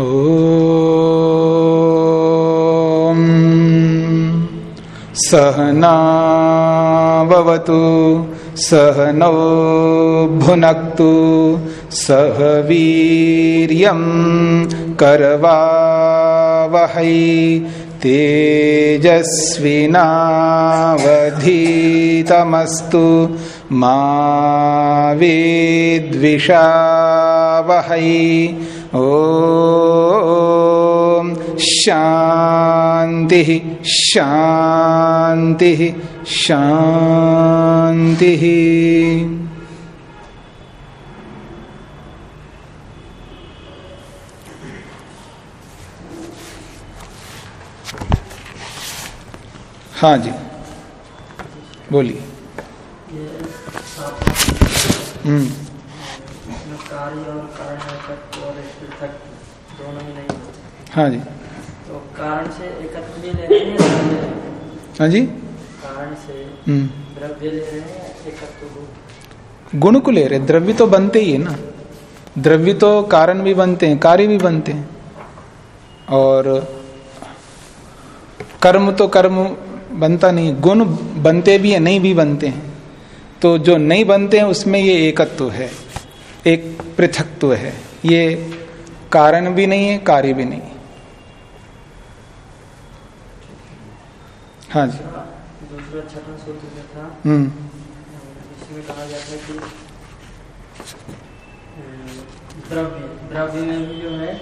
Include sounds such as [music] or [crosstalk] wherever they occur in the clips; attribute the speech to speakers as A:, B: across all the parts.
A: ॐ सहनावतु सहनौ भुनक्तु सह वीर्यं करवावहै तेजस्विनावधीतमस्तु मा विद्विषावहै। ॐ शांति शान्तिः शान्तिः। हाँ जी बोलिए। हम्म
B: इसमें कार्य और कारण एकत्व और पृथक दोनों ही नहीं होते
A: हाँ जी।
B: तो कारण से एकत्व भी ले रहे हैं? हैं।
A: जी।
B: कारण से
A: हम्म।
B: द्रव्य ले रहे हैं एकत्व
A: गुण को ले रहे द्रव्य तो बनते ही है ना। द्रव्य तो कारण भी बनते हैं कार्य भी बनते हैं। और कर्म तो कर्म बनता नहीं गुण बनते भी है नहीं भी बनते हैं। तो जो नहीं बनते हैं उसमें ये एकत्व है एक पृथकत्व है। ये कारण भी नहीं है कार्य भी नहीं हाँ जी।
B: दूसरा छठा सूत्र में था इसमें कहा जाता है कि द्रव्य द्रव्य में भी जो है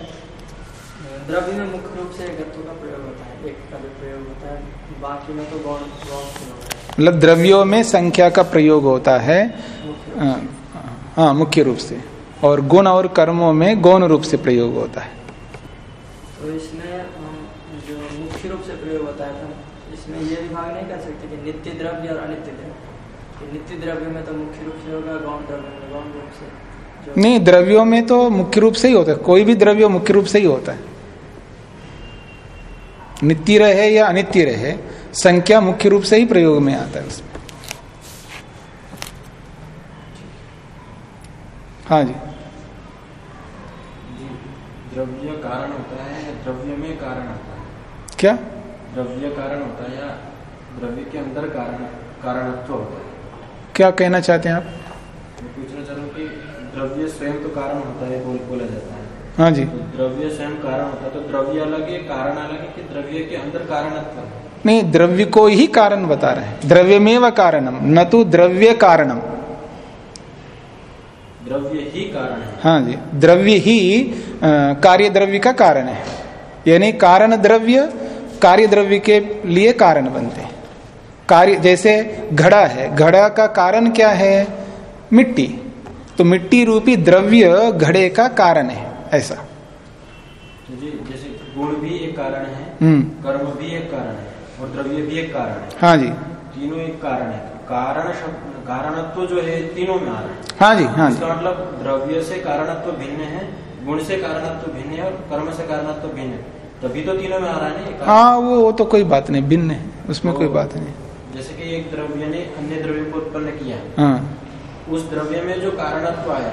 B: द्रव्य में मुख्य रूप से एकत्व का प्रयोग होता है एक का भी प्रयोग होता है बाकी में तो गौण गौण
A: मतलब द्रव्यों में संख्या का प्रयोग होता है हाँ हाँ, मुख्य रूप से। और गुण और कर्मों में गौण रूप से प्रयोग होता है।
B: तो नित्य द्रव्य और अनित्य द्रव्य। नित्य द्रव्य में तो मुख्य रूप से होगा गौण द्रव्य में गौण रूप से
A: नहीं द्रव्यों में तो मुख्य रूप से ही होता है। कोई भी द्रव्य मुख्य रूप से ही होता है। नित्य रहे या अनित्य रहे संख्या मुख्य रूप से ही प्रयोग में आता है उसमें। हाँ जी।
C: जी द्रव्य कारण होता है या द्रव्य में कारण आता है?
A: क्या?
C: द्रव्य कारण होता है या द्रव्य के अंदर कारण कारणत्व होता है।
A: क्या कहना चाहते हैं आप?
C: पूछना चाह रहा हूँ कि द्रव्य स्वयं तो कारण होता है बोल बोला जाता है।
A: हाँ जी।
C: तो द्रव्य स्वयं कारण होता है तो द्रव्य अलग है कारण अलग है कि द्रव्य के अंदर कारणत्व
A: नहीं द्रव्य को ही कारण बता रहे हैं। द्रव्य में व कारणम न तो द्रव्य कारणम।
C: द्रव्य ही कारण है।
A: हाँ जी द्रव्य ही कार्य द्रव्य का कारण है। यानी कारण द्रव्य कार्य द्रव्य के लिए कारण बनते हैं। कार्य जैसे घड़ा है घड़ा का कारण क्या है? मिट्टी। तो मिट्टी रूपी द्रव्य घड़े का कारण है ऐसा।
C: तो जी जैसे गुण भी एक कारण है
A: हम्म।
C: कर्म भी एक कारण है और द्रव्य भी एक कारण है।
A: हाँ जी।
C: तीनों एक कारण है। तो कारण कारणत्व जो है तीनों में आ रहा है।
A: हाँ जी हाँ जी।
C: इसका मतलब द्रव्य से कारणत्व भिन्न है गुण से कारणत्व भिन्न है और कर्म से कारणत्व भिन्न है। तभी तो तीनों में आ रहा है
A: हाँ वो वो तो कोई बात नहीं भिन्न है उसमें कोई बात नहीं।
C: जैसे कि एक द्रव्य ने अन्य द्रव्य को उत्पन्न किया।
A: हाँ।
C: उस द्रव्य में जो कारणत्व आया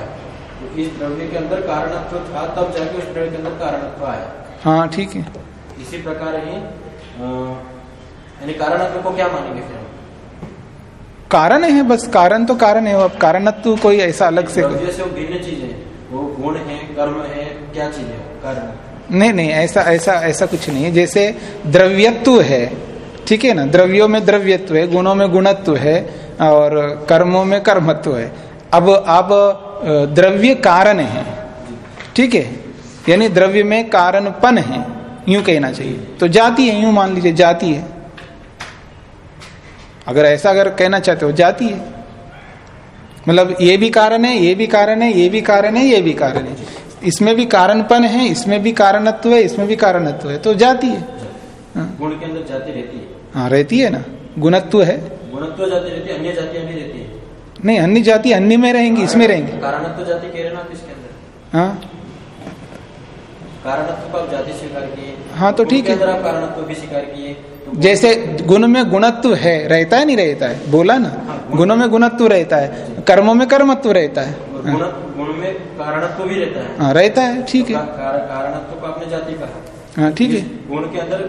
C: तो इस द्रव्य के अंदर कारणत्व था तब जाके उस द्रव्य के अंदर कारणत्व आया।
A: हाँ ठीक है।
C: इसी प्रकार ही यानी कारणत्व को क्या मानेंगे फिर
A: कारण है बस कारण तो कारण है अब कारणत्व कोई ऐसा अलग से
C: द्रव्य से वो भिन्न चीज़ है। वो गुण है कर्म है क्या चीज़ है? कारण
A: नहीं नहीं ऐसा ऐसा ऐसा कुछ नहीं है। जैसे द्रव्यत्व है ठीक है ना? द्रव्यों में द्रव्यत्व है, गुणों में गुणत्व है, और कर्मों में कर्मत्व है। अब आप द्रव्य कारण है। ठीक है? यानी द्रव्य में कारणपन है, यूँ कहना चाहिए। तो जाति है, यूँ मान लीजिए, जाति है। अगर ऐसा अगर कहना चाहते हो, जाति है। मतलब ये भी कारण है, ये भी कारण है, ये भी कारण है, ये भी कारण है। इसमें भी कारणपन है, इसमें भी कारणत्व है, इसमें भी कारणत्व है तो जाति है।
C: गुण के अंदर जाति रहती है।
A: हाँ रहती है ना? गुणत्व है।
C: गुणत्व जाति रहती है अन्य जातियाँ भी रहती है।
A: नहीं अन्य जाति अन्य में रहेंगी इसमें रहेंगे।
C: कारणत्व जाति कह रहे ना इसके अंदर?
A: हाँ।
C: कारणत्व को जाति स्वीकार किए
A: हाँ, तो ठीक है।
C: कारणत्व भी स्वीकार किए तो
A: जैसे गुण में गुणत्व है रहता है नहीं रहता है? बोला ना। गुणों में गुणत्व रहता है कर्मों में कर्मत्व रहता है।
C: गुण गुण में कारणत्व भी रहता है।
A: हाँ रहता है ठीक है।
C: कारणत्व को आपने जाति कहा।
A: हाँ ठीक है।
C: गुण के अंदर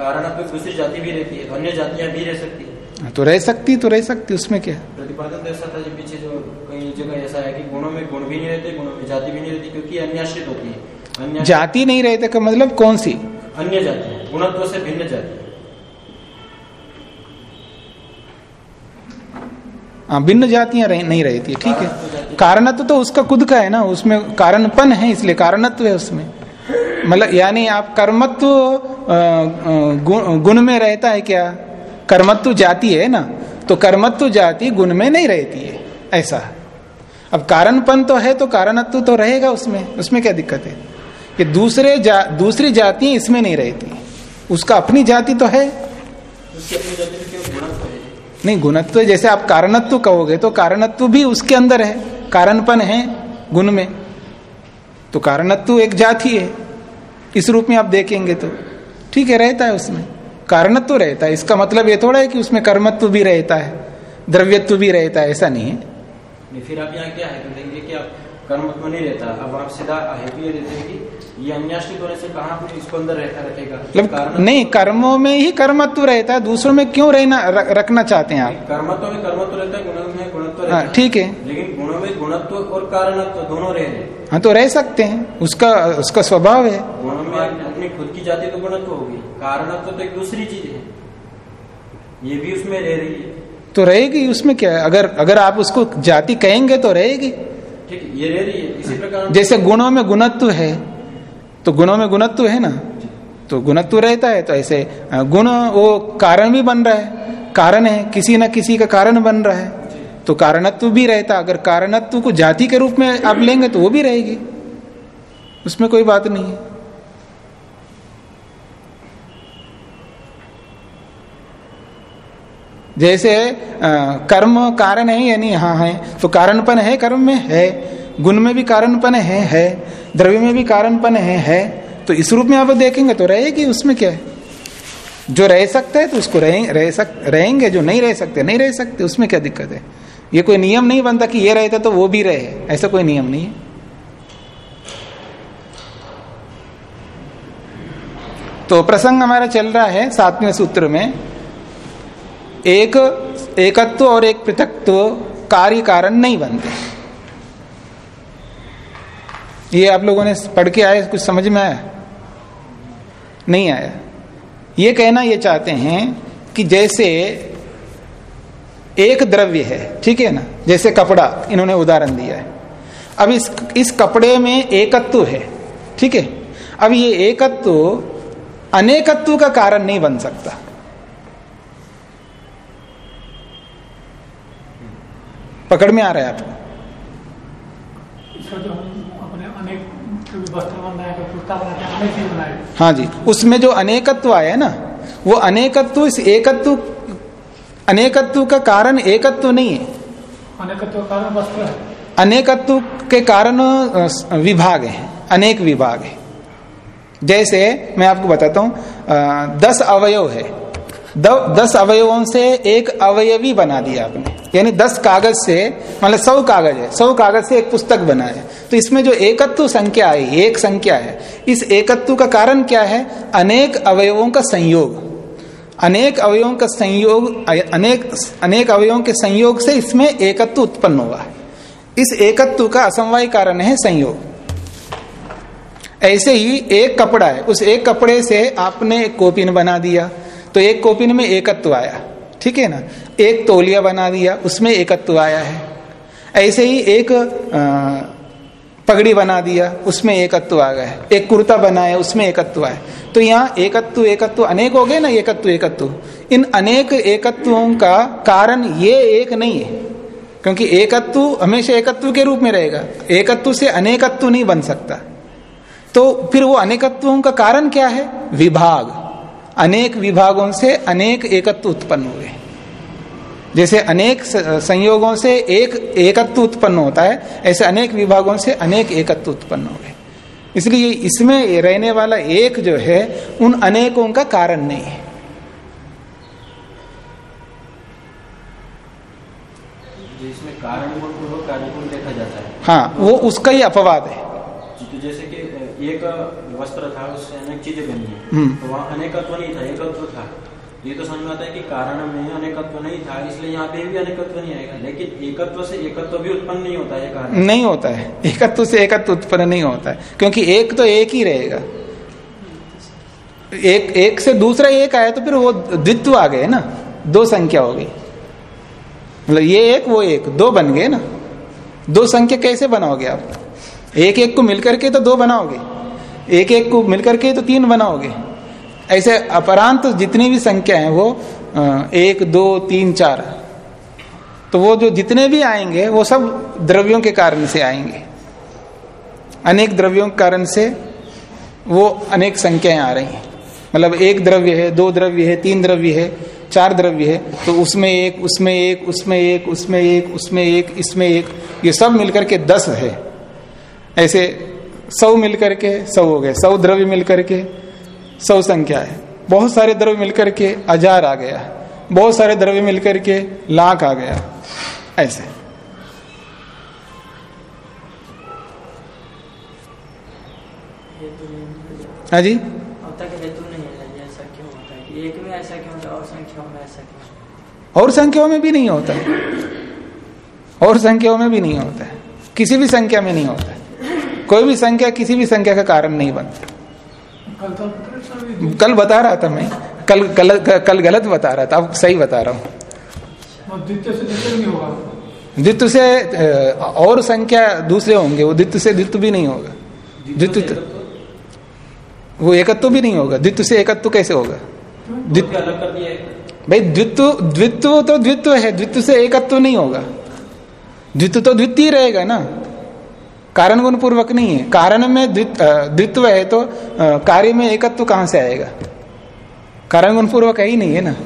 C: कारणत्व दूसरी जाति भी रहती है अन्य जातियाँ भी रह सकती है।
A: हाँ, तो रह सकती तो रह सकती उसमें क्या?
C: प्रतिपादन तो ऐसा था जो पीछे जो कई जगह ऐसा है कि गुणों में गुण भी नहीं रहते गुणों में जाति भी नहीं रहती क्योंकि अन्याश्रित होती है। अन्य
A: जाति नहीं रहते का मतलब कौन सी?
C: अन्य जाति गुणत्व से भिन्न जाति।
A: हाँ भिन्न जातियाँ रह, नहीं रहती ठीक है। कारणत्व तो उसका खुद का है ना उसमें कारणपन है इसलिए कारणत्व है उसमें। मतलब यानी आप कर्मत्व गुण में रहता है क्या? कर्मत्व जाति है ना? तो कर्मत्व जाति गुण में नहीं रहती है ऐसा। अब कारणपन तो है तो कारणत्व तो रहेगा उसमें उसमें क्या दिक्कत है? कि दूसरे जा, दूसरी जातियाँ इसमें नहीं रहती। उसका अपनी जाति तो
C: जाति है।
A: नहीं गुणत्व जैसे आप कारणत्व कहोगे तो कारणत्व भी उसके अंदर है। कारणपन है गुण में। तो कारणत्व एक जाति है इस रूप में आप देखेंगे तो। ठीक है, रहता है उसमें। कारणत्व रहता है। इसका मतलब ये थोड़ा है कि उसमें कर्मत्व भी रहता है, द्रव्यत्व भी रहता है, ऐसा नहीं है।
C: नहीं, फिर आप यहाँ क्या है तो कि आप कर्मत्व नहीं रहता अब आप सीधा ये अन्याश्रित होने से कहाँ इसको अंदर रहता रखेगा
A: मतलब नहीं कर्मों में ही कर्मत्व रहता है दूसरों में क्यों रहना रखना चाहते हैं आप?
C: कर्मत्व में कर्मत्व रहता है गुणों में गुणत्व रहता
A: हाँ, ठीक है।
C: लेकिन गुणों में गुणत्व और कारणत्व दोनों रह रहे हाँ।
A: तो रह सकते हैं उसका उसका स्वभाव है।
C: गुणों में अपनी खुद की जाति तो गुणत्व होगी कारणत्व तो एक दूसरी चीज़ है। ये भी उसमें रह रही है।
A: तो रहेगी उसमें क्या? है अगर अगर आप उसको जाति कहेंगे तो रहेगी।
C: ठीक है ये रह रही है। इसी प्रकार
A: जैसे गुणों में गुणत्व है तो गुणों में गुणत्व है ना? तो गुणत्व रहता है तो ऐसे गुण वो कारण भी बन रहा है। कारण है किसी ना किसी का कारण बन रहा है। तो कारणत्व भी रहता अगर कारणत्व को जाति के रूप में आप लेंगे तो वो भी रहेगी। उसमें कोई बात नहीं है। जैसे अ, कर्म कारण है या नहीं? हाँ है। तो कारणपन है कर्म में है। गुण में भी कारणपन है है। द्रव्य में भी कारणपन है है। तो इस रूप में आप देखेंगे तो रहेगी उसमें क्या है? जो रह सकता है तो उसको रह, रह सक रहेंगे जो नहीं रह सकते नहीं रह सकते उसमें क्या दिक्कत है? ये कोई नियम नहीं बनता कि ये रहता तो वो भी रहे। ऐसा कोई नियम नहीं है। तो प्रसंग हमारा चल रहा है सातवें सूत्र में। एक एकत्व और एक पृथकत्व कार्य कारण नहीं बनते। ये आप लोगों ने पढ़ के आए, कुछ समझ में आया? नहीं आया। ये कहना ये चाहते हैं कि जैसे एक द्रव्य है, ठीक है ना? जैसे कपड़ा, इन्होंने उदाहरण दिया है। अब इस इस कपड़े में एकत्व है, ठीक है? अब ये एकत्व अनेकत्व का कारण नहीं बन सकता। पकड़ में आ रहा है आपको
D: इसका जो हम अपने अनेक वस्त्र बनाए तो कुर्ता बनाते हैं
A: जी उसमें जो अनेकत्व आया ना वो अनेकत्व इस एकत्व अनेकत्व का कारण एकत्व नहीं है।
D: अनेकत्व कारण वस्त्र है।
A: अनेकत्व के कारण विभाग है अनेक विभाग है। जैसे मैं आपको बताता हूँ दस अवयव है। द, दस अवयवों से एक अवयवी बना दिया आपने। यानी दस कागज़ से मतलब सौ कागज़ है, सौ कागज़ से एक पुस्तक बना है। तो इसमें जो एकत्व संख्या आई एक संख्या है, इस एकत्व का कारण क्या है? अनेक अवयवों का संयोग। अनेक अवयवों का संयोग, अनेक अनेक अवयवों के संयोग से इसमें एकत्व उत्पन्न हुआ है। इस एकत्व का असमवाय कारण है संयोग। ऐसे ही एक कपड़ा है, उस एक कपड़े से आपने एक कोपिन बना दिया तो एक कोपिन में एकत्व आया। ठीक है ना? एक तौलिया बना दिया, उसमें एकत्व आया है। ऐसे ही एक पगड़ी बना दिया, उसमें एकत्व आ गया है। एक कुर्ता बनाया, उसमें एकत्व आया तो यहाँ एकत्व एकत्व, अनेक हो गए ना, एकत्व एकत्व? इन अनेक एकत्वों का कारण ये एक नहीं है। क्योंकि एकत्व हमेशा एकत्व के रूप में रहेगा। एकत्व से अनेकत्व नहीं बन सकता। तो फिर वो अनेकत्वों का कारण क्या है? विभाग। अनेक विभागों से अनेक एकत्व उत्पन्न हुए। जैसे अनेक संयोगों से एक एकत्व उत्पन्न होता है ऐसे अनेक विभागों से अनेक एकत्व उत्पन्न हुए। इसलिए इसमें रहने वाला एक जो है उन अनेकों का कारण नहीं है।
C: जिसमें कारण पूर्वक देखा जाता है।
A: हाँ वो उसका ही अपवाद है।
C: तो जैसे कि एक वस्त्र था उससे अनेक चीज़ें बनी है।
A: हम्म।
C: तो वहाँ अनेकत्व नहीं था एकत्व था। ये तो समझ में आता है कि कारण में अनेकत्व नहीं था इसलिए यहाँ पे भी अनेकत्व नहीं आएगा। लेकिन एकत्व से एकत्व भी उत्पन्न नहीं होता है कारण
A: नहीं होता है। एकत्व से एकत्व उत्पन्न नहीं होता है क्योंकि एक तो एक ही रहेगा। एक एक से दूसरा एक आया तो फिर वो द्वित्व आ गए ना दो संख्या हो गई। मतलब ये एक वो एक दो बन गए ना। दो संख्या कैसे बनाओगे आप? एक एक को मिलकर के तो दो बनाओगे। एक एक को मिलकर के तो तीन बनाओगे। ऐसे अपरांत जितनी भी संख्या है वो एक, दो, तीन, चार। तो वो जो जितने भी आएँगे, वो सब द्रव्यों के कारण से आएँगे। अनेक द्रव्यों के कारण से वो अनेक संख्याएँ आ रही हैं। मतलब एक द्रव्य है, दो द्रव्य है, तीन द्रव्य है, चार द्रव्य है तो उसमें एक उसमें एक उसमें एक उसमें एक उसमें एक, इसमें एक, ये सब मिलकर के दस है। ऐसे सौ मिलकर के सौ हो गए सौ द्रव्य मिलकर के सौ संख्या है। बहुत सारे द्रव्य मिलकर के हज़ार आ गया बहुत सारे द्रव्य मिलकर के लाख आ गया ऐसे।
B: हाँ
A: जी?
B: अब तक हेतु नहीं है ये ऐसा क्यों होता है? कि एक में ऐसा क्यों होता है और संख्याओं में
A: और संख्याओं में भी नहीं होता है। और संख्याओं में भी नहीं होता है। किसी भी संख्या में नहीं होता है। कोई भी संख्या किसी भी संख्या का कारण नहीं बनता।
D: कल बता रहे
A: था मैं। कल कल कल गलत बता रहा था, अब सही बता रहा हूँ। द्वित्व से और संख्या दूसरे होंगे, वो द्वित्व से द्वित्व भी नहीं होगा। द्वित्व वो एकत्व भी नहीं होगा। द्वित्व से एकत्व कैसे होगा? भाई द्वित्व द्वित्व तो द्वित्व है, द्वित्व से एकत्व नहीं होगा। द्वित्व तो द्वितीय रहेगा ना। कारण गुण पूर्वक नहीं है। कारण में द्वित्व है तो कार्य में एकत्व कहाँ से आएगा? कारण गुण पूर्वक है ही नहीं है ना?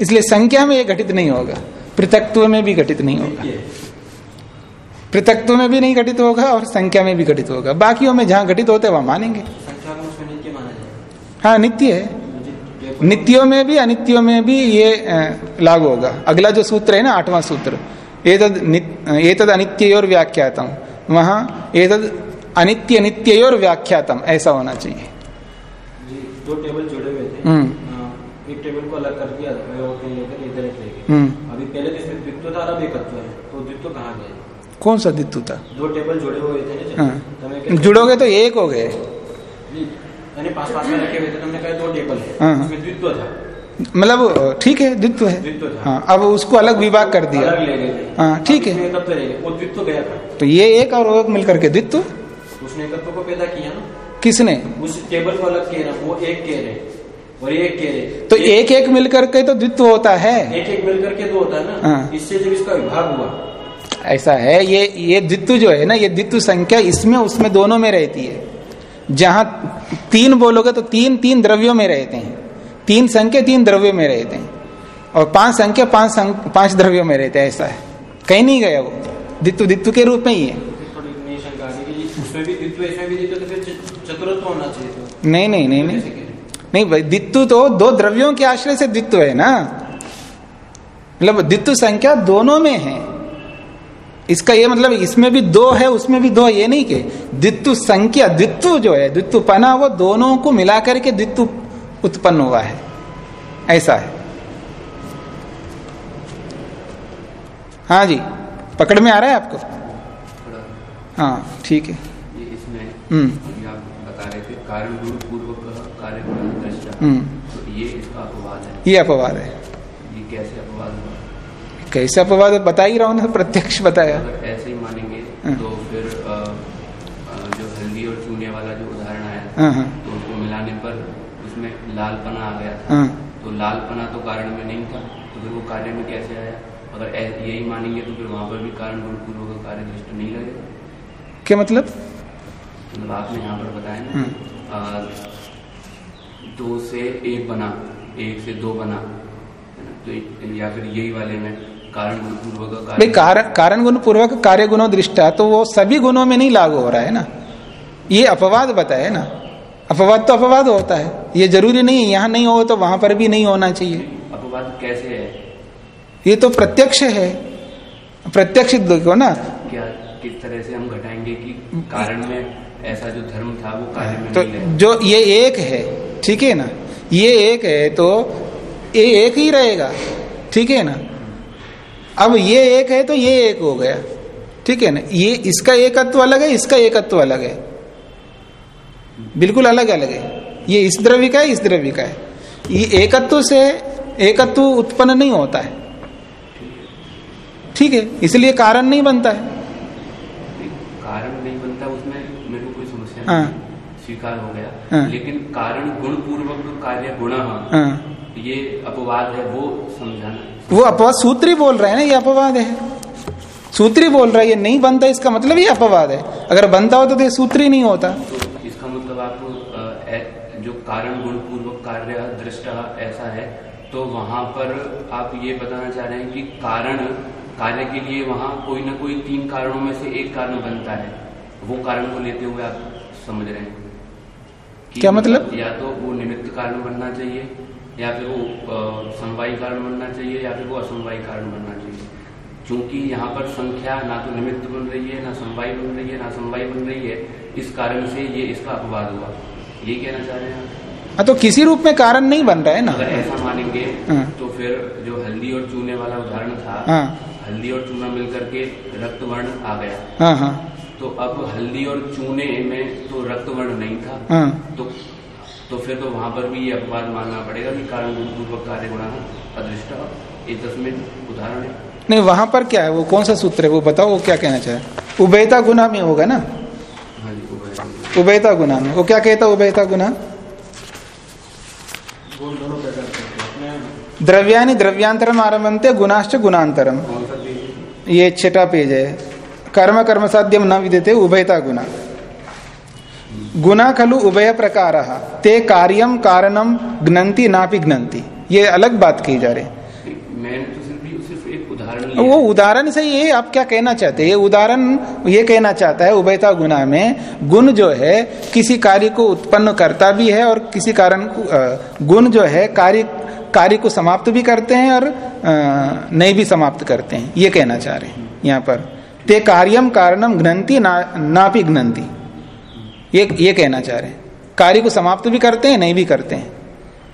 A: इसलिए संख्या में ये घटित नहीं होगा। पृथकत्व में भी घटित नहीं होगा। पृथकत्व में भी नहीं घटित होगा और संख्या में भी घटित होगा। बाकियों में जहाँ घटित होते वहाँ मानेंगे। हाँ नित्य है। नित्यों में भी अनित्यों में भी ये लागू होगा। अगला जो सूत्र है ना आठवां सूत्र। एतद नित- एतद अनित्योर व्याख्यातम। वहाँ एतद अनित्य नित्य और व्याख्यातम ऐसा होना चाहिए।
C: जी दो टेबल जुड़े हुए थे।
A: हम्म।
C: एक टेबल को अलग कर दिया इधर
A: हम्म।
C: अभी पहले तो इसमें द्वित्व था अब एकत्व है। तो द्वित्व कहाँ गए
A: कौन सा द्वित्व था?
C: दो टेबल जुड़े हुए थे
A: हाँ।
C: तो
A: जुड़ोगे तो एक हो गए।
C: पास पास में रखे हुए थे तुमने कहा दो टेबल है
A: हाँ, हाँ।
C: उसमें द्वित्व था।
A: मतलब ठीक है द्वित्व है। हाँ अब उसको अलग विभाग कर दिया। हाँ, ठीक है।
C: था।
A: तो ये एक और एक मिलकर के द्वित्व।
C: उसने एकत्व को पैदा किया ना।
A: किसने?
C: उस टेबल को अलग रहा वो एक कह रहे और एक कह रहे
A: तो एक एक मिलकर के तो द्वित्व होता है।
C: एक एक मिलकर के तो होता है ना।
A: हाँ।
C: इससे जब इसका विभाग हुआ।
A: ऐसा है ये ये द्वित्व जो है ना ये द्वित्व संख्या इसमें उसमें दोनों में रहती है। जहाँ तीन बोलोगे तो तीन तीन द्रव्यों में रहते हैं। तीन संख्या तीन द्रव्यों में रहते हैं। और पाँच संख्या पाँच पाँच द्रव्यों में रहते हैं ऐसा है। कहीं नहीं गया वो। द्वित्व द्वित्व के रूप में ही है।
C: तो तो।
A: नहीं नहीं नहीं नहीं। भाई द्वित्व तो दो द्रव्यों के आश्रय से द्वित्व है ना। मतलब द्वित्व संख्या दोनों में है। इसका ये मतलब इसमें भी दो है उसमें भी दो है। ये नहीं के द्वित्व संख्या द्वित्व जो है द्वित्व पना वो दोनों को मिलाकर के द्वित्व उत्पन्न हुआ है। ऐसा है। हाँ जी पकड़ में आ रहा है आपको? हाँ ठीक है।
E: ये इसमें
A: हम्म।
E: आप बता रहे थे कारण पूर्वक कार्य
A: हम्म।
E: तो ये इसका अपवाद है।
A: ये अपवाद है।
E: ये कैसे अपवाद हुआ?
A: कैसे अपवाद है? बता ही रहा हूँ ना प्रत्यक्ष बताया।
E: अगर ऐसे ही मानेंगे
A: हाँ।
E: तो फिर जो हल्दी और चूने वाला जो उदाहरण आया
A: हाँ हाँ
E: तो उसको मिलाने पर उसमें लालपना आ गया था।
A: हाँ
E: तो लालपना तो कारण में नहीं था तो फिर वो कार्य में कैसे आया? अगर यही मानेंगे तो फिर वहाँ पर भी कारण गुण पूर्वक का कार्य दृष्ट नहीं लगेगा।
A: क्या मतलब?
E: मतलब आपने यहाँ पर बताया ना। अ, दो से एक बना एक से दो बना तो या फिर यही वाले में कारण गुण पूर्वक का
A: भाई
E: कार्य
A: कारण कारण गुण पूर्वक कार्य गुणों दृष्टा तो वो सभी गुणों में नहीं लागू हो रहा है ना? ये अपवाद बताया ना? अपवाद तो अपवाद होता है। ये ज़रूरी नहीं है यहाँ नहीं हो तो वहाँ पर भी नहीं होना चाहिए।
E: अपवाद कैसे है?
A: ये तो प्रत्यक्ष है। प्रत्यक्ष देखो ना।
E: क्या किस तरह से हम घटाएँगे कि कारण में ऐसा जो धर्म था वो कार्य में
A: तो
E: नहीं
A: जो ये एक है ठीक है ना? ये एक है तो ये एक ही रहेगा ठीक है ना? अब ये एक है तो ये एक हो गया ठीक है ना? ये इसका एकत्व अलग है इसका एकत्व अलग है। बिल्कुल अलग अलग है। ये इस द्रव्य का है इस द्रव्य का है। ये एकत्व से एकत्व उत्पन्न नहीं होता है। ठीक है इसलिए कारण नहीं बनता है।
E: कारण नहीं बनता उसमें मेरे को कोई समस्या
A: हाँ।
E: स्वीकार हो गया।
A: हाँ।
E: लेकिन कारण गुण पूर्वक कार्य गुण
A: हाँ।
E: ये अपवाद है वो समझाना।
A: वो अपवाद सूत्री बोल रहे हैं ना ये अपवाद है। सूत्री बोल रहा है ये नहीं बनता इसका मतलब ये अपवाद है। अगर बनता हो तो ये सूत्री नहीं होता।
E: तो मतलब ए- जो कारण गुण पूर्वक कार्य दृष्ट ऐसा है तो वहाँ पर आप ये बताना चाह रहे हैं कि कारण कार्य के लिए वहाँ कोई ना कोई तीन कारणों में से एक कारण बनता है वो कारण को लेते हुए आप समझ रहे हैं
A: क्या मतलब?
E: या तो वो निमित्त कारण बनना चाहिए या फिर वो समवायी कारण बनना चाहिए या फिर वो असमवायी कारण बनना चाहिए क्योंकि यहाँ पर संख्या ना तो निमित्त बन रही है ना समवायी बन रही है ना समवायी बन रही है इस कारण से ये इसका अपवाद हुआ। ये कहना चाह रहे हैं आप?
A: हाँ तो किसी रूप में कारण नहीं बन रहा है ना?
E: अगर ऐसा मानेंगे
A: हाँ।
E: तो फिर जो हल्दी और चूने वाला उदाहरण था
A: हाँ।
E: हल्दी और चूना मिलकर के रक्त वर्ण आ गया। तो अब हल्दी और चूने में तो रक्त वर्ण नहीं था। तो तो फिर तो वहाँ पर भी ये अपवाद मानना पड़ेगा कि कारण पूर्वक कार्य गुणा अदृष्ट एक तस्में उदाहरण है।
A: नहीं वहाँ पर क्या है? वो कौन सा सूत्र है? वो बताओ वो क्या कहना चाहे? उभयता गुना में होगा ना?
E: हाँ
A: उभयता गुना। में। वो क्या कहता है उभयता गुना? द्रव्यानि द्रव्यांतरम आरभंते गुणाश्च गुणांतरम ये छठा पेज है। कर्म कर्म साध्यम न विद्यते उभयता गुना। गुना खलु उभय प्रकार। ते कार्यम कारणम ग्नंति नापि ग्नंति ये अलग बात की जा रही।
E: तो
A: वो उदाहरण से ये आप क्या कहना चाहते हैं? ये उदाहरण ये कहना चाहता है उभयता गुना में गुण जो है किसी कार्य को उत्पन्न करता भी है और किसी कारण गुण जो है कार्य कार्य को समाप्त भी करते हैं और नहीं भी समाप्त करते हैं। ये कहना चाह रहे हैं। यहाँ पर ते कार्यम कारणम घ्नंती ना नापि घ्नंती ये ये कहना चाह रहे हैं। कार्य को समाप्त भी करते हैं नहीं भी करते हैं।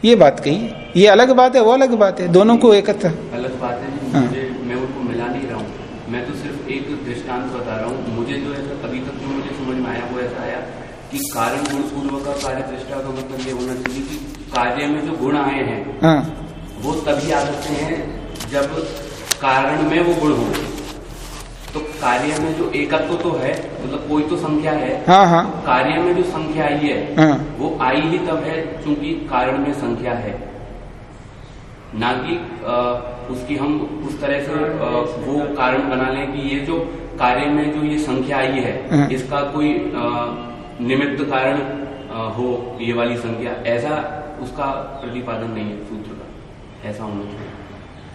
A: ये बात कही। ये अलग बात है वो अलग बात है। दोनों को एकत्र।
E: अलग बात है
A: हाँ।
E: मैं उनको मिला नहीं रहा हूँ। मैं तो सिर्फ़ एक दृष्टांत बता रहा हूँ। मुझे जो ऐसा अभी तक जो मुझे समझ में आया वो ऐसा आया कि कारण गुण पूर्व का कार्य दृष्टा का मतलब ये होना चाहिए कि कार्य में जो गुण आए हैं
A: हाँ।
E: वो तभी आ सकते हैं जब कारण में वो गुण हो। तो कार्य में जो एकत्व तो है मतलब कोई तो संख्या है
A: हाँ हाँ।
E: तो कार्य में जो संख्या आई है
A: हाँ।
E: वो आई ही तब है क्योंकि कारण में संख्या है। ना कि उसकी हम उस तरह से अ, वो कारण बना लें कि ये जो कार्य में जो ये संख्या आई है
A: हाँ।
E: इसका कोई निमित्त कारण हो ये वाली संख्या। ऐसा उसका प्रतिपादन नहीं है सूत्र का। ऐसा होना चाहिए।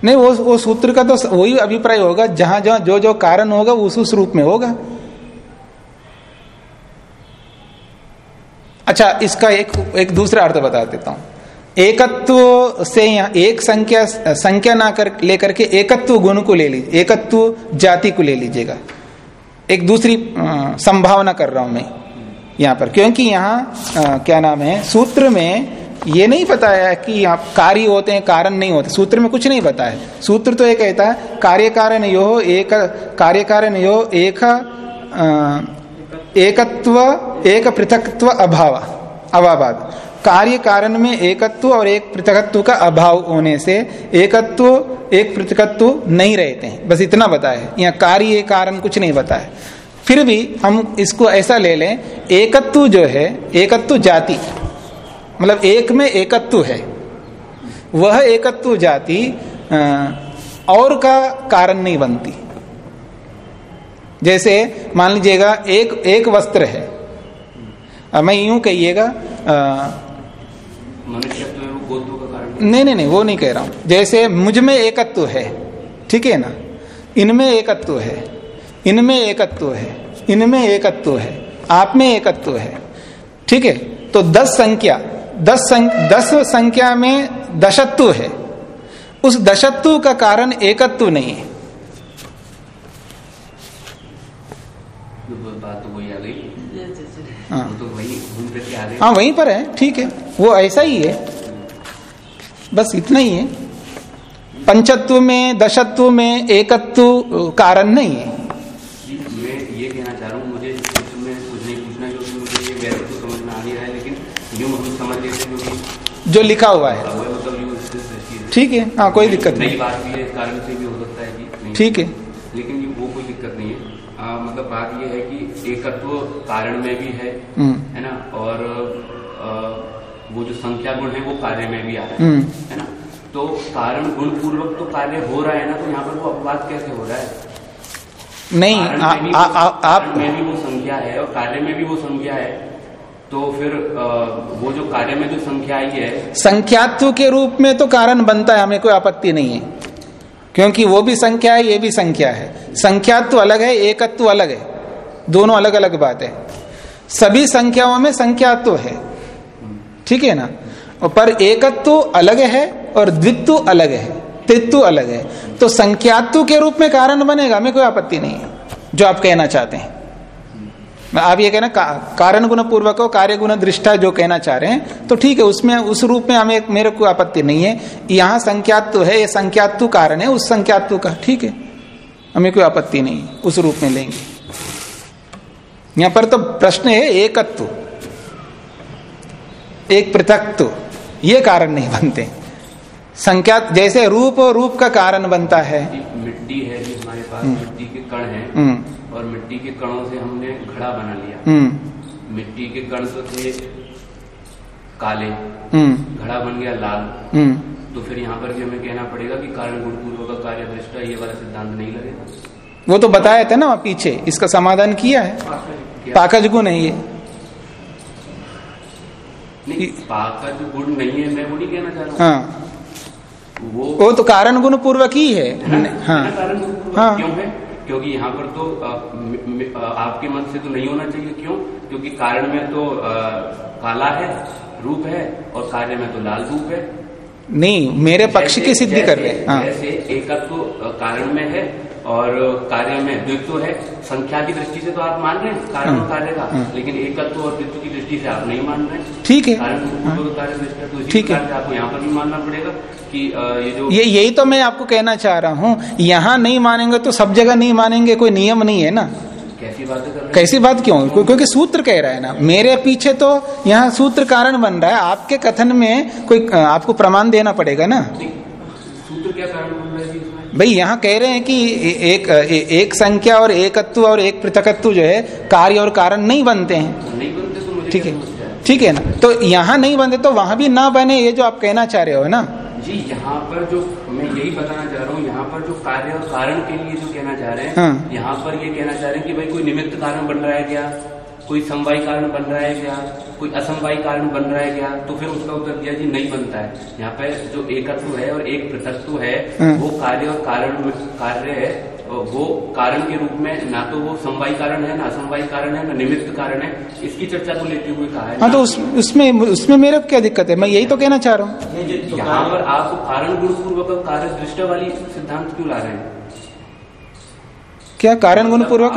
A: नहीं, वो वो सूत्र का तो वही अभिप्राय होगा, जहाँ जहाँ जो जो कारण होगा उस उस रूप में होगा। अच्छा इसका एक एक दूसरा अर्थ बता देता हूँ। एकत्व से यहाँ एक संख्या संख्या ना कर, लेकर के एकत्व गुण को ले लीजिए, एकत्व जाति को ले लीजिएगा। एक दूसरी संभावना कर रहा हूँ मैं यहाँ पर, क्योंकि यहाँ क्या नाम है, सूत्र में ये नहीं बताया कि यहाँ कार्य होते हैं, कारण नहीं होते। सूत्र में कुछ नहीं बताया सूत्र तो ये कहता है कार्य कारण यो एक कार्य कारण यो एक एकत्व, एक पृथकत्व अभाव, अभावाद। कार्य कारण में एकत्व और एक पृथकत्व का अभाव होने से एकत्व, एक पृथकत्व नहीं रहते हैं। बस इतना बताया है। यहाँ कार्य, कारण कुछ नहीं बताया फिर भी हम इसको ऐसा ले लें, एकत्व जो है, एकत्व जाति। मतलब एक में एकत्व है। वह एकत्व जाति और का कारण नहीं बनती। जैसे मान लीजिएगा एक एक वस्त्र है। अब मैं यूँ कहिएगा नहीं नहीं नहीं वो नहीं कह रहा हूँ। जैसे मुझमें एकत्व है ठीक है ना? इनमें एकत्व है इनमें एकत्व है इनमें एकत्व है आप में एकत्व है ठीक है? तो दस संख्या दस संक, दस संख्या में दशत्व है। उस दशत्व का कारण एकत्व नहीं है। हाँ।
E: तो
A: हाँ, वहीं पर है ठीक है। वो ऐसा ही है। बस इतना ही है। पंचत्व में दशत्व में एकत्व कारण नहीं है।
E: जो
A: लिखा हुआ है।
E: मतलब
A: ठीक है। हाँ कोई दिक्कत नहीं।
E: है हो है
A: ठीक है।
E: लेकिन वो कोई दिक्कत नहीं है। आ, मतलब बात ये है कि एकत्व कारण में भी है
A: हम्म।
E: है ना? और आ, वो जो संख्या गुण है वो कार्य में भी आ रहा है
A: हम्म।
E: है ना? तो कारण गुण पूर्वक तो कार्य हो रहा है ना तो यहाँ पर वो अपवाद कैसे हो रहा है?
A: नहीं आ, आ, आ, आप
E: में भी वो संख्या है और कार्य में भी वो संख्या है। तो फिर वो जो कार्य में जो संख्या आई है,
A: संख्यात्व के रूप में तो कारण बनता है, हमें कोई आपत्ति नहीं है। क्योंकि वो भी संख्या है, ये भी संख्या है। संख्यात्व अलग है, एकत्व अलग है। दोनों अलग अलग बात है। सभी संख्याओं में संख्यात्व है। ठीक है ना? पर एकत्व अलग है और द्वित्व अलग है तृत्व अलग है। तो संख्यात्व के रूप में कारण बनेगा, हमें कोई आपत्ति नहीं है, जो आप कहना चाहते हैं। आप ये कहना का, कारण गुण पूर्वक हो कार्य गुण दृष्टा जो कहना चाह रहे हैं तो ठीक है उसमें उस रूप में हमें मेरे को आपत्ति नहीं है। यहाँ संख्यात्व है ये संख्यात्व कारण है उस संख्यात्व का ठीक है। हमें कोई आपत्ति नहीं उस रूप में लेंगे। यहाँ पर तो प्रश्न है एकत्व। एक पृथकत्व ये कारण नहीं बनते। संख्या जैसे रूप और रूप का कारण बनता है।
E: मिट्टी है जो हमारे पास
A: हम्म।
E: मिट्टी के कण हैं
A: हम्म।
E: और मिट्टी के कणों से हमने घड़ा बना लिया।
A: हम्म।
E: मिट्टी के कण तो थे काले।
A: हम्म।
E: घड़ा बन गया लाल।
A: हम्म।
E: तो फिर यहाँ पर भी हमें कहना पड़ेगा कि कारण गुण पूर्व का कार्य दृष्टा ये वाला सिद्धांत नहीं लगेगा।
A: वो तो बताया था ना वहाँ पीछे इसका समाधान किया है। पाकज गुण है ये।
E: नहीं पाकज गुण नहीं है मैं वो नहीं कहना चाह रहा
A: हाँ।
E: हूँ। वो
A: वो तो कारण गुण पूर्वक ही। है हाँ। हाँ।
E: क्यों क्योंकि यहाँ पर तो आपके मन से तो नहीं होना चाहिए। क्यों? क्योंकि कारण में तो आ, काला है रूप है और कार्य में तो लाल रूप है।
A: नहीं मेरे पक्ष की सिद्धि कर रहे हैं।
E: जैसे-
A: हाँ।
E: जैसे एकत्व तो कारण में है और कार्य में द्वित्व है। संख्या की दृष्टि से तो आप मान रहे हैं कारण और
A: हाँ,
E: कार्य का।
A: हाँ।
E: लेकिन एकत्व और द्वित्व की दृष्टि से आप नहीं मान रहे
A: ठीक है। हाँ।
E: कार्य तो
A: ठीक है।
E: आपको यहाँ पर भी मानना पड़ेगा कि ये जो
A: ये यही तो मैं आपको कहना चाह रहा हूँ यहाँ नहीं मानेंगे तो सब जगह नहीं मानेंगे कोई नियम नहीं है ना।
E: कैसी बात कर रहे
A: कैसी बात क्यों? क्यों- क्योंकि सूत्र कह रहा है ना। मेरे पीछे तो यहाँ सूत्र कारण बन रहा है। आपके कथन में कोई आपको प्रमाण देना पड़ेगा ना।
E: सूत्र क्या कारण बन रहा है जी इसमें
A: भाई यहाँ कह रहे हैं कि एक एक संख्या और एकत्व और एक पृथकत्व जो है कार्य और कारण नहीं बनते हैं।
E: नहीं बनते तो
A: ठीक है?
E: है
A: ठीक है ना? तो यहाँ नहीं बनते तो वहाँ भी ना बने ये जो आप कहना चाह रहे हो ना?
E: जी यहाँ पर जो मैं यही बताना चाह रहा हूँ यहाँ पर जो कार्य और कारण के लिए जो कहना चाह रहे हैं
A: हाँ।
E: यहाँ पर ये कहना चाह रहे हैं कि भाई कोई निमित्त कारण बन रहा है क्या? कोई समवाय कारण बन रहा है क्या? कोई असमवाय कारण बन रहा है क्या? तो फिर उसका उत्तर दिया जी नहीं बनता है। यहाँ पे जो एकत्व है और एक पृथकत्व है
A: हाँ।
E: वो कार्य और कारण कार्य है और वो कारण के रूप में ना तो वो समवाय कारण है ना असमवाय कारण है ना निमित्त कारण है। इसकी चर्चा को लेते हुए कहा है
A: हाँ तो उस, उसमें उसमें मेरा क्या दिक्कत है? मैं यही तो कहना चाह रहा हूँ।
E: यहाँ पर आप कारण गुण पूर्वक कार्य दृष्टा वाली सिद्धांत क्यों ला रहे हैं?
A: क्या कारण गुण पूर्वक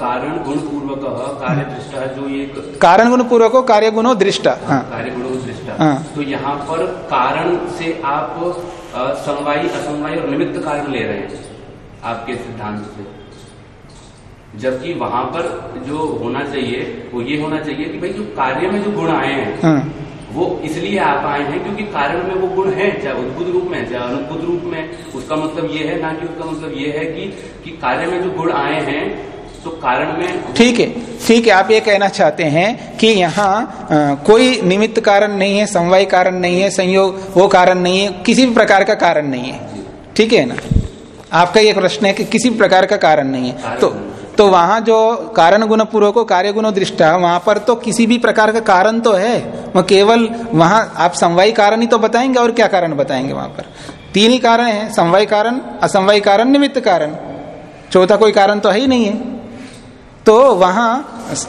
E: कारण गुण पूर्वक कार्य दृष्टा जो एक
A: कारण गुण पूर्वक हो कार्य गुणो दृष्टा हाँ।
E: कार्य गुण दृष्टा।
A: हाँ।
E: तो यहाँ पर कारण से आप समवायी असमवायी और निमित्त कारण ले रहे हैं आपके सिद्धांत से। जबकि वहाँ पर जो होना चाहिए वो ये होना चाहिए कि भाई जो कार्य में जो गुण आए हैं
A: हाँ।
E: वो इसलिए आप आए हैं क्योंकि कारण में वो गुण है चाहे उद्भुत रूप में चाहे अनुद्भुत रूप में। उसका मतलब ये है ना कि उसका मतलब ये है कि कि कार्य में जो गुण आए हैं तो कारण में
A: ठीक है ठीक है आप ये कहना चाहते हैं कि यहाँ कोई निमित्त कारण नहीं है समवाय कारण नहीं है संयोग वो कारण नहीं है किसी भी प्रकार का कारण नहीं है। ठीक है ना? आपका ये प्रश्न है कि किसी भी प्रकार का कारण नहीं है। तो। तो वहाँ जो कारण गुण पूर्वक कार्य गुण दृष्टा, वहाँ पर तो किसी भी प्रकार का कारण तो है। वह केवल वहाँ आप समवाय कारण ही तो बताएँगे और क्या कारण बताएँगे वहाँ पर? तीन ही कारण है, समवाय कारण, असमवाय कारण, निमित्त कारण। चौथा कोई कारण तो है ही नहीं है। तो वहाँ,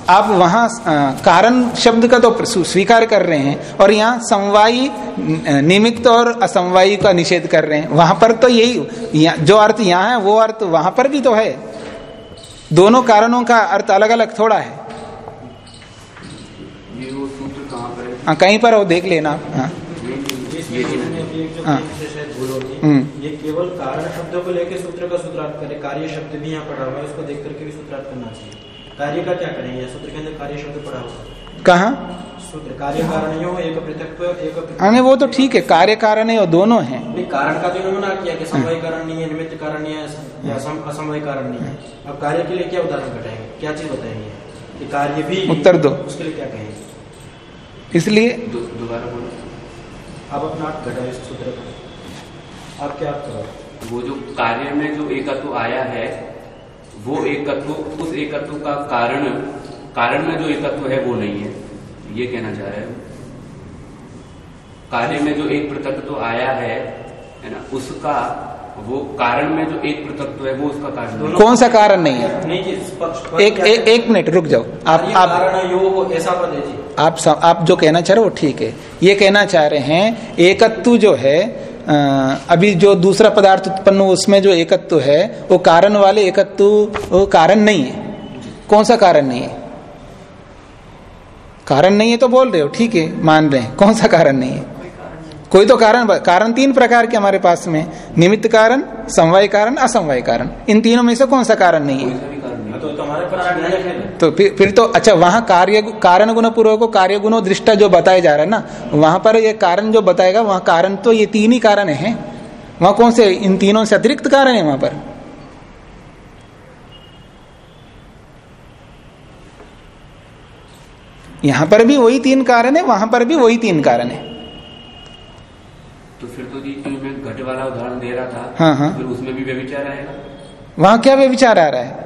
A: आप वहाँ कारण शब्द का तो स्वीकार कर रहे हैं और यहाँ समवायी निमित्त और असमवायी का निषेध कर रहे हैं। वहाँ पर तो यही जो अर्थ यहाँ है, वो अर्थ वहाँ पर भी तो है। दोनों कारणों का अर्थ अलग अलग थोड़ा है।
E: सूत्र पर है?
A: कहीं पर हो देख लेना। हाँ।
E: ये
A: हाँ। हम्म।
C: ये केवल कारण शब्द को लेकर सूत्र का सूत्रार्थ करें। कार्य शब्द भी यहाँ पढ़ा हुआ है उसको देख करके भी सूत्रार्थ करना चाहिए। कार्य का क्या करेंगे सूत्र के अंदर कार्य शब्द पढ़ा हुआ है?
A: कहा?
C: सूत्र कार्य कारण एक पृथक एक पृथक-
A: हाँ वो तो ठीक है कार्य कारण है दोनों हैं।
C: कारण का तो नमूना किया कि समवाय कारण नहीं है निमित्त कारण नहीं है या असम- असमवाय कारण नहीं है। अब कार्य के लिए क्या उदाहरण घटाएँगे क्या चीज़ बताएँगे? कि कार्य भी
A: उत्तर दो।
C: उसके लिए क्या कहेंगे?
A: इसलिए
E: दोबारा बोलो।
C: आप अपना इस सूत्र का। आप क्या करो?
E: वो जो कार्य में जो एकत्व आया है वो एकत्व उस एकत्व का कारण कारण में जो एकत्व है वो नहीं है। ये कहना चाह रहे हैं? कार्य में जो एक पृथकत्व आया है है ना उसका वो कारण में जो एक पृथकत्व है वो उसका कारण नहीं
A: कौन सा कारण नहीं है?
C: नहीं जी स्पष्ट-
A: एक एक, एक मिनट रुक जाओ। आप आप
C: कारण ऐसा
A: आप सम, आप जो कहना चाह रहे हो वो ठीक है। ये कहना चाह रहे हैं एकत्व जो है अ, अभी जो दूसरा पदार्थ उत्पन्न उसमें जो एकत्व है वो कारण वाले एकत्व कारण नहीं है। कौन सा कारण नहीं है? कारण नहीं है तो बोल रहे हो ठीक है मान रहे हैं। कौन सा कारण नहीं है? कोई तो कारण कारण तीन प्रकार के हमारे पास में निमित्त कारण समवाय कारण असमवाय कारण। इन तीनों में से कौन सा कारण नहीं है?
C: तो है
A: तो फिर फिर तो अच्छा वहाँ कार्य कारण गुण पूर्वक को कार्य गुणों दृष्टा जो बताया जा रहा है ना वहाँ पर ये कारण जो बताएगा वहाँ कारण तो ये तीन ही कारण है। वहाँ कौन से इन तीनों से अतिरिक्त कारण है वहाँ पर? यहाँ पर भी वही तीन कारण है वहाँ पर भी वही तीन कारण है।
E: तो फिर तो जी जो मैं घट वाला उदाहरण दे रहा था
A: हाँ, हाँ।
E: फिर उसमें भी व्यविचार आएगा?
A: वहाँ क्या व्यविचार आ रहा है?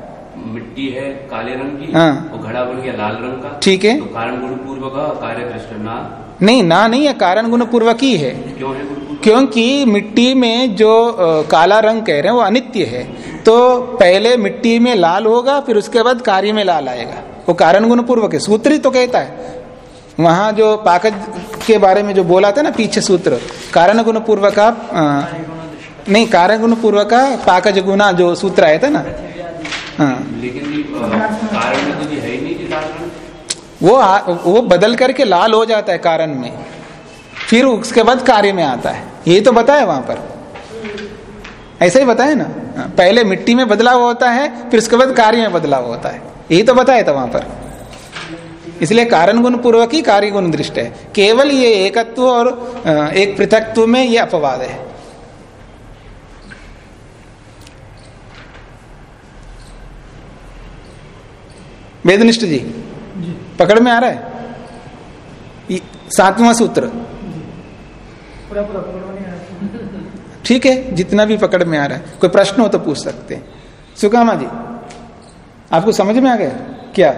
E: मिट्टी है काले रंग की
A: हाँ।
E: और घड़ा बन गया लाल रंग का।
A: ठीक है।
E: तो कारण गुरु पूर्वक कार्य दृष्ट ना।
A: नहीं ना नहीं है कारण गुण पूर्वक ही है।
E: क्यों है
A: क्योंकि मिट्टी में जो काला रंग कह रहे हैं वो अनित्य है। तो पहले मिट्टी में लाल होगा फिर उसके बाद कार्य में लाल आएगा। वो कारण गुण पूर्वक है। सूत्र ही तो कहता है। वहाँ जो पाकज के बारे में जो बोला था ना पीछे सूत्र कारण गुण पूर्वक का नहीं कारण गुण पूर्वक का पाकज गुना जो सूत्र आया था ना हाँ
E: तो
A: वो आ, वो बदल करके लाल हो जाता है कारण में। फिर उसके बाद कार्य में आता है। यही तो बताया वहाँ पर। ऐसा ही बताया ना। पहले मिट्टी में बदलाव होता है फिर उसके बाद कार्य में बदलाव होता है। यही तो बताया था वहाँ पर। इसलिए कारण गुण पूर्वक ही कार्य गुण दृष्ट है। केवल ये एकत्व और एक पृथकत्व में ये अपवाद है। वेदनिष्ठ जी पकड़ में आ रहा है? सातवां सूत्र। ठीक है जितना भी पकड़ में आ रहा है। कोई प्रश्न हो तो पूछ सकते हैं। सुकामा जी आपको समझ में आ गया? क्या?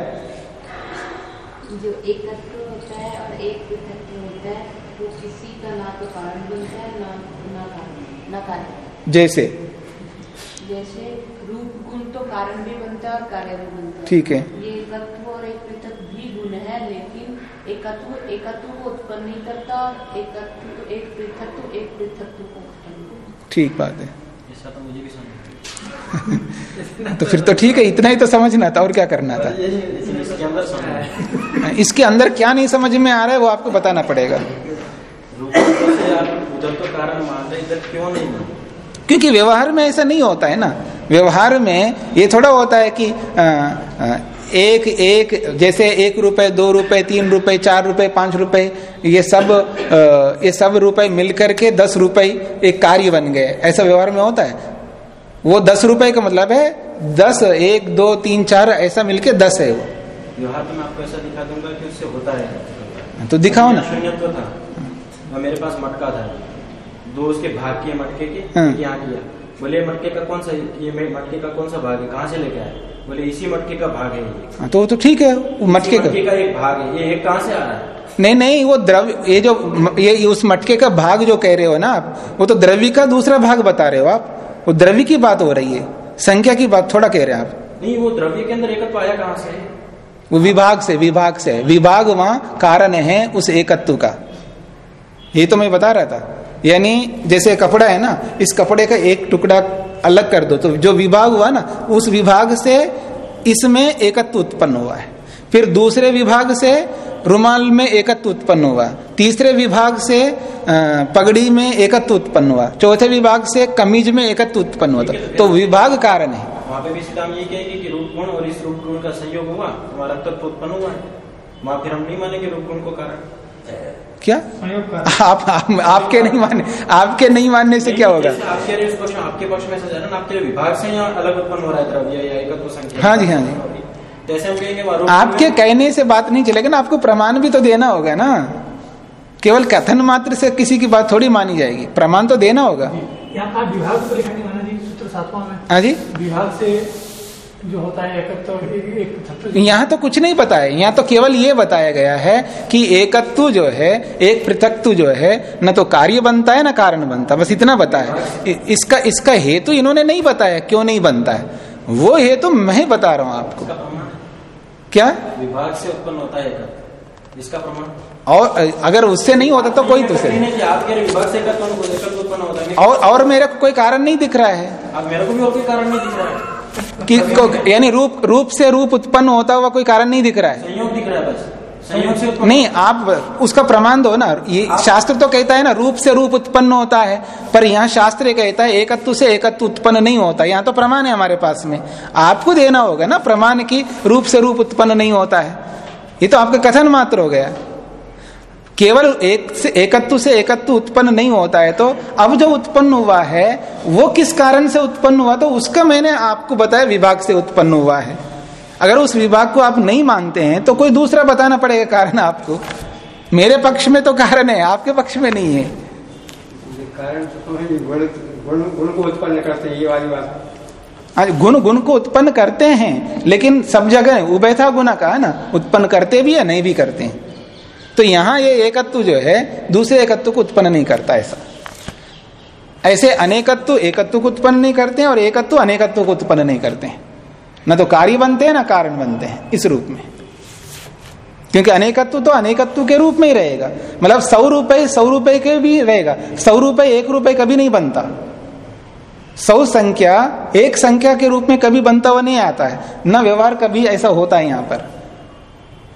F: जो एकत्व होता है और एक पृथक होता है वो किसी का ना तो कारण बनता है ना ना कारण ना कार्य।
A: जैसे?
F: जैसे रूप गुण तो कारण भी बनता है और कार्य भी बनता है।
A: ठीक है।
F: ये एकत्व और एक पृथक भी गुण है लेकिन एकत्व एकत्व को उत्पन्न नहीं करता और एकत्व तो एक पृथक एक पृथकत्व को उत्पन्न
A: ठीक बात है।
C: ऐसा तो मुझे भी समझ [laughs]
A: तो फिर तो ठीक है इतना ही तो समझना था और क्या करना था?
C: इसके अंदर समझ
A: इसके अंदर क्या नहीं समझ में आ रहा है वो आपको बताना पड़ेगा। क्योंकि व्यवहार में ऐसा नहीं होता है ना। व्यवहार में ये थोड़ा होता है कि आ, आ, एक एक जैसे एक रुपए दो रुपए तीन रुपए चार रुपए पाँच रुपए ये सब आ, ये सब रुपए मिलकर के दस रुपए एक कार्य बन गए। ऐसा व्यवहार में होता है? वो दस रुपए का मतलब है दस एक दो तीन चार ऐसा मिलके दस है वो।
C: तो मैं आपको ऐसा दिखा दूँगा कि उससे होता है।
A: तो दिखाओ ना।
C: शून्यत्व था। और मेरे पास मटका था। दो उसके भाग किए मटके के
A: हाँ।
C: यहाँ किया। बोले मटके का कौन सा ये मटके का कौन सा भाग है? कहाँ से लेके आए बोले इसी मटके का भाग है ये।
A: हाँ, तो तो ठीक है वो मटके का।
C: मटके का एक भाग है। ये एक कहाँ से आ रहा है?
A: नहीं नहीं वो द्रव्य ये जो ये उस मटके का भाग जो कह रहे हो ना आप वो तो द्रव्य का दूसरा भाग बता रहे हो आप। वो द्रव्य की बात हो रही है। संख्या की बात थोड़ा कह रहे हैं आप।
C: नहीं वो द्रव्य के अंदर एकत्व आया कहाँ से?
A: वो विभाग से विभाग से। विभाग वहाँ कारण है उस एकत्व का। ये तो मैं बता रहा था। यानी जैसे कपड़ा है ना इस कपड़े का एक टुकड़ा अलग कर दो। तो जो विभाग हुआ ना उस विभाग से इसमें एकत्व उत्पन्न हुआ है। फिर दूसरे विभाग से रुमाल में एकत्व उत्पन्न हुआ। तीसरे विभाग से पगड़ी में एकत्व उत्पन्न हुआ। चौथे विभाग से कमीज में एकत्व उत्पन्न हुआ था। तो विभाग कारण है।
C: वहाँ पे भी सीता ये कहेंगे कि रूप गुण और इस रूप गुण का संयोग हुआ हमारा तत्व उत्पन्न हुआ है। वहाँ फिर हम नहीं मानेंगे रूप गुण को कारण।
A: क्या?
D: संयोग
A: आप, आप आपके नहीं माने आपके नहीं मानने से क्या होगा?
C: आपके पक्ष में आपके पक्ष में ऐसा आपके विभाग से अलग उत्पन्न हो रहा है द्रव्य या एकत्व संख्या
A: हाँ जी, हाँ जी।
C: जैसे हम कहेंगे
A: आपके कहने से बात नहीं चलेगा ना आपको प्रमाण भी तो देना होगा ना। केवल कथन मात्र से किसी की बात थोड़ी मानी जाएगी। प्रमाण तो देना होगा। हाँ? जी
D: विभाग से जो होता है एकत्व
A: यहाँ तो कुछ नहीं बताया। यहाँ तो केवल ये बताया गया है कि एकत्व जो है एक पृथकत्व जो है न तो कार्य बनता है न कारण बनता बस इतना बताया। इसका इसका हेतु इन्होंने नहीं बताया क्यों नहीं बनता है। वो हेतु मैं बता रहा हूँ आपको। क्या?
C: विभाग से उत्पन्न होता है एकत्व इसका प्रमाण।
A: और अगर उससे नहीं होता तो कोई दूसरे
C: है?
A: और और मेरे को कोई कारण नहीं दिख रहा है।
C: अब मेरे को भी और कोई कारण नहीं दिख रहा है।
A: कि यानी रूप रूप से रूप उत्पन्न होता हुआ कोई कारण नहीं दिख रहा है।
C: संयोग दिख रहा है बस।
A: नहीं आप उसका प्रमाण दो ना। ये शास्त्र तो कहता है ना रूप से रूप उत्पन्न होता है पर यहाँ शास्त्र कहता है एकत्व से एकत्व उत्पन्न नहीं होता। यहाँ तो प्रमाण है हमारे पास में। आपको देना होगा ना प्रमाण की रूप से रूप उत्पन्न नहीं होता है। ये तो आपका कथन मात्र हो गया। केवल एक से एकत्व से एकत्व उत्पन्न नहीं होता है। तो अब जो उत्पन्न हुआ है वो किस कारण से उत्पन्न हुआ? तो उसका मैंने आपको बताया विभाग से उत्पन्न हुआ है। अगर उस विभाग को आप नहीं मानते हैं तो कोई दूसरा बताना पड़ेगा कारण आपको। मेरे पक्ष में तो कारण है आपके पक्ष में नहीं है।
G: कारण तो गुण गुण गुण को उत्पन्न करते हैं ये वाली बात।
A: गुण गुण को उत्पन्न करते हैं लेकिन सब जगह उभयथा गुना का है ना उत्पन्न करते भी है नहीं भी करते हैं। तो यहाँ ये एकत्व जो है दूसरे एकत्व को उत्पन्न नहीं करता ऐसा। ऐसे अनेकत्व एकत्व को उत्पन्न नहीं करते हैं और एकत्व अनेकत्व को उत्पन्न नहीं करते हैं। न तो कार्य बनते हैं, ना कारण बनते हैं, इस रूप में। क्योंकि अनेकत्व तो अनेकत्व के रूप में ही रहेगा। मतलब सौ रुपए सौ रुपए के भी रहेगा। सौ रुपए एक रुपए कभी नहीं बनता। सौ संख्या एक संख्या के रूप में कभी बनता हुआ नहीं आता है। न व्यवहार कभी ऐसा होता है यहाँ पर।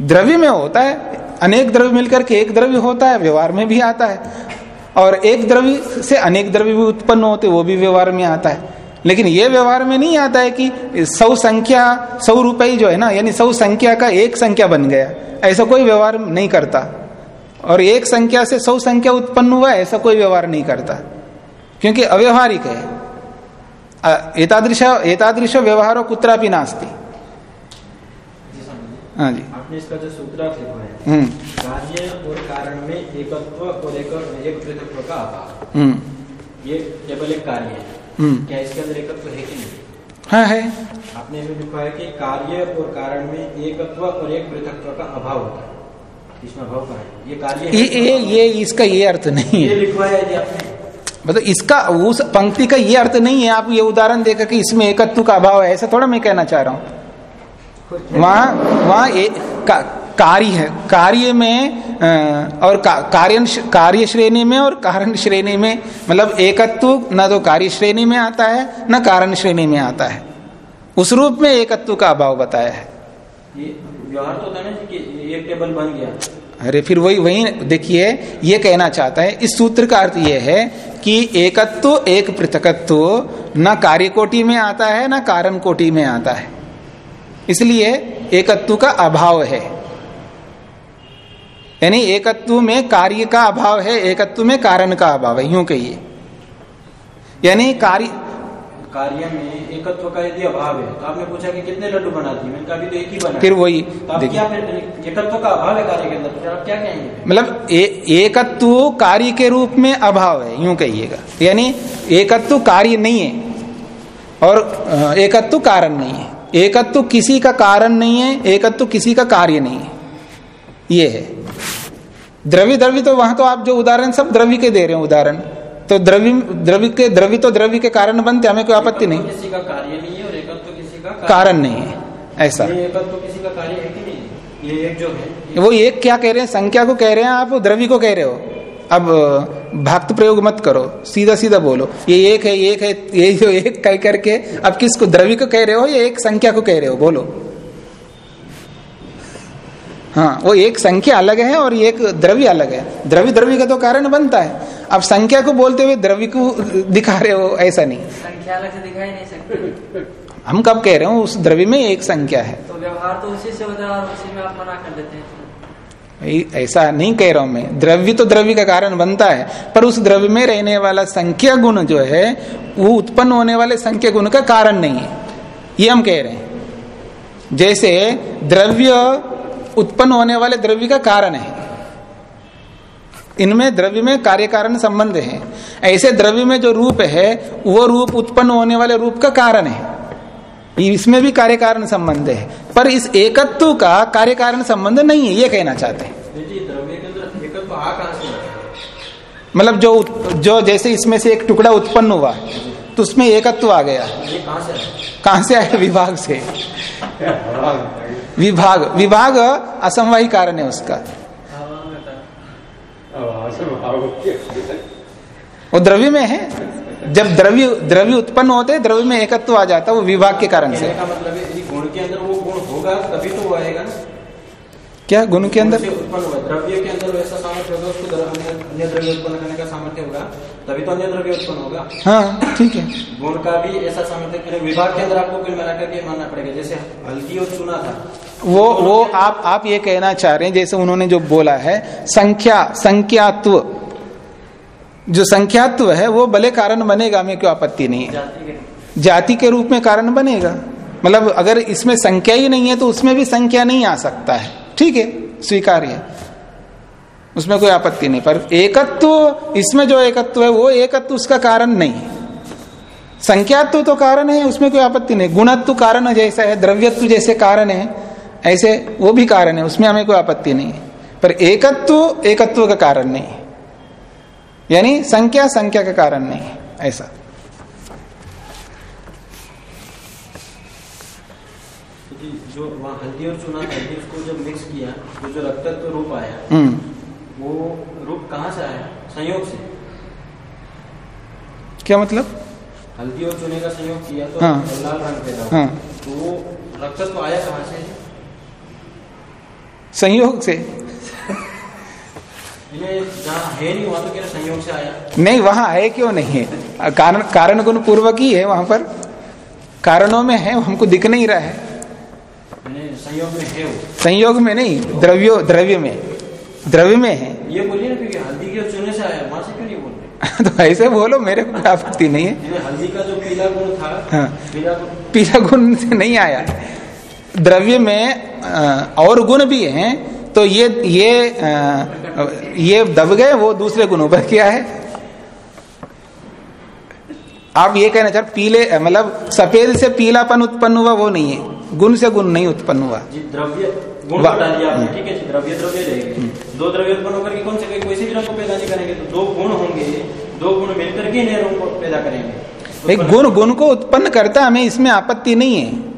A: द्रव्य में होता है, अनेक द्रव्य मिलकर के एक द्रव्य होता है, व्यवहार में भी आता है। और एक द्रव्य से अनेक द्रव्य भी उत्पन्न होते, वो भी व्यवहार में आता है। लेकिन ये व्यवहार में नहीं आता है कि सौ संख्या सौ रुपए जो है ना यानी सौ संख्या का एक संख्या बन गया। ऐसा कोई व्यवहार नहीं करता। और एक संख्या से सौ संख्या उत्पन्न हुआ ऐसा कोई व्यवहार नहीं करता। क्योंकि अव्यवहारिक है। एतादृश एतादृश व्यवहार कुत्रापि नास्ति। हाँ जी।
C: आपने इसका जो सूत्रार्थ लिखा है
A: हम्म।
C: कार्य और कारण में एकत्व और एक का
A: हम्म।
C: ये केवल एक कार्य है। क्या इसके अंदर एकत्व है कि नहीं?
A: हाँ है।
C: आपने इसमें लिखा है कि कार्य और कारण में एकत्व और एक पृथकत्व का अभाव होता है। इसमें अभाव का है? ये कार्य है
A: ये ये ये इसका ये अर्थ नहीं
C: ये
A: है
C: लिखा है जी आपने।
A: मतलब इसका उस पंक्ति का ये अर्थ नहीं है। आप ये उदाहरण देकर के इसमें एकत्व का अभाव है ऐसा थोड़ा मैं कहना चाह रहा हूँ। वहाँ वहाँ का, कार्य है। कार्य में और कार्य कार्य श्रेणी में और कारण श्रेणी में मतलब एकत्व न तो कार्य श्रेणी में आता है न कारण श्रेणी में आता है। उस रूप में एकत्व का अभाव बताया है।
C: तो होता ना जी कि एक टेबल बन गया।
A: अरे फिर वही वही देखिए ये कहना चाहता है इस सूत्र का अर्थ ये है कि एकत्व एक पृथकत्व न कार्य कोटि में आता है न कारण कोटि में आता है। इसलिए एकत्व का अभाव है। यानी एकत्व में कार्य का अभाव है एकत्व में कारण का अभाव है यूँ कहिए। यानी कार्य
C: कार्य में एकत्व का यदि अभाव है तो आपने पूछा कि कितने लड्डू बना दिए मैंने कहा तो एक ही बना
A: फिर वही
C: तो क्या फिर एकत्व का अभाव है कार्य के अंदर फिर आप क्या कहेंगे?
A: मतलब एकत्व कार्य के रूप में अभाव है यूँ कहिएगा। यानी एकत्व कार्य नहीं है और एकत्व कारण नहीं है। एकत्व किसी का कारण नहीं है एकत्व किसी का कार्य नहीं है। ये है। द्रव्य द्रव्य तो वहाँ तो आप जो उदाहरण सब द्रव्य के दे रहे हैं उदाहरण। तो द्रव्य द्रव्य के द्रव्य तो द्रव्य के कारण बनते हमें कोई आपत्ति नहीं।
C: किसी का कार्य नहीं है और एकत्व किसी का
A: कारण नहीं है ऐसा।
C: एकत्व किसी का कार्य है कि नहीं? ये एक जो है
A: वो एक क्या कह रहे हैं? संख्या को कह रहे हैं आप द्रव्य को कह रहे हो। अब भक्त प्रयोग मत करो सीधा सीधा बोलो। ये एक है एक है ये जो एक कह करके अब किसको द्रव्य को कह रहे हो या एक संख्या को कह रहे हो? बोलो। हाँ वो एक संख्या अलग है और एक द्रव्य अलग है। द्रव्य द्रव्य का तो कारण बनता है। अब संख्या को बोलते हुए द्रव्य को दिखा रहे हो ऐसा नहीं।
B: संख्या अलग से दिखाई नहीं सकती।
A: हम कब कह रहे हो उस द्रव्य में एक संख्या है?
B: तो व्यवहार तो उसी से होता है और उसी में आप मना कर देते हैं।
A: ऐसा नहीं कह रहा हूँ मैं। द्रव्य तो द्रव्य का कारण बनता है पर उस द्रव्य में रहने वाला संख्या गुण जो है वो उत्पन्न होने वाले संख्या गुण का कारण नहीं है। ये हम कह रहे हैं। जैसे द्रव्य उत्पन्न होने वाले द्रव्य का कारण है। इनमें द्रव्य में कार्य कारण संबंध है। ऐसे द्रव्य में जो रूप है वो रूप उत्पन्न होने वाले रूप का कारण है। इसमें भी कार्य कारण संबंध है। पर इस एकत्व का कार्य कारण संबंध नहीं है ये कहना चाहते हैं।
C: नहीं जी द्रव्य के अंदर एकत्व आ कहाँ से होता है?
A: मतलब जो जो जैसे इसमें से एक टुकड़ा उत्पन्न हुआ तो उसमें एकत्व आ गया।
C: कहाँ से आया?
A: विभाग से। विभाग विभाग असमवाही कारण है उसका। वो द्रव्य में है। जब द्रव्य द्रव्य उत्पन्न होते हैं द्रव्य में एकत्व आ जाता है वो विभाग के कारण से।
C: मतलब गुण के अंदर वो गुण होगा तभी तो वो आएगा ना।
A: क्या गुण के अंदर?
C: द्रव्य के अंदर वैसा सामर्थ्य होगा उसको द्रव्य- अन्य द्रव्य उत्पन्न करने का सामर्थ्य होगा तभी तो अन्य द्रव्य उत्पन्न होगा।
A: हाँ ठीक है।
C: गुण का भी ऐसा सामर्थ्य विभाग के अंदर आपको कुल मिला करके मानना पड़ेगा। जैसे हल्दी और चुना था।
A: वो वो आप आप ये कहना चाह रहे हैं, जैसे उन्होंने जो बोला है, संख्या, संख्यात्व। जो संख्यात्व है, वो भले कारण बनेगा, हमें क्यों आपत्ति नहीं। है
B: जाति के
A: जाति के रूप में कारण बनेगा। मतलब अगर इसमें संख्या ही नहीं है तो उसमें भी संख्या नहीं आ सकता है। ठीक है? स्वीकार्य है। उसमें कोई आपत्ति नहीं। पर एकत्व, इसमें जो एकत्व है, वो एकत्व उसका कारण नहीं। है संख्यात्व तो कारण है, उसमें कोई आपत्ति नहीं। गुणत्व कारण जैसा है, द्रव्यत्व जैसे कारण है। ऐसे वो भी कारण है उसमें हमें कोई आपत्ति नहीं है। पर एकत्व एकत्व का कारण नहीं यानी संख्या संख्या का कारण नहीं ऐसा।
C: जो वहाँ हल्दी और चुना था उसको जब मिक्स किया तो जो रक्तत्व रूप आया
A: हम्म।
C: वो रूप कहाँ से आया? संयोग से।
A: क्या मतलब?
C: हल्दी और चुने का संयोग किया तो
A: हाँ।
C: लाल रंग पैदा
A: हाँ।
C: तो वो रक्तत्व आया कहाँ से?
A: संयोग से।
C: इन्हें जहाँ है नहीं वहाँ तो क्या संयोग से आया?
A: नहीं वहाँ है क्यों नहीं है? कारण कारण गुण पूर्वक ही है वहाँ पर। कारणों में है हमको दिख नहीं रहा है।
C: संयोग में है वो।
A: संयोग में नहीं द्रव्यो द्रव्य में। द्रव्य में है।
C: ये बोलिए ना क्योंकि हल्दी के चुने से आया वहाँ से क्यों नहीं बोल रहे? [laughs]
A: तो ऐसे बोलो मेरे को आपत्ति नहीं है।
C: हल्दी का जो पीला गुण था
A: हाँ।
C: पीला गुण
A: से नहीं आया। द्रव्य में और गुण भी हैं तो ये ये ये दब गए वो दूसरे गुणों पर क्या है? आप ये कहना चाह पीले मतलब सफ़ेद से पीलापन उत्पन्न हुआ वो नहीं है। गुण से गुण नहीं उत्पन्न हुआ।
C: द्रव्य गुण ठीक है द्रव्य द्रव्य रहेंगे दो द्रव्य उत्पन्न होकर कौन से कोई से भी रंग को पैदा नहीं करेंगे? तो दो गुण होंगे दो गुण मिलकर के नए रंग को पैदा करेंगे।
A: एक गुण गुण को उत्पन्न करता हमें इसमें आपत्ति नहीं है।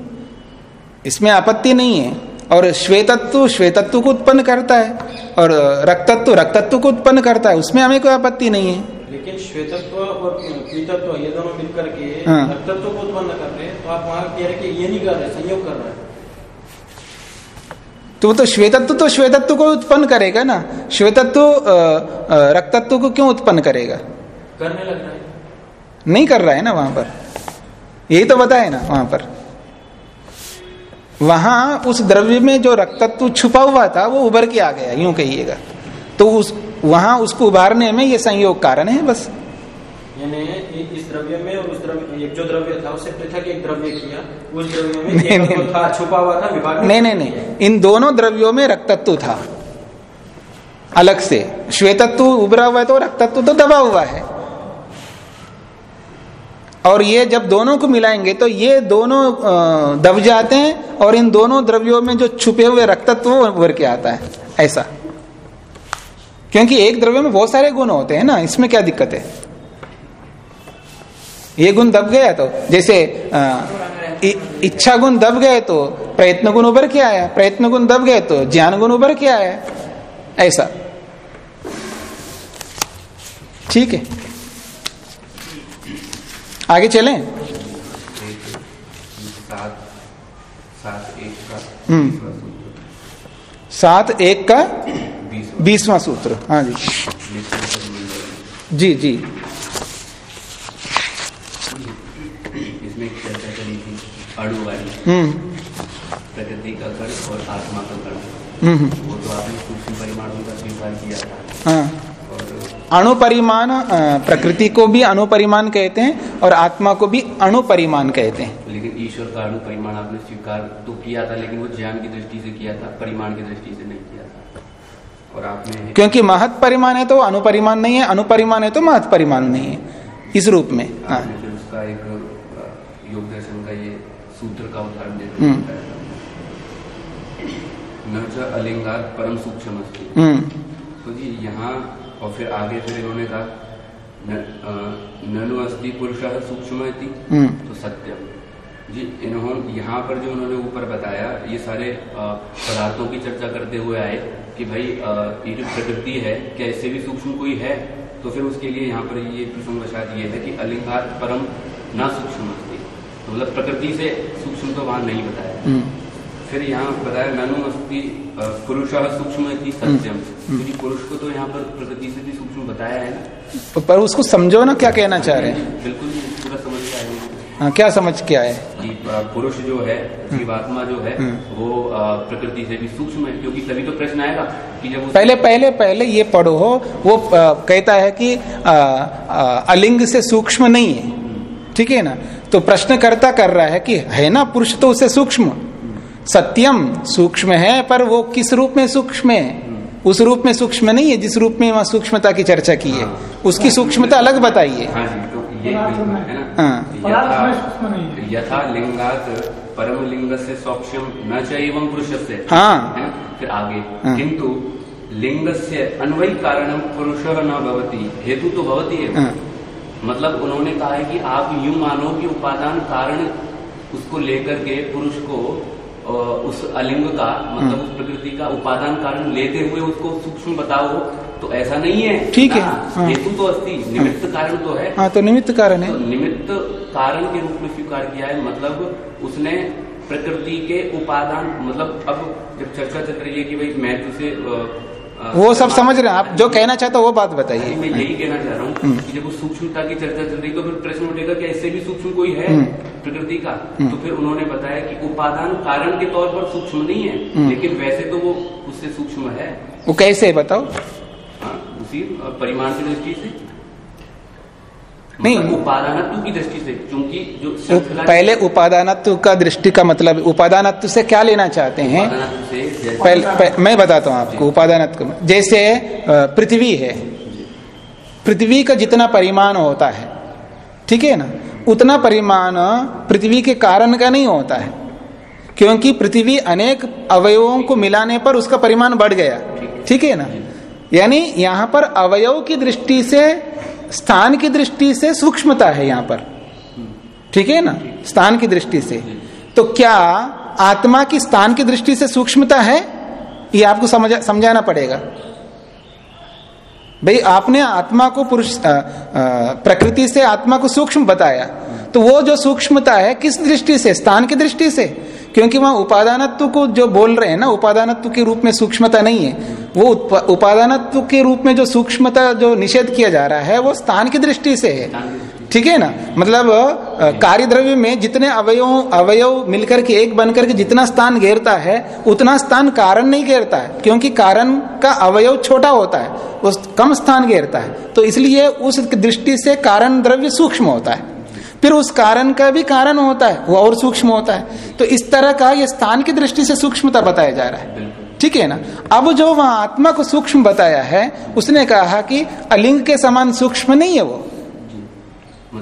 A: इसमें आपत्ति नहीं है। और श्वेतत्व श्वेतत्व को उत्पन्न करता है। और रक्तत्व रक्तत्व को उत्पन्न करता है। उसमें हमें कोई आपत्ति नहीं है।
C: लेकिन श्वेतत्व और पीतत्व ये दोनों मिलकर के
A: हाँ।
C: रक्तत्व को उत्पन्न कर रहे हैं। तो आप वहाँ कह रहे कि ये नहीं कर रहे संयोग कर रहे हैं।
A: तो वो तो श्वेतत्व तो श्वेतत्व को उत्पन्न करेगा ना। श्वेतत्व रक्तत्व को क्यों उत्पन्न करेगा?
C: करने लग रहा है।
A: नहीं कर रहा है ना वहाँ पर। यही तो बताए ना वहाँ पर। वहाँ उस द्रव्य में जो रक्तत्व छुपा हुआ था वो उभर के आ गया यूँ कहिएगा। तो उस वहाँ उसको उभारने में ये संयोग कारण है बस।
C: यानी इस द्रव्य में और उस द्रव्य एक जो द्रव्य था उससे पृथक एक द्रव्य किया। उस द्रव्य में
A: नहीं, नहीं।
C: था छुपा हुआ था विभाग
A: नहीं नहीं नहीं। इन दोनों द्रव्यों में रक्तत्व था। अलग से। श्वेतत्व उभरा हुआ है तो रक्तत्व तो दबा हुआ है। और ये जब दोनों को मिलाएँगे तो ये दोनों दब जाते हैं और इन दोनों द्रव्यों में जो छुपे हुए रक्तत्व वो उभर के आता है। ऐसा। क्योंकि एक द्रव्य में बहुत सारे गुण होते हैं ना इसमें क्या दिक्कत है? ये गुण दब गया तो जैसे अ, इ- इच्छा गुण दब गए तो प्रयत्न गुण उभर के आया प्रयत्न गुण दब गए तो ज्ञान गुण उभर के आया। ऐसा। ठीक है? आगे चले।
E: सात एक का बीसवा सूत्र। बीस
A: बीसवां। सूत्र। हाँ जी। जी जी। हम्म।
E: प्रकृति का कण और आत्मा का कण
A: हम्म। हम्म,
E: वो तो आपने सूक्ष्म परिमाणों का स्वीकार किया था।
A: हाँ। अणुपरिमाण प्रकृति को भी अणुपरिमाण कहते हैं और आत्मा को भी अणुपरिमाण कहते हैं।
E: लेकिन ईश्वर का अणु परिमाण आपने स्वीकार तो किया था लेकिन वो ज्ञान की दृष्टि से किया था परिमाण की दृष्टि से नहीं किया था। और आपने
A: क्योंकि महत परिमाण है तो अनुपरिमाण नहीं है अनुपरिमाण है तो महत परिमाण नहीं है इस रूप में। हाँ।
E: उसका एक योग दर्शन का ये सूत्र का उदाहरण देते
A: हम्म।
E: न अलिंगात परम सूक्ष्म
A: हम्म।
E: तो जी यहाँ और फिर आगे फिर इन्होंने कहा ननु अस्ति पुरुष सूक्ष्म
A: हम्म।
E: तो सत्यम। जी इन्होंने यहाँ पर जो उन्होंने ऊपर बताया ये सारे पदार्थों की चर्चा करते हुए आए कि भाई ये जो प्रकृति है क्या इससे भी सूक्ष्म कोई है? तो फिर उसके लिए यहाँ पर ये प्रसंग वशात ये है कि अलिंगात परम न सूक्ष्म तो मतलब प्रकृति से सूक्ष्म तो वहाँ नहीं बताया।
A: हम्म।
E: फिर यहाँ बताया ननु अस्ति पुरुष सूक्ष्म सत्यम। क्योंकि पुरुष को तो यहाँ पर प्रकृति से भी सूक्ष्म बताया है ना।
A: पर उसको समझो ना क्या कहना चाह रहे हैं।
E: बिल्कुल पूरा समझ में आएगा
A: हाँ, क्या समझ के आए?
E: कि पुरुष जो है जीवात्मा जो है
A: हम्म।
E: वो प्रकृति से भी सूक्ष्म है। क्योंकि तभी तो प्रश्न आएगा कि जब
A: पहले पहले पहले ये पढ़ो वो कहता है कि अलिंग से सूक्ष्म नहीं है। ठीक है ना? तो प्रश्नकर्ता कर रहा है कि है ना पुरुष तो उसे सूक्ष्म? सत्यम सूक्ष्म है पर वो किस रूप में सूक्ष्म है उस रूप में सूक्ष्म नहीं है जिस रूप में वहाँ सूक्ष्मता की चर्चा की है उसकी सूक्ष्मता अलग बताइए
E: हाँ जी तो। है
A: हाँ।
E: यथा
D: सूक्ष्म नहीं है
E: यथा लिंगात परम लिंग से सौक्ष्म न एवं पुरुष से
A: हाँ।
E: फिर आगे
A: हाँ।
E: किंतु लिंग से अन्वयी कारण पुरुष न भवती हेतु तो भवती है
A: हाँ।
E: मतलब उन्होंने कहा है कि आप यूँ मानो कि उपादान कारण उसको लेकर के पुरुष को उस अलिंग का मतलब उस प्रकृति का उपादान कारण लेते हुए उसको सूक्ष्म बताओ तो ऐसा नहीं है
A: ठीक है? हाँ।
E: हेतु तो अस्थि निमित्त कारण तो है
A: हाँ तो निमित्त कारण है
E: तो निमित्त कारण के रूप में स्वीकार किया है मतलब उसने प्रकृति के उपादान मतलब अब जब चर्चा चल रही है कि भाई मैं से अ,
A: वो सब समझ रहे हैं। आप जो कहना चाहते हो वो बात बताइए।
E: मैं यही कहना चाह रहा
A: हम्म।
E: हूँ कि जब सूक्ष्मता की चर्चा चल रही तो फिर प्रश्न उठेगा कि ऐसे भी सूक्ष्म कोई है
A: हम्म।
E: प्रकृति का? तो फिर उन्होंने बताया कि उपादान कारण के तौर पर सूक्ष्म नहीं है
A: हम्म।
E: लेकिन वैसे तो वो उससे सूक्ष्म है।
A: वो कैसे है बताओ।
E: हाँ, उसी परिमाण की दृष्टि से।
A: नहीं।
E: मतलब उपादानत्व की दृष्टि से क्योंकि जो
A: पहले उपादानत्व का दृष्टि का मतलब उपादानत्व से क्या लेना चाहते हैं? पहले पह, मैं बताता हूँ आपको उपादानत्व जैसे पृथ्वी है। पृथ्वी का जितना परिमाण होता है ठीक है ना? उतना परिमाण पृथ्वी के कारण का नहीं होता है। क्योंकि पृथ्वी अनेक अवयवों को मिलाने पर उसका परिमाण बढ़ गया ठीक है। ना? यानी यहाँ पर अवयव की दृष्टि से स्थान की दृष्टि से सूक्ष्मता है यहाँ पर। ठीक है ना? स्थान की दृष्टि से। तो क्या आत्मा की स्थान की दृष्टि से सूक्ष्मता है? ये आपको समझ, समझाना पड़ेगा। भाई, आपने आत्मा को पुरुष प्रकृति से आत्मा को सूक्ष्म बताया। तो वो जो सूक्ष्मता है, किस दृष्टि से? स्थान की दृष्टि से। क्योंकि वहाँ उपादानत्व को जो बोल रहे हैं ना, उपादानत्व के रूप में सूक्ष्मता नहीं है। वो उपादानत्व के रूप में जो सूक्ष्मता, जो निषेध किया जा रहा है, वो स्थान की दृष्टि से है। ठीक है ना? मतलब कार्य द्रव्य में जितने अवयव अवयव मिलकर के एक बनकर के जितना स्थान घेरता है, उतना स्थान कारण नहीं घेरता है, क्योंकि कारण का अवयव छोटा होता है वो कम स्थान घेरता है। तो इसलिए उस दृष्टि से कारण द्रव्य सूक्ष्म होता है। फिर उस कारण का भी कारण होता है वो और सूक्ष्म होता है। तो इस तरह का ये स्थान की दृष्टि से सूक्ष्मता बताया जा रहा है। ठीक है ना? अब जो वहाँ आत्मा को सूक्ष्म बताया है उसने कहा कि अलिंग के समान सूक्ष्म नहीं है वो।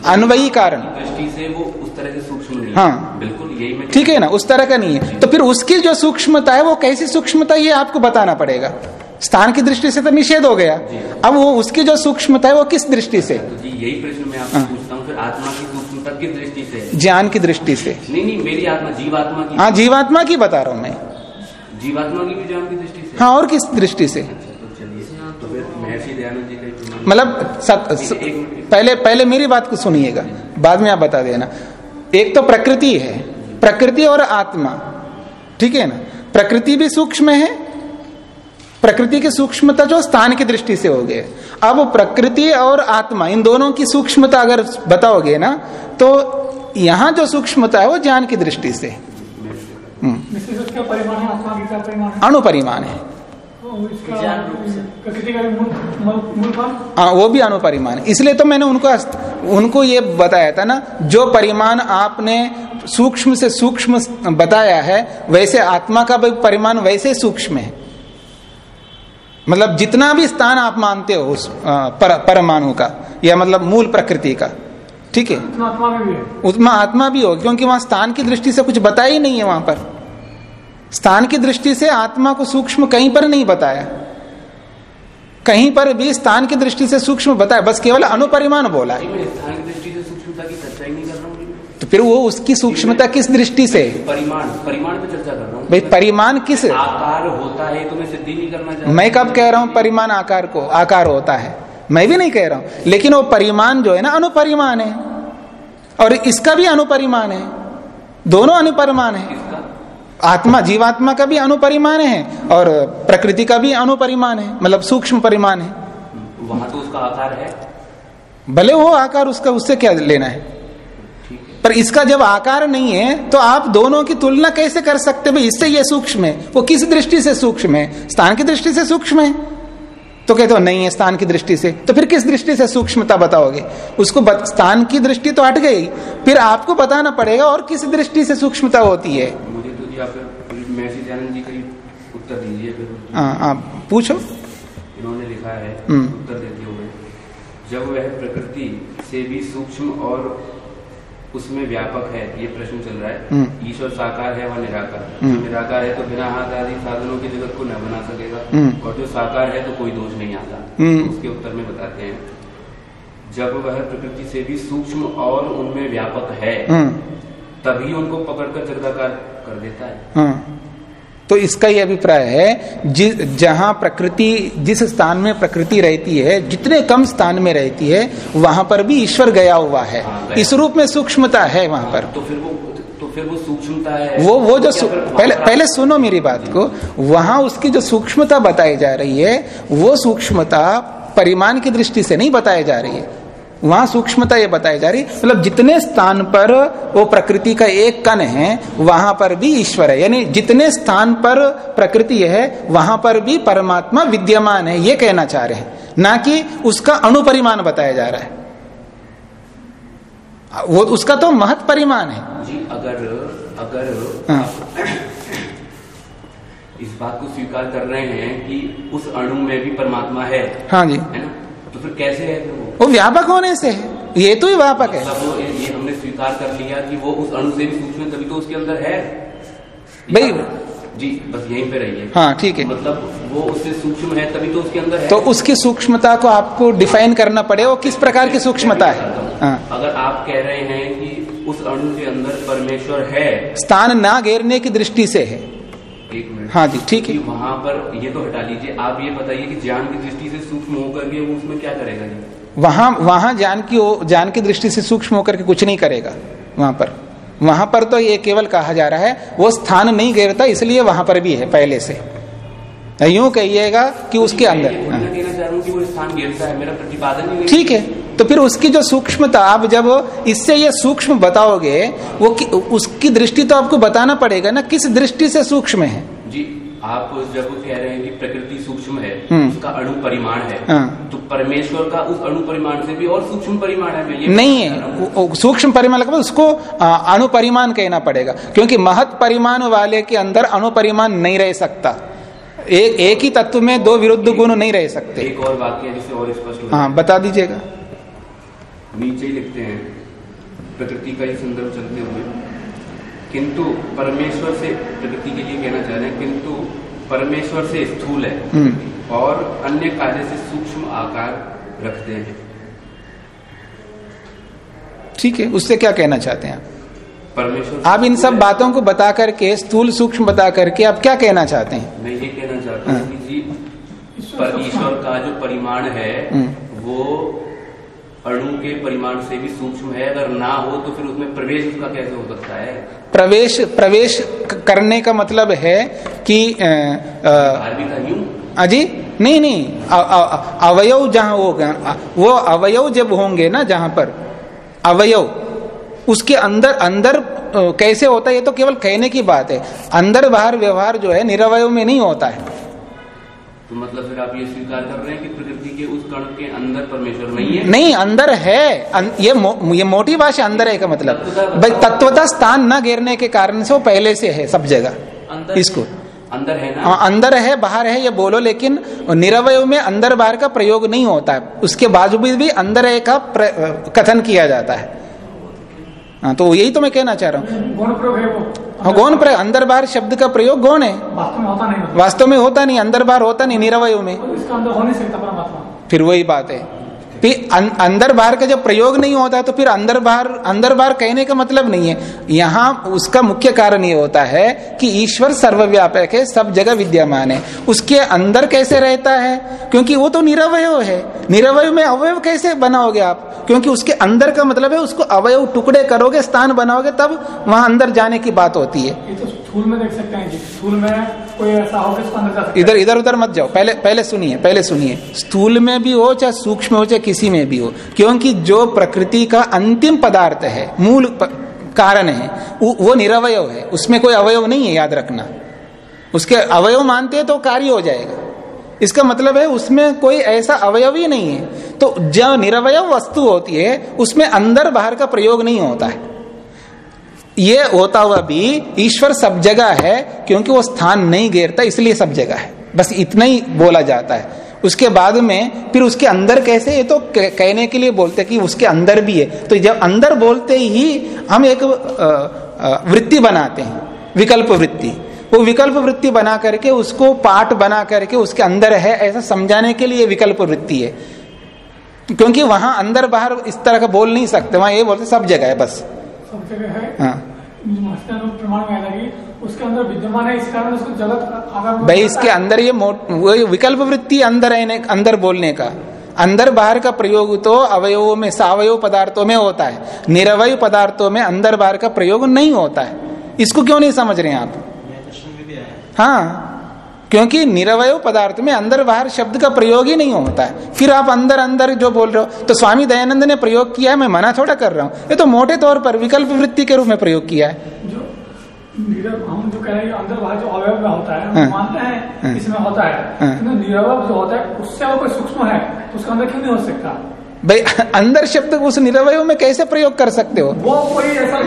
A: अनवयी कारण।
E: दृष्टि से वो उस तरह से सूक्ष्म नहीं हाँ। बिल्कुल यही मैं
A: ठीक है ना? उस तरह का नहीं है। तो फिर उसकी जो सूक्ष्मता है वो कैसी सूक्ष्मता ये आपको बताना पड़ेगा। स्थान की दृष्टि से तो निषेध हो गया। अब वो उसकी जो सूक्ष्मता है वो किस दृष्टि से?
E: तो यही प्रश्न मैं आपसे
A: हाँ।
E: पूछता हूँ फिर आत्मा की किस दृष्टि से।
A: ज्ञान की दृष्टि से।
E: नहीं नहीं मेरी आत्मा जीवात्मा की।
A: हाँ जीवात्मा की बता रहा हूँ मैं।
E: जीवात्मा की भी ज्ञान की दृष्टि से।
A: हाँ और किस दृष्टि से?
E: अच्छा तो तो का
A: मतलब पहले पहले मेरी बात को सुनिएगा बाद में आप बता देना। एक तो प्रकृति है प्रकृति और आत्मा। ठीक है ना? प्रकृति भी सूक्ष्म है प्रकृति की सूक्ष्मता जो स्थान की दृष्टि से हो गए अब प्रकृति और आत्मा इन दोनों की सूक्ष्मता अगर बताओगे ना तो यहाँ जो सूक्ष्मता है वो ज्ञान की दृष्टि से। हम्म,
D: निश्चित उसका परिमाण है आत्मा की क्या परिमाण
A: अणुपरिमाण
D: तो
A: हाँ वो भी अणुपरिमाण है। इसलिए तो मैंने उनको उनको ये बताया था ना जो परिमाण आपने सूक्ष्म से सूक्ष्म बताया है वैसे आत्मा का भी परिमाण वैसे सूक्ष्म है। मतलब जितना भी स्थान आप मानते हो उस पर, परमाणु का या मतलब मूल प्रकृति का ठीक है?
D: उतना आत्मा भी
A: उसमें आत्मा भी हो क्योंकि वहाँ स्थान की दृष्टि से कुछ बताया ही नहीं है वहाँ पर। स्थान की दृष्टि से आत्मा को सूक्ष्म कहीं पर नहीं बताया। कहीं पर भी स्थान की दृष्टि से सूक्ष्म बताया बस केवल अनुपरिमाण बोला। है
E: नहीं, मैं स्थान की दृष्टि से सूक्ष्मता की चर्चा ही नहीं कर रहा हूँ।
A: तो फिर वो उसकी सूक्ष्मता किस दृष्टि से?
E: परिमाण परिमाण पे चर्चा कर रहा हूँ।
A: भाई परिमाण किस?
E: आकार होता है तो मैं सिद्धि नहीं करना चाहता
A: मैं कब कह रहा हूँ परिमाण आकार को आकार होता है? मैं भी नहीं कह रहा हूँ। लेकिन वो परिमाण जो है ना अनुपरिमाण है। और इसका भी अनुपरिमाण है। दोनों अनुपरिमाण है। आत्मा जीवात्मा का भी अनुपरिमाण है और प्रकृति का भी अनुपरिमाण है। मतलब सूक्ष्म परिमाण है।
E: वहाँ तो उसका आकार है।
A: भले वो आकार उसका उससे क्या लेना है? पर इसका जब आकार नहीं है तो आप दोनों की तुलना कैसे कर सकते भाई इससे ये सूक्ष्म है। वो किस दृष्टि से सूक्ष्म है? स्थान की दृष्टि से सूक्ष्म है। तो कहते हो नहीं है स्थान की दृष्टि से। तो फिर किस दृष्टि से सूक्ष्मता बताओगे? उसको बत, स्थान की दृष्टि तो हट गई। फिर आपको बताना पड़ेगा और किस दृष्टि से सूक्ष्मता होती है।
E: मुझे आप फिर जी का उत्तर दीजिए फिर।
A: आप पूछो।
E: इन्होंने लिखा है
A: हम्म।
E: उत्तर देते हुए जब वह प्रकृति से भी सूक्ष्म और उसमें व्यापक है ये प्रश्न चल रहा है।
A: हम्म।
E: ईश्वर साकार है वह निराकार
A: है।
E: जो निराकार है तो बिना हाथ आदि साधनों के जगत को न बना सकेगा।
A: हम्म।
E: और जो साकार है तो कोई दोष नहीं आता।
A: हम्म।
E: उसके उत्तर में बताते हैं। जब वह प्रकृति से भी सूक्ष्म और उनमें व्यापक है
A: हम्म।
E: तभी उनको पकड़कर जगदाकार कर देता हाँ।
A: तो इसका ये अभिप्राय है जहाँ प्रकृति जिस स्थान में प्रकृति रहती है जितने कम स्थान में रहती है वहाँ पर भी ईश्वर गया हुआ है।
E: हाँ।
A: इस रूप में सूक्ष्मता है वहाँ पर।
E: तो फिर वो तो फिर वो सूक्ष्मता है।
A: वो वो जो सू- पहले पहले सुनो मेरी बात को। वहाँ उसकी जो सूक्ष्मता बताई जा रही है वो सूक्ष्मता परिमाण की दृष्टि से नहीं बताई जा रही है। वहाँ सूक्ष्मता ये बताई जा रही मतलब जितने स्थान पर वो प्रकृति का एक कण है वहाँ पर भी ईश्वर है। यानी जितने स्थान पर प्रकृति है वहाँ पर भी परमात्मा विद्यमान है ये कहना चाह रहे हैं। ना कि उसका अणुपरिमाण बताया जा रहा है। वो उसका तो महत परिमाण है।
E: जी अगर अगर
A: हाँ।
E: इस बात को स्वीकार कर रहे हैं कि उस अणु में भी परमात्मा है
A: हाँ जी।
E: है ना? तो फिर कैसे है फिर वो?
A: वो व्यापक होने से है। ये तो ही व्यापक है।
E: मतलब ये हमने स्वीकार कर लिया कि वो उस अणु से भी सूक्ष्म तभी तो उसके अंदर है।
A: भाई-
E: जी बस यहीं पे रहिए।
A: हाँ ठीक है।
E: मतलब वो उससे सूक्ष्म है तभी तो उसके अंदर है।
A: तो उसकी सूक्ष्मता को आपको डिफाइन करना पड़े वो किस प्रकार की सूक्ष्मता है? हाँ।
E: अगर आप कह रहे हैं कि उस अणु के अंदर परमेश्वर है
A: स्थान ना घेरने की दृष्टि से है।
E: एक मिनट।
A: हाँ जी ठीक है।
E: वहाँ पर ये तो हटा लीजिए। आप ये बताइए कि ज्ञान की दृष्टि से सूक्ष्म होकर के वो उसमें क्या करेगा जी?
A: वहाँ वहाँ ज्ञान की ज्ञान की दृष्टि से सूक्ष्म होकर के कुछ नहीं करेगा वहाँ पर। वहाँ पर तो ये केवल कहा जा रहा है वो स्थान नहीं घेरता इसलिए वहाँ पर भी है पहले से। यूँ कहिएगा कि उसके अंदर। हाँ।
E: कहना चाह रहा हूँ कि वो स्थान घेरता है। मेरा प्रतिपादन
A: ठीक है। तो फिर उसकी जो सूक्ष्मता आप जब इससे ये सूक्ष्म बताओगे वो कि, उसकी दृष्टि तो आपको बताना पड़ेगा ना किस दृष्टि से सूक्ष्म है?
E: जी आप जब कह रहे हैं कि प्रकृति सूक्ष्म है
A: हम्म।
E: उसका अणु परिमाण है
A: हाँ।
E: तो परमेश्वर का उस अणु परिमाण से भी और सूक्ष्म परिमाण है ये
A: नहीं है। सूक्ष्म परिमाण मतलब उसको आ, अणुपरिमाण कहना पड़ेगा क्योंकि महत परिमाण वाले के अंदर अणुपरिमाण नहीं रह सकता। एक एक ही तत्व में दो विरुद्ध गुण नहीं रह सकते।
E: एक और वाक्य है जिससे और स्पष्ट हाँ
A: बता दीजिएगा।
E: नीचे ही लिखते हैं प्रकृति का ही संदर्भ चलते हुए। किंतु परमेश्वर से प्रकृति के लिए कहना चाह रहे हैं किंतु परमेश्वर से स्थूल है।
A: हम्म।
E: और अन्य कार्य से सूक्ष्म आकार रखते हैं।
A: ठीक है उससे क्या कहना चाहते हैं आप?
E: परमेश्वर
A: आप इन सब बातों को बता करके स्थूल सूक्ष्म बता करके आप क्या कहना चाहते हैं?
E: मैं ये कहना चाहता हूँ कि जी ईश्वर का जो परिमाण है
A: हम्म।
E: वो अणु के परिमाण से भी सूक्ष्म है अगर ना हो तो फिर उसमें प्रवेश उसका कैसे हो सकता है?
A: प्रवेश प्रवेश करने का मतलब है कि अजी नहीं नहीं अ- अवयव जहाँ होगा वो अवयव जब होंगे ना जहाँ पर अवयव उसके अंदर अंदर कैसे होता है ये तो केवल कहने की बात है। अंदर बाहर व्यवहार जो है निरवय में नहीं होता है।
E: तो मतलब फिर आप ये स्वीकार कर रहे हैं कि प्रकृति के उस कण के अंदर परमेश्वर नहीं है?
A: नहीं अंदर है। अन, ये मो, ये मोटी भाषा अंदर है का मतलब। तत्वता स्थान न घेरने के कारण से वो पहले से है सब जगह।
B: अंदर
A: इसको।
E: अंदर है ना?
A: हाँ, अंदर है बाहर है ये बोलो लेकिन निरवय में अंदर बाहर का प्रयोग नहीं होता है। उसके बावजूद भी अंदर है का कथन किया जाता है। हाँ तो यही तो मैं कहना चाह रहा हूँ।
D: गौन प्रयोग हाँ,
A: गौण प्रयोग। अंदर बाहर शब्द का प्रयोग गौन है।
D: वास्तव में होता नहीं
A: वास्तव में होता नहीं अंदर बाहर होता नहीं निरवय में फिर वही बात है। फिर अं, अंदर बाहर का जब प्रयोग नहीं होता तो फिर अंदर बाहर अंदर बाहर कहने का मतलब नहीं है। यहाँ उसका मुख्य कारण ये होता है कि ईश्वर सर्वव्यापक है सब जगह विद्यमान है। उसके अंदर कैसे रहता है? क्योंकि वो तो निरवय है। निरवय में अवयव कैसे बनाओगे आप? क्योंकि उसके अंदर का मतलब है उसको अवयव टुकड़े करोगे स्थान बनाओगे तब वहाँ अंदर जाने की बात होती है।
D: स्थूल में देख सकते हैं जी। स्थूल में कोई ऐसा हो कि अंदर
A: इधर इधर उधर मत जाओ। पहले पहले सुनिए पहले सुनिए। स्थूल में भी हो चाहे सूक्ष्म हो चाहे किसी में भी हो क्योंकि जो प्रकृति का अंतिम पदार्थ है मूल कारण है वो, वो निरवय है। उसमें कोई अवयव नहीं है याद रखना। उसके अवयव मानते हैं तो कार्य हो जाएगा। इसका मतलब है उसमें कोई ऐसा अवयव ही नहीं है। तो जो निरवय वस्तु होती है उसमें अंदर बाहर का प्रयोग नहीं होता है। ये होता हुआ भी ईश्वर सब जगह है, क्योंकि वो स्थान नहीं घेरता, इसलिए सब जगह है। बस इतना ही बोला जाता है। उसके बाद में फिर उसके अंदर कैसे, ये तो कहने के लिए बोलते कि उसके अंदर भी है। तो जब अंदर बोलते ही हम एक वृत्ति बनाते हैं, विकल्प वृत्ति। वो विकल्प वृत्ति बना करके, उसको पाठ बना करके उसके अंदर है, ऐसा समझाने के लिए विकल्प वृत्ति है। क्योंकि वहाँ अंदर बाहर इस तरह का बोल नहीं सकते, वहाँ ये बोलते सब जगह है, बस।
D: सब जगह है।
A: हाँ।
D: प्रमाण में आएगा उसके अंदर विद्यमान है इस कारण उसको जगत
A: भाई इसके अंदर ये विकल्प वृत्ति अंदर रहने अंदर बोलने का। अंदर बाहर का प्रयोग तो अवयवों में सावयव पदार्थों में होता है। निरवय पदार्थों में अंदर बाहर का प्रयोग नहीं होता है। इसको क्यों नहीं समझ रहे हैं आप? हाँ। क्योंकि निरवय पदार्थ में अंदर बाहर शब्द का प्रयोग ही नहीं होता है फिर आप अंदर अंदर जो बोल रहे हो तो स्वामी दयानंद ने प्रयोग किया है मैं मना थोड़ा कर रहा हूँ ये तो मोटे तौर पर विकल्प वृत्ति के रूप में प्रयोग किया है
D: हम जो कह रहे हैं अंदर बाहर जो अवयव में होता है
A: हाँ।
D: मानते
A: हाँ।
D: हैं इसमें होता है
A: हाँ।
D: निरवय जो होता है उससे और कोई सूक्ष्म है तो उसका अंदर क्यों नहीं हो सकता
A: भाई अंदर शब्द उस निरवय में कैसे प्रयोग कर सकते हो?
D: वो कोई ऐसा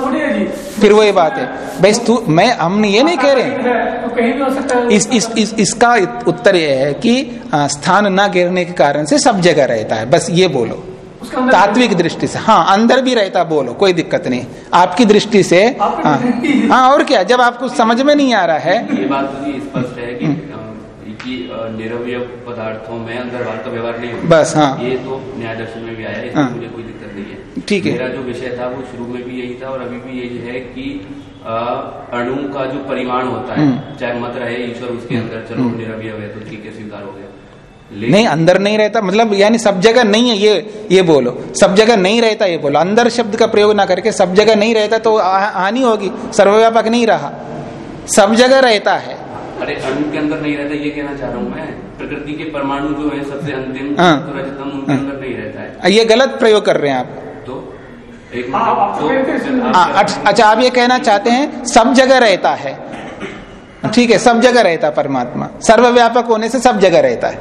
D: थोड़ी है जी
A: फिर वही बात है। भाई मैं हम ये नहीं कह रहे
D: तो कहीं भी हो सकता है।
A: इस, इस, इस, इसका उत्तर यह है कि आ, स्थान न गिरने के कारण से सब जगह रहता है। बस ये बोलो। तात्विक दृष्टि से। हाँ अंदर भी रहता बोलो कोई दिक्कत नहीं। आपकी दृष्टि से हाँ, हाँ। और क्या जब आपको समझ में नहीं आ रहा है
E: ये बात तो स्पष्ट है कि कि निरवय पदार्थों में अंदर का व्यवहार नहीं होता।
A: बस हाँ।
E: ये तो न्याय दर्शन में भी आया है
A: हाँ।
E: मुझे कोई दिक्कत नहीं है।
A: ठीक है।
E: मेरा जो विषय था वो शुरू में भी यही था और अभी भी यही है कि अणु का जो परिमाण होता है
A: हम्म।
E: चाहे मत रहे ईश्वर उसके अंदर चलो निरवय है तो ठीक है स्वीकार हो गया।
A: नहीं अंदर नहीं रहता मतलब यानी सब जगह नहीं है ये ये बोलो। सब जगह नहीं रहता ये बोलो। अंदर शब्द का प्रयोग ना करके सब जगह नहीं रहता तो हानि होगी सर्वव्यापक नहीं रहा। सब जगह रहता है।
E: अरे अणु के अंदर नहीं रहता ये कहना चाह रहा हूँ मैं। प्रकृति के परमाणु जो है सबसे अंतिम
A: हाँ।
E: तो रजतम उनके
A: हाँ।
E: अंदर नहीं रहता है।
A: ये गलत प्रयोग कर रहे हैं आप।
E: तो एक
D: हाँ,
E: तो
A: अच्छा आप ये कहना चाहते हैं सब जगह रहता है। ठीक है सब जगह रहता है परमात्मा। सर्वव्यापक होने से सब जगह रहता है।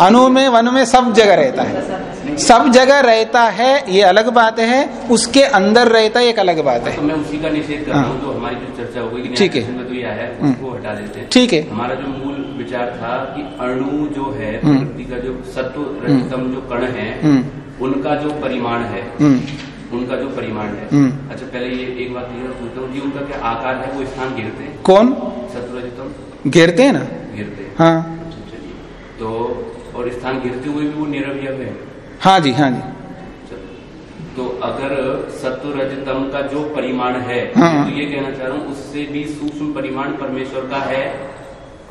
D: अणु में
A: वन में सब जगह रहता है। सब जगह रहता है ये अलग बात है उसके अंदर रहता है एक अलग बात है।
E: तो मैं उसी का निषेध कर रहा हूँ तो हमारी जो चर्चा हो गई
A: ठीक है।
E: तो ये आया है
A: हम्म।
E: उसको हटा देते हैं।
A: ठीक है।
E: हमारा जो मूल विचार था कि अणु जो है
A: हम्म।
E: प्रकृति का जो सत्व रजतम जो कण है
A: हम्म।
E: उनका जो परिमाण है
A: हम्म।
E: उनका जो परिमाण है।
A: हम्म।
E: अच्छा पहले ये एक बात क्लियर पूछता हूँ जी उनका क्या आकार है वो स्थान गिरते हैं?
A: कौन?
E: सत्वरजतम
A: घेरते हैं ना?
E: गिरते हैं।
A: हाँ।
E: अच्छा, तो और स्थान गिरते हुए भी वो निरवय है
A: हाँ जी हाँ जी।
E: तो अगर सत्व रजतम का जो परिमाण है
A: हाँ।
E: तो ये कहना चाह रहा हूँ उससे भी सूक्ष्म परिमाण परमेश्वर का है?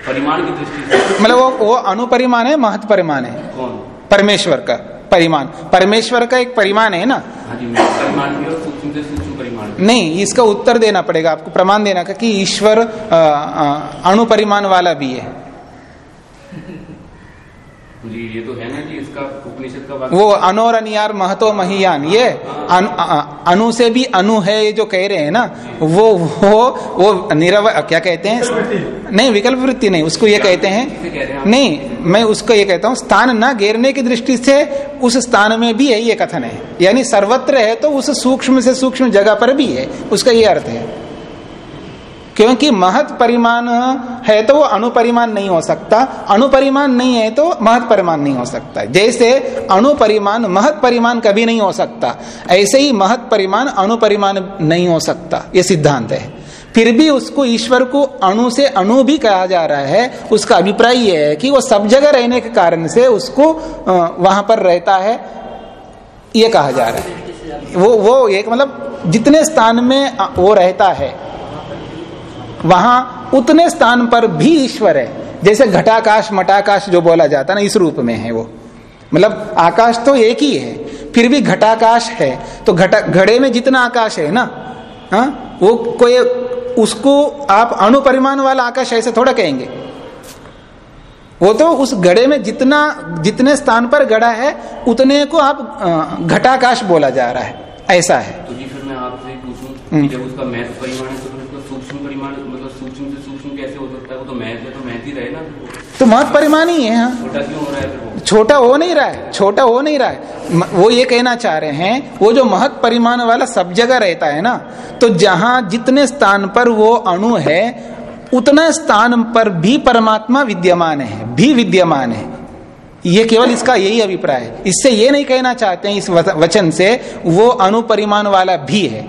E: परिमाण की दृष्टि से।
A: मतलब वो वो अनुपरिमाण है महत परिमाण है?
E: कौन?
A: परमेश्वर का परिमाण। परमेश्वर का एक परिमाण है ना?
E: हाँ जी परिमाण भी और सूक्ष्म से सूक्ष्म परिमाण
A: नहीं इसका उत्तर देना पड़ेगा आपको प्रमाण देना का कि ईश्वर अ, अ, अणु परिमाण वाला भी है।
E: जी ये तो है ना कि इसका उपनिषद का
A: वो अनोर अनियार महतो महियान ये अनु, अनु से भी अनु है ये जो कह रहे हैं ना वो वो वो निरव क्या कहते हैं? नहीं विकल्प वृत्ति नहीं उसको ये कहते
E: कह हैं
A: हैं नहीं मैं उसको ये कहता हूँ स्थान न घेरने की दृष्टि से उस स्थान में भी है ये कथन है। यानी सर्वत्र है तो उस सूक्ष्म से सूक्ष्म जगह पर भी है उसका ये अर्थ है। क्योंकि महत परिमाण है तो वो अनुपरिमाण नहीं हो सकता। अनुपरिमाण नहीं है तो महत परिमाण नहीं हो सकता। जैसे अनुपरिमाण महत परिमाण कभी नहीं हो सकता। ऐसे ही महत परिमाण अनुपरिमाण नहीं हो सकता। ये सिद्धांत है। फिर भी उसको ईश्वर को अणु से अणु भी कहा जा रहा है। उसका अभिप्राय यह है कि वो सब जगह रहने के कारण से उसको वहाँ पर रहता है। ये कहा जा रहा है। वो वो एक मतलब जितने स्थान में वो रहता है। वहाँ उतने स्थान पर भी ईश्वर है। जैसे घटाकाश मटाकाश जो बोला जाता है ना इस रूप में है वो। मतलब आकाश तो एक ही है फिर भी घटाकाश है। तो घटा घड़े में जितना आकाश है ना हाँ वो कोई उसको आप अणुपरिमाण वाला आकाश ऐसे थोड़ा कहेंगे। वो तो उस घड़े में जितना जितने स्थान पर गड़ा है उतने को आप घटाकाश बोला जा रहा है। ऐसा है।
E: तो जी फिर मैं आपसे पूछूँ
A: हम्म।
E: कि जब उसका मैथ परिमाण है तो फिर उसका सूक्ष्म परिमाण मतलब सूक्ष्म से सूक्ष्म कैसे हो सकता है वो तो मैथ है तो मैथ ही रहे ना
A: तो महत परिमाण ही है हाँ।
E: छोटा हो रहा है फिर वो?
A: छोटा हो नहीं रहा है छोटा हो नहीं रहा है। वो ये कहना चाह रहे हैं वो जो महत परिमाण वाला सब जगह रहता है ना तो जहाँ जितने स्थान पर वो अणु है उतना स्थान पर भी परमात्मा विद्यमान है भी विद्यमान है। ये केवल इसका यही अभिप्राय है। इससे ये नहीं कहना चाहते हैं इस वचन से वो अनुपरिमाण वाला भी है।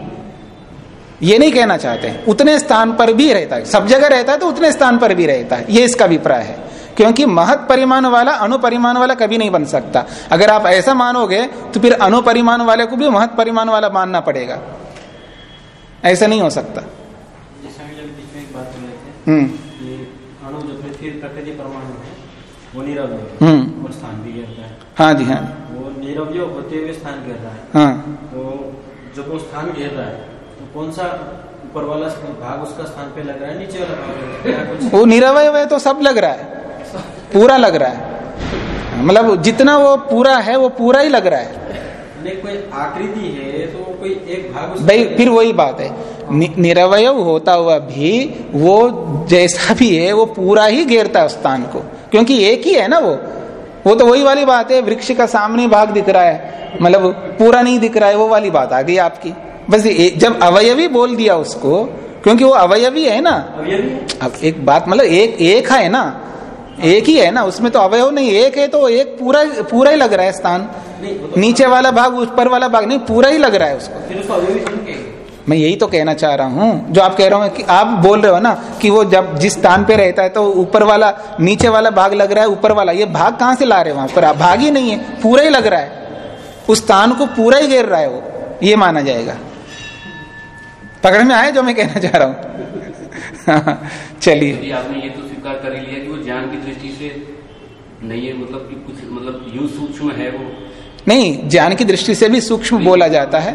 A: ये नहीं कहना चाहते हैं उतने स्थान पर भी रहता है। सब जगह रहता है तो उतने स्थान पर भी रहता है। ये इसका अभिप्राय है। क्योंकि महत परिमाण वाला अनुपरिमाण वाला कभी नहीं बन सकता। अगर आप ऐसा मानोगे तो फिर अनुपरिमाण वाले को भी महत परिमाण वाला मानना पड़ेगा। ऐसा नहीं हो सकता। हम्म।
C: है है।
A: हम्म।
C: है।
A: हाँ जी हाँ।
C: वो निरवय होते हुए स्थान गिर रहा है।
A: हाँ।
C: तो जब वो स्थान घेर रहा है तो कौन सा ऊपर वाला भाग उसका स्थान पे लग रहा है नीचे वाला भाग?
A: वो निरवय है तो सब लग रहा है। पूरा लग रहा है। मतलब जितना वो पूरा है वो पूरा ही लग रहा है।
C: नहीं कोई आकृति है तो कोई एक भाग
A: भाई फिर वही बात है। नि, निरवय होता हुआ भी वो जैसा भी है वो पूरा ही घेरता है स्थान को। क्योंकि एक ही है ना वो। वो तो वही वाली बात है वृक्ष का सामने भाग दिख रहा है। मतलब पूरा नहीं दिख रहा है वो वाली बात आ गई आपकी। बस जब अवयवी बोल दिया उसको क्योंकि वो अवयवी है ना। अब एक बात मतलब एक एक है ना। एक ही है ना उसमें तो अवयव नहीं एक है तो एक पूरा पूरा ही लग रहा है स्थान।
C: तो
A: नीचे वाला भाग ऊपर वाला भाग नहीं पूरा ही लग रहा है उसको। मैं यही तो कहना चाह रहा हूँ जो आप कह रहे हो कि आप बोल रहे हो ना कि वो जब जिस स्थान पे रहता है तो ऊपर वाला नीचे वाला भाग लग रहा है ऊपर वाला ये भाग कहाँ से ला रहे हो वहाँ पर? भाग ही नहीं है पूरा ही लग रहा है। उस स्थान को पूरा ही घेर रहा है वो ये माना जाएगा। पकड़ में आए जो मैं कहना चाह रहा हूँ? [laughs] चलिए
E: आपने ये तो स्वीकार कर ही लिया कि वो ज्ञान की दृष्टि से नहीं है मतलब कि कुछ मतलब यूँ सूक्ष्म है वो।
A: नहीं ज्ञान की दृष्टि से भी सूक्ष्म बोला जाता है।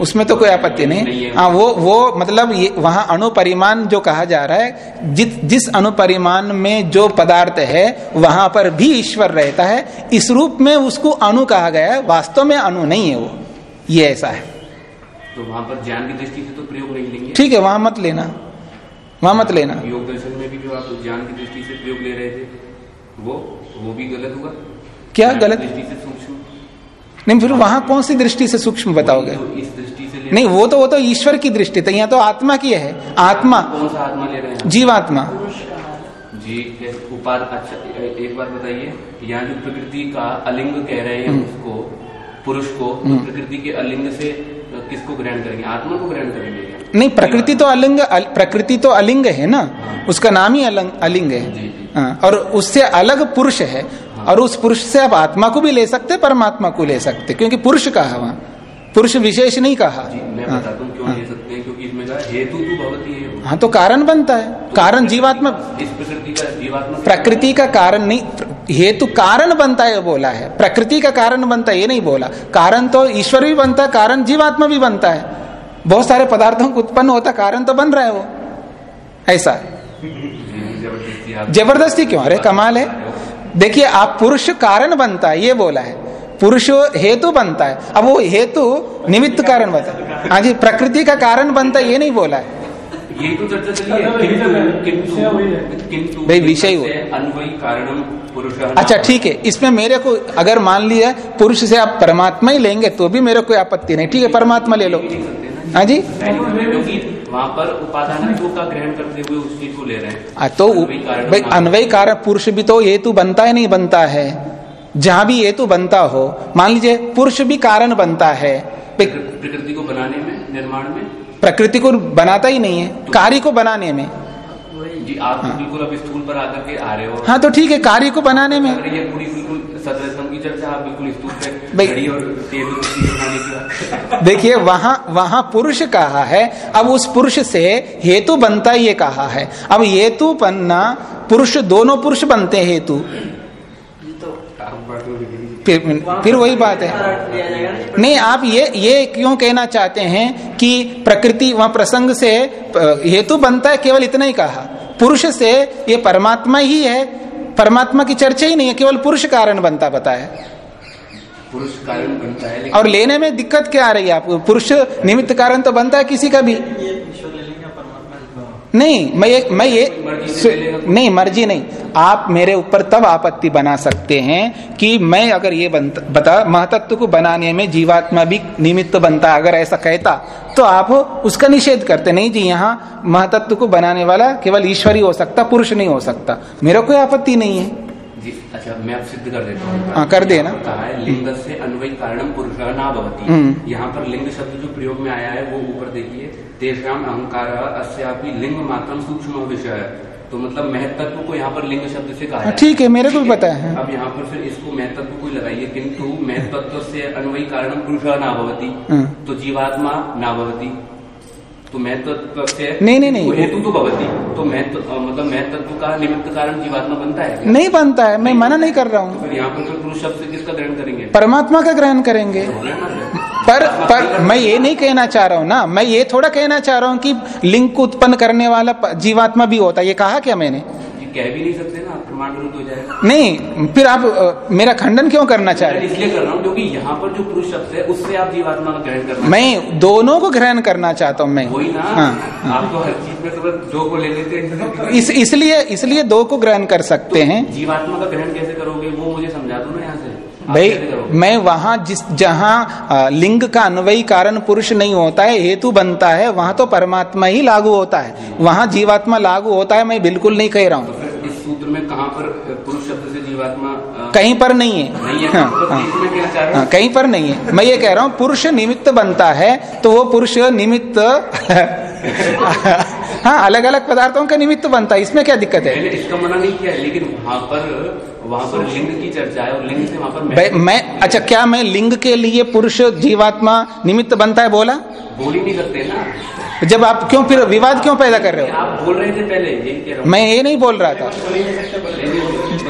A: उसमें तो कोई आपत्ति
E: नहीं। हाँ
A: वो। वो मतलब ये वहाँ अणुपरिमाण जो कहा जा रहा है जिस जिस अणुपरिमाण में जो पदार्थ है वहाँ पर भी ईश्वर रहता है। इस रूप में उसको अणु कहा गया है। वास्तव में अणु नहीं है वो। ये ऐसा है।
E: तो वहाँ पर ज्ञान की दृष्टि से तो प्रयोग नहीं लेंगे।
A: ठीक है वहाँ मत लेना। वहाँ मत लेना।
E: योग दर्शन में भी जो आप ज्ञान की दृष्टि से प्रयोग ले रहे थे वो वो भी गलत हुआ?
A: क्या गलत?
E: दृष्टि से सूक्ष्म?
A: नहीं फिर वहाँ कौन सी दृष्टि से सूक्ष्म बताओगे
E: तो इस दृष्टि से
A: नहीं वो तो वो तो ईश्वर की दृष्टि थी यहाँ तो आत्मा की है। आत्मा।
E: कौन सा आत्मा ले रहे हैं?
A: जीवात्मा।
E: जी उपाद अच्छा एक बार बताइए। यहाँ जो प्रकृति का अलिंग कह रहे हैं
A: हम्म।
E: उसको पुरुष को तो प्रकृति के अलिंग से किसको ग्रहण करेंगे? आत्मा को ग्रहण करेंगे
A: नहीं प्रकृति तो अलिंग अल, प्रकृति तो अलिंग है ना? उसका नाम ही अलंग अलिंग है।
E: जी।
A: हाँ, और उससे अलग पुरुष है। और उस पुरुष से आप आत्मा को भी ले सकते परमात्मा को ले सकते क्योंकि पुरुष कहा वहाँ। पुरुष विशेष नहीं कहा।
E: मैं
A: हाँ,
E: हूँ क्यों
A: हाँ।
E: ले सकते हैं क्योंकि इसमें हेतु तो भवती है
A: हाँ तो कारण बनता है। तो कारण जीवात्मा
E: इस प्रकृति का जीवात्मा
A: प्रकृति का कारण नहीं हेतु कारण बनता है बोला है। प्रकृति का कारण बनता है, ये नहीं बोला। कारण तो ईश्वर भी बनता है, कारण जीवात्मा भी बनता है। बहुत सारे पदार्थों को उत्पन्न होता कारण तो बन रहा है वो। ऐसा।
E: ज़बरदस्ती
A: क्यों? अरे, कमाल है। देखिए, आप पुरुष कारण बनता है, ये बोला है। पुरुष हेतु बनता है। अब वो हेतु निमित्त कारण बनता है। हाँ जी, प्रकृति का कारण बनता है, ये नहीं बोला है।
E: ये तो चर्चा चली है। किंतु किंतु किंतु
A: भाई विषय हो।
E: अन्वयी कारणम पुरुष
A: अच्छा ठीक है। इसमें मेरे को अगर मान लिया पुरुष से आप परमात्मा ही लेंगे तो भी मेरे कोई आपत्ति नहीं ठीक है? परमात्मा ले लो। हाँ जी?
E: क्योंकि वहाँ पर उपादान का ग्रहण करते हुए उस चीज़ को ले रहे हैं।
A: तो
E: अन्वयी कारण
A: भाई। अन्वय कारण पुरुष भी तो हेतु बनता है नहीं बनता है? जहाँ भी हेतु बनता हो मान लीजिए पुरुष भी कारण बनता है।
E: प्रकृति को बनाने में निर्माण में
A: प्रकृति को बनाता ही नहीं है कार्य को बनाने में।
E: जी आप तो बिल्कुल अब स्थूल पर आकर के आ रहे हो।
A: हाँ तो ठीक है कार्य को बनाने में।
E: ये पूरी बिल्कुल की चर्चा आप बिल्कुल स्थूल पे और टेबल कुर्सी खाने की बात। [laughs]
A: देखिए वहाँ वहाँ पुरुष कहा है अब उस पुरुष से हेतु बनता ये कहा है। अब हेतु बनना पुरुष दोनों पुरुष बनते हैं हेतु।
B: तो
A: फिर फिर वही बात है। नहीं आप ये ये क्यों कहना चाहते हैं कि प्रकृति वहाँ प्रसंग से हेतु बनता है केवल इतना ही कहा। पुरुष से ये परमात्मा ही है। परमात्मा की चर्चा ही नहीं है केवल पुरुष कारण बनता बताया।
E: पुरुष कारण बनता है
A: और लेने में दिक्कत क्या आ रही है आपको? पुरुष निमित्त कारण तो बनता है किसी का भी। नहीं मैं ये मैं ये नहीं मर्ज़ी नहीं। आप मेरे ऊपर तब आपत्ति बना सकते हैं कि मैं अगर ये बनता, बता महतत्व को बनाने में जीवात्मा भी निमित्त बनता अगर ऐसा कहता तो आप उसका निषेध करते। नहीं जी यहाँ महतत्व को बनाने वाला केवल ईश्वर ही हो सकता पुरुष नहीं हो सकता। मेरा कोई आपत्ति नहीं है।
E: अच्छा मैं अब सिद्ध कर देता हूँ।
A: हाँ, कर देना।
E: कहा है लिंग से अन्वयी कारणम पुरुष ना भवती।
A: हम्म।
E: यहाँ पर लिंग शब्द जो प्रयोग में आया है वो ऊपर देखिए तेषाम अहंकार अस्यापि लिंग मात्रम सूक्ष्म विषय। है तो मतलब महत्व को यहाँ पर लिंग शब्द से कहा
A: हाँ, ठीक है मेरे को भी पता है।
E: अब यहाँ पर फिर इसको महत्व को लगाइए किंतु महत्व से अन्वयी कारण पुरुष ना भवती।
A: हम्म।
E: तो जीवात्मा ना भवती। तो महत्व से
A: नहीं, नहीं, नहीं।
E: हेतु तो भगवती तो महत्व मतलब महत्व का निमित्त कारण जीवात्मा बनता है क्या?
A: नहीं बनता है मैं मना नहीं कर रहा हूँ।
E: फिर यहाँ पर तो पुरुष शब्द किसका ग्रहण करेंगे?
A: परमात्मा का ग्रहण करेंगे। पर पर मैं ये नहीं कहना चाह रहा हूँ ना मैं ये थोड़ा कहना चाह रहा हूँ कि लिंग को उत्पन्न करने वाला जीवात्मा भी होता है। ये कहा क्या मैंने?
E: कह भी नहीं सकते ना प्रमाण विरुद्ध हो जाएगा।
A: नहीं फिर आप आ, मेरा खंडन क्यों करना चाह रहे हैं?
E: इसलिए कर रहा हूँ क्योंकि यहाँ पर जो पुरुष शब्द है उससे आप जीवात्मा का ग्रहण करना
A: मैं दोनों को ग्रहण करना चाहता हूँ मैं।
E: वही ना
A: हाँ,
E: आप तो हर चीज़ में तो दो को ले लेते हैं।
A: इस इसलिए इसलिए दो को ग्रहण कर सकते हैं।
E: जीवात्मा का ग्रहण कैसे करोगे वो मुझे समझा दो।
A: भाई मैं वहाँ जिस जहाँ लिंग का अन्वयी कारण पुरुष नहीं होता है हेतु बनता है वहाँ तो परमात्मा ही लागू होता है। वहाँ जीवात्मा लागू होता है मैं बिल्कुल नहीं कह रहा
E: तो
A: हूँ
E: इस सूत्र में कहाँ पर पुरुष शब्द से जीवात्मा
A: कहीं पर नहीं है।
E: नहीं है?
A: हाँ,
E: तो
A: हाँ। हाँ, कहीं पर नहीं है। मैं ये कह रहा हूँ पुरुष निमित्त बनता है तो वो पुरुष निमित्त [laughs] हाँ अलग अलग पदार्थों का निमित्त बनता है। इसमें क्या दिक्कत है?
E: इसका मना नहीं किया लेकिन वहाँ पर वहाँ पर लिंग की चर्चा है और लिंग से वहाँ पर
A: मैं अच्छा क्या मैं लिंग के लिए पुरुष जीवात्मा निमित्त बनता है बोला?
E: बोल ही नहीं सकते ना।
A: जब आप क्यों फिर विवाद क्यों पैदा कर रहे हो?
E: आप बोल रहे थे पहले
A: मैं ये नहीं बोल रहा था।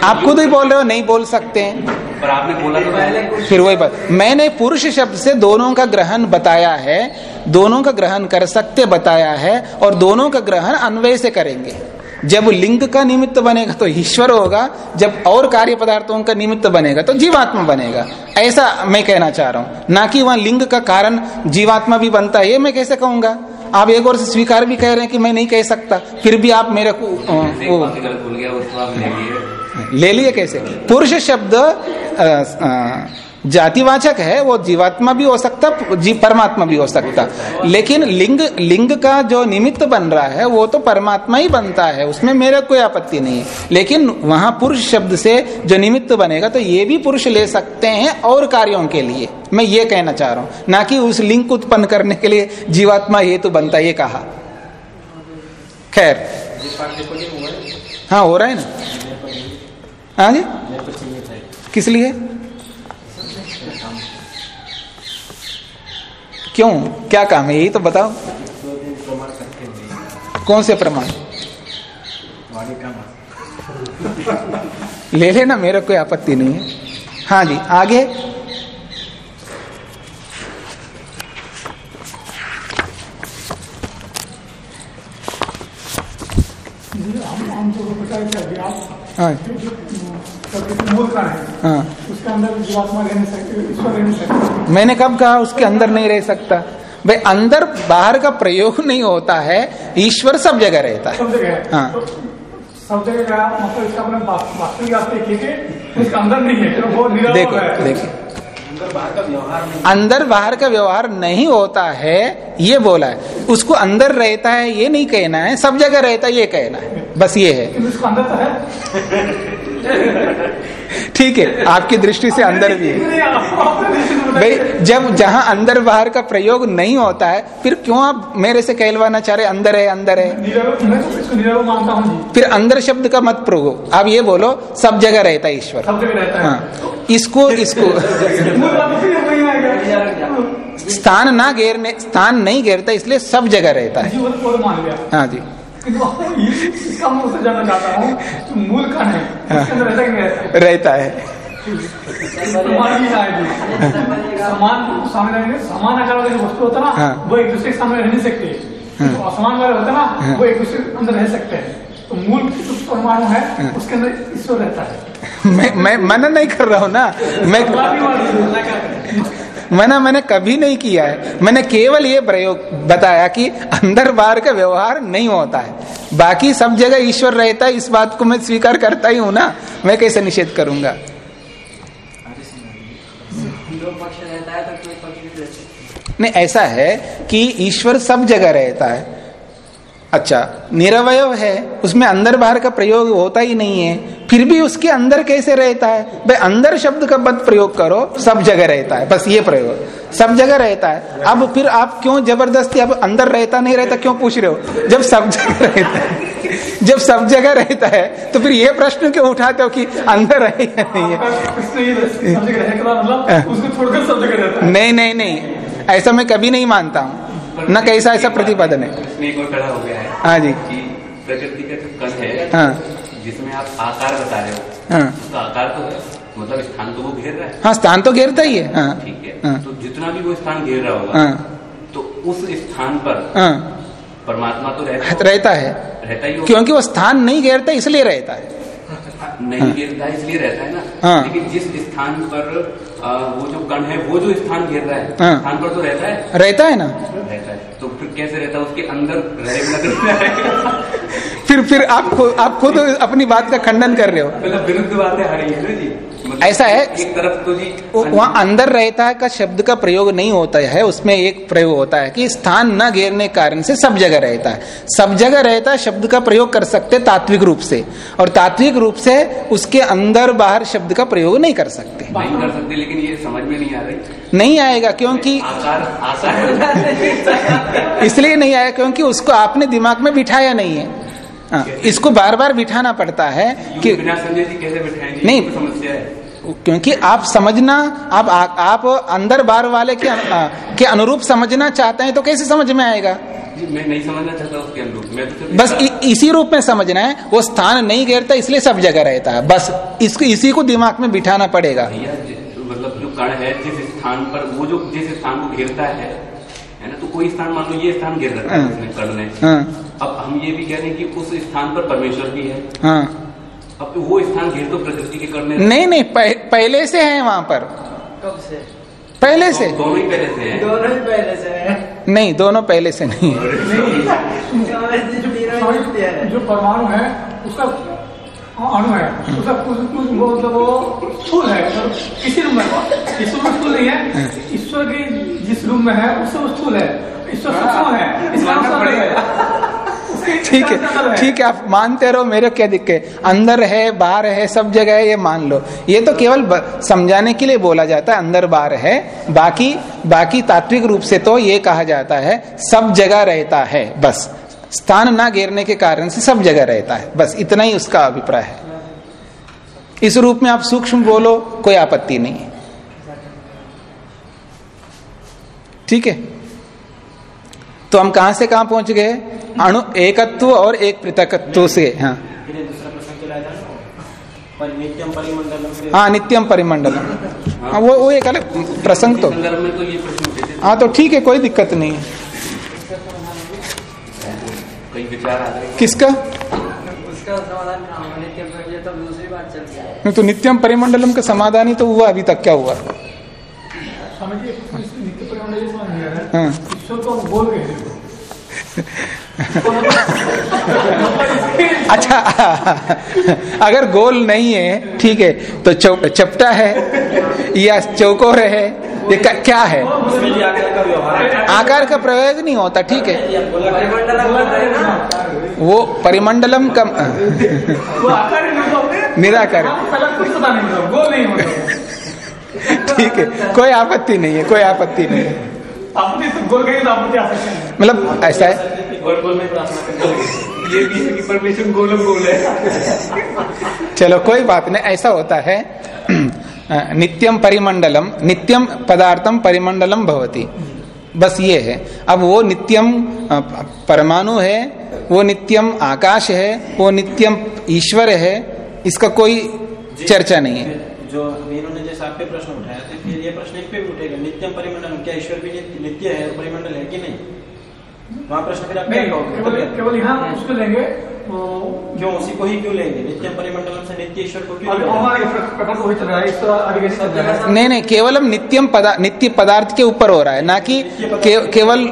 A: आप खुद ही बोल रहे हो नहीं बोल सकते। हैं
E: पर आपने बोला तो पहले
A: फिर वही बात। मैंने पुरुष शब्द से दोनों का ग्रहण बताया है दोनों का ग्रहण कर सकते बताया है और दोनों का ग्रहण अन्वय से करेंगे। जब लिंग का निमित्त बनेगा तो ईश्वर होगा जब और कार्य पदार्थों का निमित्त बनेगा तो जीवात्मा बनेगा। ऐसा मैं कहना चाह रहा हूँ। ना कि वहाँ लिंग का कारण जीवात्मा भी बनता है ये मैं कैसे कहूँगा? आप एक और से स्वीकार भी कह रहे हैं कि मैं नहीं कह सकता फिर भी आप मेरे को
E: ले लिए
A: कैसे? पुरुष शब्द अ, अ, जातिवाचक है, वो जीवात्मा भी हो सकता, जी परमात्मा भी हो सकता। लेकिन लिंग लिंग का जो निमित्त बन रहा है, वो तो परमात्मा ही बनता है, उसमें मेरा कोई आपत्ति नहीं है। लेकिन वहाँ पुरुष शब्द से जो निमित्त बनेगा तो ये भी पुरुष ले सकते हैं और कार्यों के लिए। मैं ये कहना चाह रहा हूँ, ना कि उस लिंग को उत्पन्न करने के लिए जीवात्मा हेतु बनता ये कहा। खैर। हाँ हो रहा है ना? हाँ जी? किस लिए? क्यों? क्या काम है? यही तो बताओ। कौन से प्रमाण? ले लेना, मेरे कोई आपत्ति नहीं है। हाँ जी, आगे।
D: है। तो मूल है
A: हाँ।
D: उसके अंदर जीवात्मा रह नहीं सकती ईश्वर रह नहीं सकती
A: मैंने कब कहा उसके अंदर नहीं रह सकता? भाई अंदर बाहर का प्रयोग नहीं होता है ईश्वर सब जगह रहता है।
D: सब जगह हाँ। तो सब जगह का मतलब इसका अपने वास्तविक उसके अंदर नहीं है तो वो
A: देखो देखो।
C: अंदर बाहर का व्यवहार नहीं।
A: अंदर बाहर का व्यवहार नहीं होता है ये बोला है। उसको अंदर रहता है ये नहीं कहना है सब जगह रहता है ये कहना है। बस ये है।
D: तो है। [laughs] [laughs]
A: ठीक है आपकी दृष्टि से अंदर भी है।
D: तो।
A: भाई जब जहाँ अंदर बाहर का प्रयोग नहीं होता है फिर क्यों आप मेरे से कहलवाना चाह रहे अंदर है अंदर है?
D: तो
A: फिर अंदर शब्द का मत प्रयोग आप ये बोलो सब जगह रहता है ईश्वर।
D: सब जगह रहता है।
A: इसको इसको
D: तो
A: स्थान ना घेरने स्थान नहीं घेरता इसलिए सब जगह रहता है।
D: लिया
A: हाँ जी।
D: इसका मैं उससे जानना चाहता हूँ जो मूल है कि नहीं रहता
A: रहता है।
D: समान भी सामने रहेंगे समान आकार वाले जो वस्तु होता है। ना
A: हाँ।
D: वो एक दूसरे के सामने रह नहीं सकते असमान वाले होते ना वो एक दूसरे के अंदर रह सकते हैं तो मूल जो परमाणु है उसके अंदर ईश्वर रहता है
A: मैं मैं मना नहीं कर? रहा हूँ ना मैं मना मैंने कभी नहीं किया है। मैंने केवल ये प्रयोग बताया कि अंदर बाहर का व्यवहार नहीं होता है। बाकी सब जगह ईश्वर रहता है, इस बात को मैं स्वीकार करता ही हूँ ना। मैं कैसे निषेध करूँगा? नहीं, ऐसा है कि ईश्वर सब जगह रहता है। अच्छा निरवय है उसमें अंदर बाहर का प्रयोग होता ही नहीं है फिर भी उसके अंदर कैसे रहता है? भाई अंदर शब्द का मत प्रयोग करो सब जगह रहता है बस ये प्रयोग। सब जगह रहता है। अब फिर आप क्यों ज़बरदस्ती अब अंदर रहता नहीं रहता क्यों पूछ रहे हो? जब सब जगह रहता है जब सब जगह रहता है तो फिर ये प्रश्न क्यों उठाते हो कि अंदर है या नहीं है?
D: मतलब रहता है।
A: नहीं नहीं नहीं ऐसा मैं कभी नहीं मानता हूँ। न कैसा ऐसा प्रतिपादन है।
E: एक और खड़ा हो गया हाँ
A: जी।
E: कि प्रकृति का कण है
A: हाँ।
E: जिसमें आप आकार बता रहे हो।
A: हाँ।
E: उसका आकार तो है मतलब स्थान तो वो घेर रहा है।
A: हाँ स्थान तो घेरता ही है। हाँ।
E: ठीक है।
A: हाँ।
E: तो जितना भी वो स्थान घेर रहा होगा
A: हाँ।
E: तो उस स्थान पर
A: हाँ।
E: परमात्मा तो रहता
A: रहता है।
E: रहता ही
A: क्योंकि वो स्थान नहीं घेरता इसलिए रहता है।
E: नहीं घेरता है इसलिए रहता है ना।
A: हाँ।
E: लेकिन जिस स्थान पर आ, वो जो कण है वो जो स्थान घेर रहा है
A: हाँ।
E: स्थान पर तो रहता है?
A: रहता है ना?
E: रहता है। तो फिर कैसे रहता है? उसके अंदर
A: फिर फिर आप खु- आप खुद अपनी बात का खंडन कर रहे हो।
E: मतलब विरुद्ध बातें आ रही है ना जी? मतलब
A: ऐसा है
E: एक तरफ़ तो जी
A: वहाँ अंदर रहता है का शब्द का प्रयोग नहीं होता है उसमें एक प्रयोग होता है कि स्थान न घेरने कारण से सब जगह रहता है। सब जगह रहता है शब्द का प्रयोग कर सकते तात्विक रूप से और तात्विक रूप से उसके अंदर बाहर शब्द का प्रयोग नहीं कर सकते।
E: नहीं कर सकते लेकिन ये समझ में नहीं आ रही
A: नहीं आएगा क्योंकि इसलिए नहीं आया क्योंकि उसको आपने दिमाग में बिठाया नहीं है। हाँ, इसको बार बार बिठाना पड़ता है कि नहीं।
E: है।
A: क्योंकि आप समझना आप आ, आप अंदर बार वाले के आ, के अनुरूप समझना चाहते हैं तो कैसे समझ में आएगा?
E: जी मैं नहीं समझना चाहता उसके अनुरूप। मैं तो
A: बस इ, इसी रूप में समझना है वो स्थान नहीं घेरता इसलिए सब जगह रहता है। बस इसको इसी को दिमाग में बिठाना पड़ेगा।
E: मतलब जो कण है जिस स्थान पर वो जो जिस स्थान को घेरता है है ना तो कोई स्थान मान लो ये स्थान घेर रखा है
A: हाँ।
E: उसने कण ने
A: हाँ।
E: अब हम ये भी कह रहे हैं कि उस स्थान पर परमेश्वर भी है।
A: हाँ।
E: अब तो वो स्थान घेर तो प्रकृति के ने
A: नहीं नहीं पह, पहले से है वहाँ पर।
B: कब से?
A: पहले से।
E: दोनों ही पहले से हैं।
B: दोनों ही पहले से है।
A: नहीं दोनों पहले से नहीं है। [laughs]
D: जो परमाणु है उसका अणु है। उसका कुछ कुछ मतलब वो स्थूल है मतलब किसी रूम में। ईश्वर स्थूल नहीं है। ईश्वर के जिस रूम में है उससे वो स्थूल है। ईश्वर सूक्ष्म है। इसका मतलब
E: पड़ेगा।
D: उसके
A: ठीक
D: मतलब
A: है। ठीक है आप मानते रहो मेरे क्या दिक्कत अंदर है बाहर है सब जगह है ये मान लो। ये तो केवल समझाने के लिए बोला जाता है अंदर बाहर है। बाकी बाकी तात्विक रूप से तो ये कहा जाता है सब जगह रहता है बस। स्थान ना घेरने के कारण से सब जगह रहता है। बस इतना ही उसका अभिप्राय है। इस रूप में आप सूक्ष्म बोलो कोई आपत्ति नहीं है। ठीक है? तो हम कहाँ से कहाँ पहुँच गए? अणु एकत्व और एक पृथकत्व से हाँ। हाँ नित्यम परिमंडलम। हाँ वो वो एक अलग प्रसंग तो।
E: तो
A: हाँ तो ठीक है कोई दिक्कत नहीं है
E: कई विचार आ गए
A: किसका
B: उसका समाधान कहाँ होगा? नित्य प्रज्ञा तब दूसरी बात चलती है।
A: नहीं तो नित्यम परिमंडलम का समाधान ही तो हुआ अभी तक क्या हुआ? हाँ। [laughs] [laughs] अच्छा अगर गोल नहीं है ठीक है तो चपटा है या चौकोर है ये क्या- है?
C: आकर का
A: प्रयोग नहीं होता ठीक है। वो परिमंडलम का
D: वो आकार नहीं होते
A: निराकार। ठीक है कोई आपत्ति नहीं है कोई आपत्ति नहीं है।
D: तो तो हैं।
A: मतलब ऐसा है
C: गोल गोल में प्रार्थना करते
D: ये भी है कि परमेश्वर गोलम गोल है।
A: चलो कोई बात नहीं ऐसा होता है। नित्यम परिमंडलम नित्यम पदार्थम परिमंडलम भवती। बस ये है। अब वो नित्यम परमाणु है वो नित्यम आकाश है वो नित्यम ईश्वर है इसका कोई चर्चा नहीं है।
C: जो इन्होंने जैसे आपके प्रश्न उठाया तो फिर ये प्रश्न एक पे उठेगा नित्यम परिमंडल क्या ईश्वर भी नित्य- नित्य है परिमंडल है कि नहीं? वहाँ प्रश्न फिर आप
D: केवल यहाँ उसको लेंगे तो
C: क्यों? उसी को ही क्यों लेंगे? नित्यम परिमंडलम से नित्य ईश्वर को क्यों
D: अभी
C: लेंगे?
D: हमारे प्रकरण वही चल रहा है इसका आगे कैसे चल
A: नहीं नहीं केवलम नित्यम पदा नित्य पदार्थ के ऊपर हो रहा है ना कि के, केवल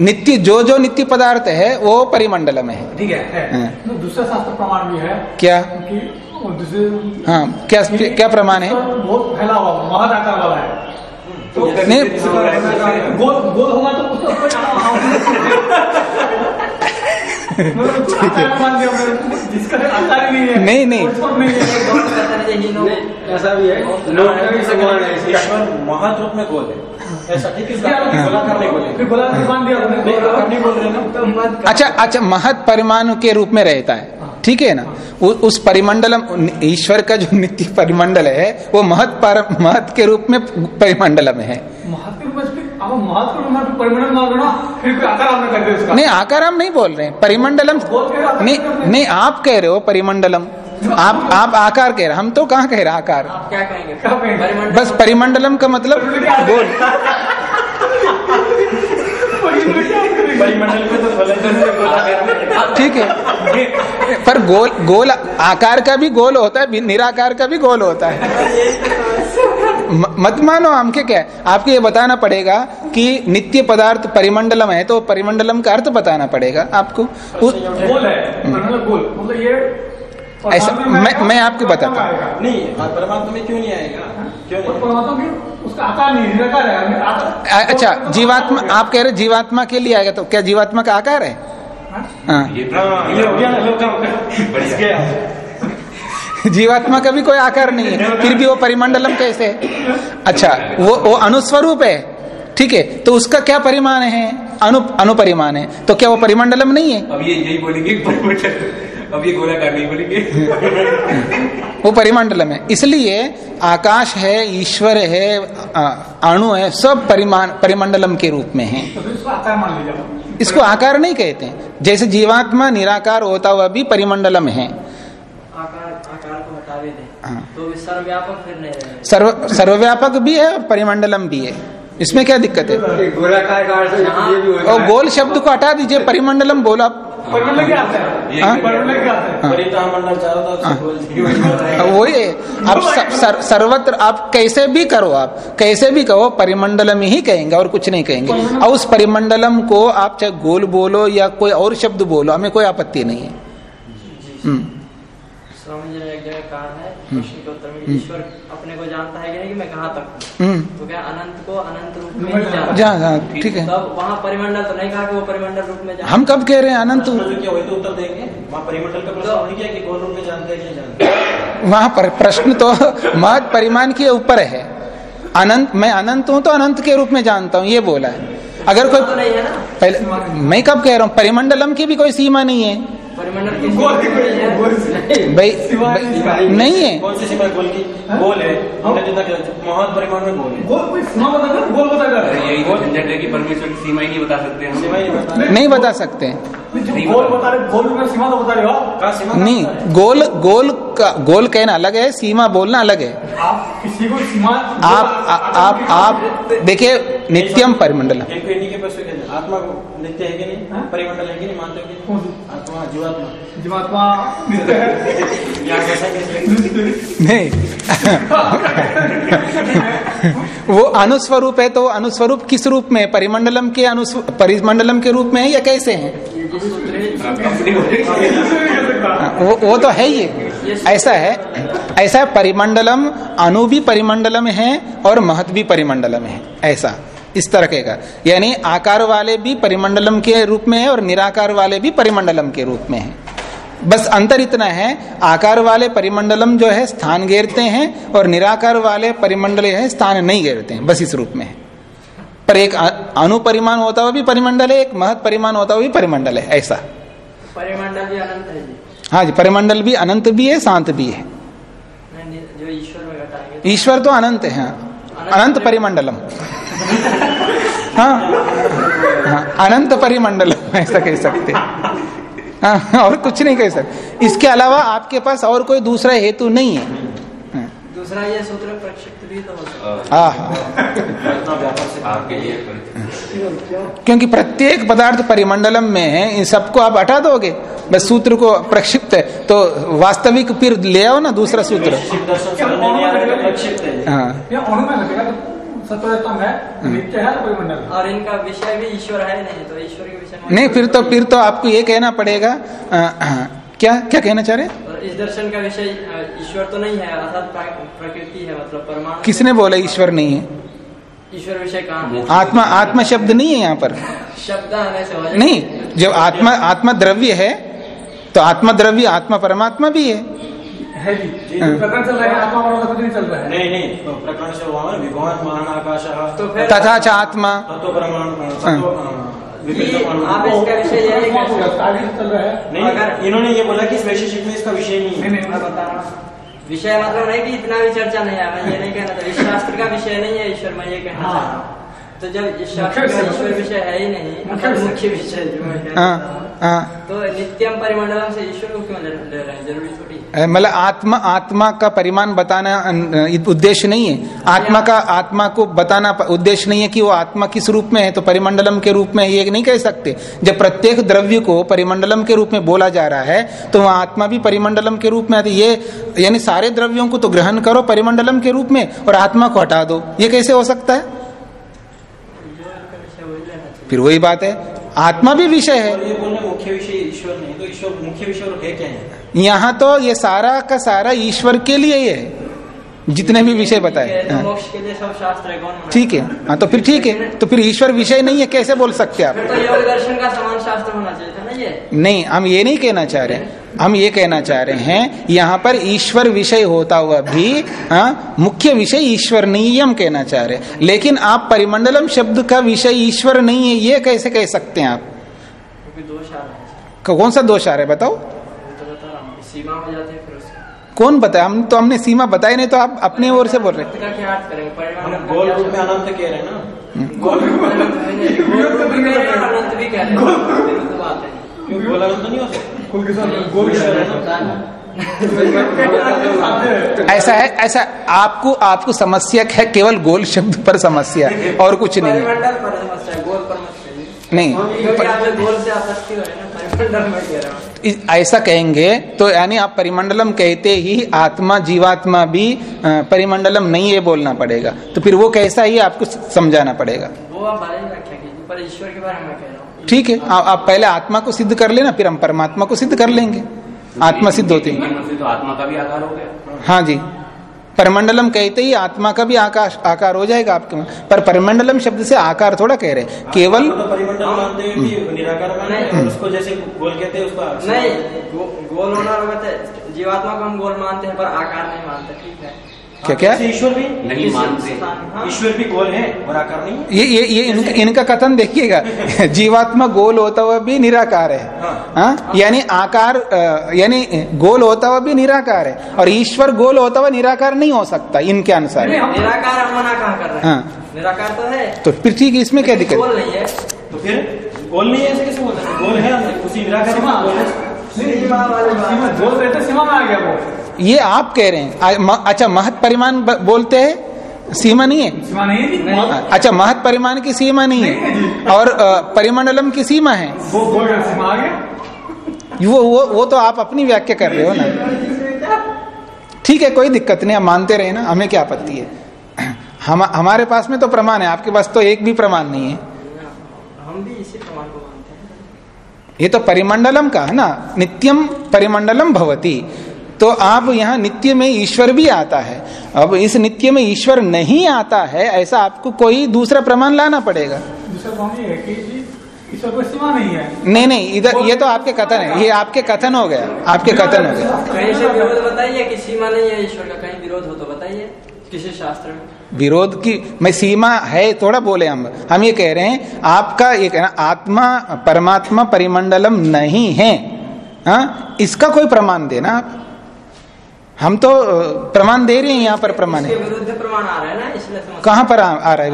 A: नित्य जो जो नित्य पदार्थ है वो परिमंडलम है।
D: ठीक है है। तो दूसरा शास्त्र प्रमाण भी है
A: क्या?
D: दूसरे
A: हाँ क्या क्या प्रमाण है?
D: बहुत फैला हुआ महद आकार वाला है। तो
A: नहीं।
D: गोल गोल होगा तो आकार ही। नहीं है। [laughs]
A: नहीं,
G: ऐसा भी है। है
C: में गोल है। ऐसा ठीक है
B: तो
A: अच्छा अच्छा महत परिमाणु के रूप में रहता है। ठीक है ना? उ, उस परिमंडलम ईश्वर का जो नित्य परिमंडल है वो महत पर, महत के रूप में परिमंडलम है। नहीं आकार हम नहीं बोल रहे हैं। परिमंडलम
D: बोल
A: नहीं नहीं आप कह रहे हो परिमंडलम। आप आप आकार कह रहे हम तो कहाँ कह रहे आकार?
B: आप क्या कहेंगे?
A: बस परिमंडलम का मतलब गोल [laughs] [laughs] ठीक है। पर गोल गोल आकार का भी गोल होता है निराकार का भी गोल होता है। मत मानो हमके क्या है? आपको ये बताना पड़ेगा कि नित्य पदार्थ परिमंडलम है तो परिमंडलम का अर्थ बताना पड़ेगा आपको। उस
D: गोल है गोल। मतलब ये
A: ऐसा मैं मैं आपको बताता हूँ।
D: हूँ
C: नहीं परमात्मा में क्यों नहीं आएगा? क्यों नहीं?
D: परमात्मा की उसका आकार नहीं
A: अच्छा जीवात्मा आप कह रहे जीवात्मा के लिए आएगा तो क्या जीवात्मा का आकार है? हाँ?
E: ये
C: हाँ हो
A: जीवात्मा का भी कोई आकार नहीं है फिर भी वो परिमंडलम कैसे? है अच्छा वो वो अनुस्वरूप है ठीक है? तो उसका क्या परिमाण है? अनु अनुपरिमाण है। तो क्या वो परिमंडलम नहीं है?
E: अब ये यही बोलेंगे अब ये गोलाकार नहीं बोलेंगे [laughs]
A: वो परिमंडलम है। इसलिए आकाश है ईश्वर है अणु है सब परिमाण परिमंडलम के रूप में है।
D: तो फिर उसका आकार मान लीजिए
A: इसको आकार नहीं कहते हैं। जैसे जीवात्मा निराकार होता हुआ भी परिमंडलम है।
B: आकार आकार को हटा भी दें।
A: हाँ।
B: तो सर्वव्यापक फिर नहीं रहेगा
A: सर्व सर्वव्यापक भी है और परिमंडलम भी है। इसमें क्या दिक्कत है? और
G: है।
A: गोल शब्द को हटा दीजिए परिमंडलम बोला
D: है।
A: हाँ?
D: परिमंडल क्या आता है।
C: हैं।
A: वही है। आप [laughs] सर, सर्वत्र आप कैसे भी करो आप कैसे भी कहो परिमंडलम ही कहेंगे और कुछ नहीं कहेंगे। और उस परिमंडलम को आप चाहे गोल बोलो या कोई और शब्द बोलो हमें कोई आपत्ति नहीं है। हम्म,
B: स्वामी जी ने एक जगह कहा है प्रश्न के उत्तर में ईश्वर अपने को जानता है कि नहीं कि मैं कहाँ तक हूँ?
A: हम्म,
B: तो क्या अनंत को अनंत रूप में ही
A: जहाँ ठीक है।
B: तब वहाँ परिमंडल तो नहीं कहा कि वो परिमंडल रूप में जानता
A: हम कब कह रहे हैं अनंत
C: तो उत्तर देंगे। वहाँ परिमंडल का प्रश्न नहीं किया कि गोल रूप में जानते हैं जानते
A: वहाँ पर प्रश्न तो [laughs] महत परिमाण के ऊपर है। अनंत मैं अनंत हूँ तो अनंत के रूप में जानता हूँ ये बोला है। अगर
B: तो
A: कोई
B: नहीं है ना?
A: पहले मैं कब कह रहा हूँ? परिमंडलम की भी कोई सीमा नहीं है।
D: गोल
B: है।
A: भाई
D: नहीं है।
A: नहीं
C: कौन सी सीमा गोल की? गोल है। हमने जितना किया महत परिमाण में गोल है।
D: गोल कोई सीमा बता गोल
E: अरे यही तो झंझट है कि परमेश्वर की सीमा ही नहीं बता सकते हम।
C: नहीं बता
A: सकते।
D: गोल बता रहे गोल में सीमा तो बता रहे हो।
C: सीमा
A: नहीं गोल गोल का गोल कहना अलग है सीमा बोलना अलग है।
D: आप किसी को सीमा
A: आप आप आप देखिए नित्यम परिमंडल
C: हैं, आत्मा को नित्य है कि नहीं? परिमंडल है कि नहीं? मानते हो कि नहीं आत्मा जीवात्मा।
D: जीवात्मा। है
A: नहीं। वो अनुस्वरूप है तो अनुस्वरूप किस रूप में? परिमंडलम के अनुस्व परिमंडलम के रूप में है या कैसे है? वो वो तो है ही। ऐसा है। ऐसा है परिमंडलम अनु भी परिमंडलम है और महत भी परिमंडलम है। ऐसा। इस तरह के का। यानी आकार वाले भी परिमंडलम के रूप में है और निराकार वाले भी परिमंडलम के रूप में है। बस अंतर इतना है आकार वाले परिमंडलम जो है स्थान घेरते हैं और निराकार वाले परिमंडल है स्थान नहीं घेरते हैं बस इस रूप में है। पर एक अ- अणुपरिमाण होता हुआ भी परिमंडल है एक महत परिमाण होता हुआ भी परिमंडल है ऐसा।
B: परिमंडल भी अनंत है जी।
A: हाँ जी परिमंडल भी अनंत भी है शांत भी है।
B: ईश्वर
A: ईश्वर तो अनंत है हाँ। अनंत परिमंडलम हाँ? हाँ अनंत परिमंडलम ऐसा कह सकते हाँ। और कुछ नहीं कह सकते। इसके अलावा आपके पास और कोई दूसरा हेतु नहीं है। हाँ,
B: दूसरा ये सूत्र प्रक्षिप्त भी तो हो सकता है।
A: क्योंकि प्रत्येक पदार्थ परिमंडलम में है इन सबको आप हटा दोगे। बस सूत्र को प्रक्षिप्त है तो वास्तविक फिर ले आओ ना दूसरा सूत्र।
C: है,
B: और इनका विषय भी ईश्वर है नहीं तो ईश्वर के विषय
A: नहीं फिर तो फिर तो आपको ये कहना पड़ेगा क्या क्या कहना चाह रहे?
B: इस दर्शन का विषय ईश्वर तो नहीं है अर्थात प्रकृति है मतलब परमाणु
A: किसने बोला ईश्वर नहीं है?
B: ईश्वर विषय कहाँ
A: आत्मा आत्मा शब्द नहीं है यहाँ पर।
B: शब्द आने से
A: नहीं जब आत्मा आत्मा द्रव्य है तो आत्मा द्रव्य आत्मा परमात्मा भी है।
D: है जी ये प्रकरण चल रहा है आत्मा वाला कुछ नहीं चल रहा है।
C: नहीं नहीं तो
B: तो
A: तथा च आत्मा।
C: परमाणु।
B: आप इसका विषय ये नहीं
D: है।
B: अगर-
C: इन्होंने ये बोला कि इस वैशेषिक में इसका विषय नहीं
D: नहीं
C: है
D: बता रहा हूँ।
B: विषय मतलब नहीं कि इतना भी चर्चा नहीं आया मैं ये नहीं कहना था इस शास्त्र का विषय नहीं है ईश्वर मैं ये कहना चाहता हूँ। तो जब शास्त्र ईश्वर विषय है ही नहीं
D: मुख्य
B: मतलब
D: विषय-
B: जो
A: हाँ,
B: रहा हूँ। तो नित्यम परिमंडलम से ईश्वर को क्यों ले ले रहे हैं? ज़रूरी थोड़ी
A: मतलब आत्मा आत्मा का परिमाण बताना उद्देश्य नहीं है। आत्मा का आत्मा को बताना उद्देश्य नहीं है कि वो आत्मा किस रूप में है तो परिमंडलम के रूप में ये नहीं कह सकते। जब प्रत्येक द्रव्य को परिमंडलम के रूप में बोला जा रहा है तो वह आत्मा भी परिमंडलम के रूप में आती ये यानी सारे द्रव्यों को तो ग्रहण करो परिमंडलम के रूप में और आत्मा को हटा दो। ये कैसे हो सकता है
B: जो इनका विषय वही लेना चाहिए
A: फिर वही बात है आत्मा भी विषय है।
C: मुख्य विषय ईश्वर नहीं तो ईश्वर मुख्य विषय है क्या है
A: यहाँ तो ये सारा का सारा ईश्वर के लिए ही है। जितने भी विषय बताए।
B: ठीक है, तो
A: हाँ।
B: है
A: है। तो फिर ठीक है। तो फिर ईश्वर विषय नहीं है कैसे बोल सकते आप?
B: तो योग दर्शन का समान शास्त्र होना चाहिए था ना ये?
A: नहीं हम ये नहीं कहना चाह रहे। हम ये कहना चाह रहे हैं यहाँ पर ईश्वर विषय होता हुआ भी हाँ, मुख्य विषय ईश्वर नहीं है हम कहना चाह रहे। हैं लेकिन आप परिमंडलम शब्द का विषय ईश्वर नहीं है ये कैसे कह सकते हैं आप?
B: दोष आ रहा है।
A: कौन सा दोष आ रहा है बताओ।
B: तो सीमा हो जाती है
A: कौन बताया? हम तो हमने सीमा बताई नहीं तो आप अपने ओर से बोल रहे हैं
C: गोल रूप में अनंत कह रहे हैं ना।
B: गोल रूप में अनंत भी कह रहे हैं, हैं। है
C: गोल अनंत नहीं हो सकता।
D: कुल के साथ गोल के साथ
A: ऐसा है ऐसा आपको आपको समस्या है केवल गोल शब्द पर समस्या है और कुछ नहीं है।
B: परिमंडल पर समस्या गोल पर मत कहिए
A: नहीं
B: गोल से
A: ऐसा कहेंगे तो यानी आप परिमंडलम कहते ही आत्मा जीवात्मा भी परिमंडलम नहीं है बोलना पड़ेगा। तो फिर वो कैसा ही आपको समझाना पड़ेगा।
B: वो आप भले व्याख्या कीजिए पर ईश्वर के बारे में कह रहा
A: ठीक है आ, आप पहले आत्मा को सिद्ध कर लेना फिर हम परमात्मा को सिद्ध कर लेंगे। आत्मा सिद्ध होती है।
E: तो आत्मा का भी आधार हो गया।
A: हाँ जी। परमंडलम कहते ही आत्मा का भी आकाश आकार हो जाएगा आपके में। पर परमंडलम शब्द से आकार थोड़ा कह रहे हैं। केवल
C: तो परिमंडल मानते हैं निराकार उसको जैसे गोल कहते हैं उसका
B: नहीं गो, गोल होना जीवात्मा को हम गोल मानते हैं पर आकार नहीं मानते ठीक है?
A: क्या क्या?
C: ईश्वर भी?
E: नहीं मानते।
B: हाँ।
C: ईश्वर भी गोल है और आकार नहीं है?
A: ये ये ये इनका, इनका कथन देखिएगा। [laughs] जीवात्मा गोल होता हुआ भी निराकार है। हाँ। यानी आकार यानी गोल होता हुआ भी निराकार है। और ईश्वर गोल होता हुआ निराकार नहीं हो सकता इनके अनुसार।
B: निराकार हम मना कहाँ कर रहे हैं?
A: हाँ।
B: निराकार तो है।
A: तो फिर ठीक है इसमें क्या दिक्कत?
B: गोल नहीं है।
C: तो फिर गोल नहीं है ऐसे कैसे बोल गोल है उसी निराकार है।
D: गोल रहते सीमा में आ गया वो।
A: ये आप कह रहे हैं। अच्छा महत परिमाण बोलते हैं? सीमा नहीं है?
D: सीमा नहीं है
A: अच्छा महत परिमाण की सीमा नहीं
D: है।
A: और परिमंडलम की सीमा है?
D: वो
A: वो वो तो आप अपनी व्याख्या कर रहे हो ना। ठीक है कोई दिक्कत नहीं आप मानते रहे ना हमें क्या आपत्ति है? हम हमारे पास में तो प्रमाण है आपके पास तो एक भी प्रमाण नहीं है।
B: हम भी इसी प्रमाण को मानते हैं।
A: ये तो परिमंडलम का है ना नित्यम परिमंडलम भवती। तो आप यहाँ नित्य में ईश्वर भी आता है। अब इस नित्य में ईश्वर नहीं आता है ऐसा आपको कोई दूसरा प्रमाण लाना पड़ेगा।
D: है नहीं है।
A: नहीं नहीं इधर ये तो आपके कथन है ये आपके कथन हो गया आपके कथन हो गया।
B: कहीं से विरोध बताइए कि सीमा नहीं है ईश्वर का कहीं विरोध हो तो बताइए किसी शास्त्र में।
A: विरोध की मैं सीमा है थोड़ा बोले हम हम ये कह रहे हैं आपका ये कहना आत्मा परमात्मा परिमंडलम नहीं है। हाँ इसका कोई प्रमाण देना आप? हम तो प्रमाण दे रहे हैं यहाँ पर प्रमाण। है
B: प्रमाण आ रहा है ना इसलिए
A: कहाँ पर आ, आ रहा है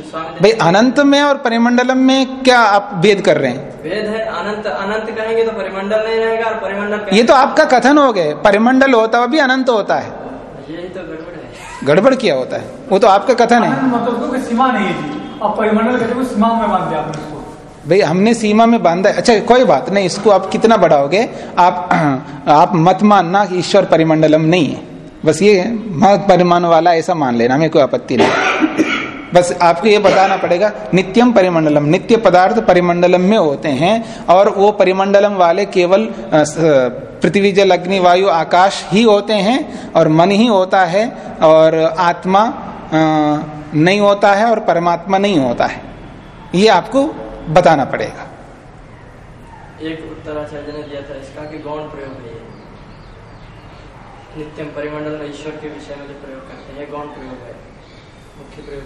B: स्वामी
A: भाई अनंत में और परिमंडलम में क्या आप वेद कर रहे हैं?
B: वेद है अनंत अनंत कहेंगे तो परिमंडल नहीं रहेगा और परिमंडल
A: ये तो आपका कथन हो गए परिमंडल होता हुआ भी अनंत होता है।
B: यही तो गड़बड़ है।
A: गड़बड़ किया होता है वो तो आपका कथन है।
D: मतलब उसको सीमा नहीं है अब परिमंडल सीमा में बाँध दिया
A: भाई, हमने सीमा में बांधा अच्छा कोई बात नहीं, इसको आप कितना बढ़ाओगे? आप [clears throat] आप मत मानना ईश्वर परिमंडलम नहीं है। बस ये मत परिमाण वाला ऐसा मान लेना, हमें कोई आपत्ति नहीं। [clears throat] बस आपको ये बताना पड़ेगा, नित्यम परिमंडलम, नित्य पदार्थ परिमंडलम में होते हैं और वो परिमंडलम वाले केवल पृथ्वी, जल, अग्नि, वायु, आकाश ही होते हैं और मन ही होता है और आत्मा नहीं होता है और परमात्मा नहीं होता है। ये आपको बताना पड़ेगा।
B: एक उत्तराचार्य ने दिया था इसका कि गौण प्रयोग है नित्यम परिमंडल में ईश्वर के विषय में जो प्रयोग करते हैं गौण प्रयोग है। मुख्य प्रयोग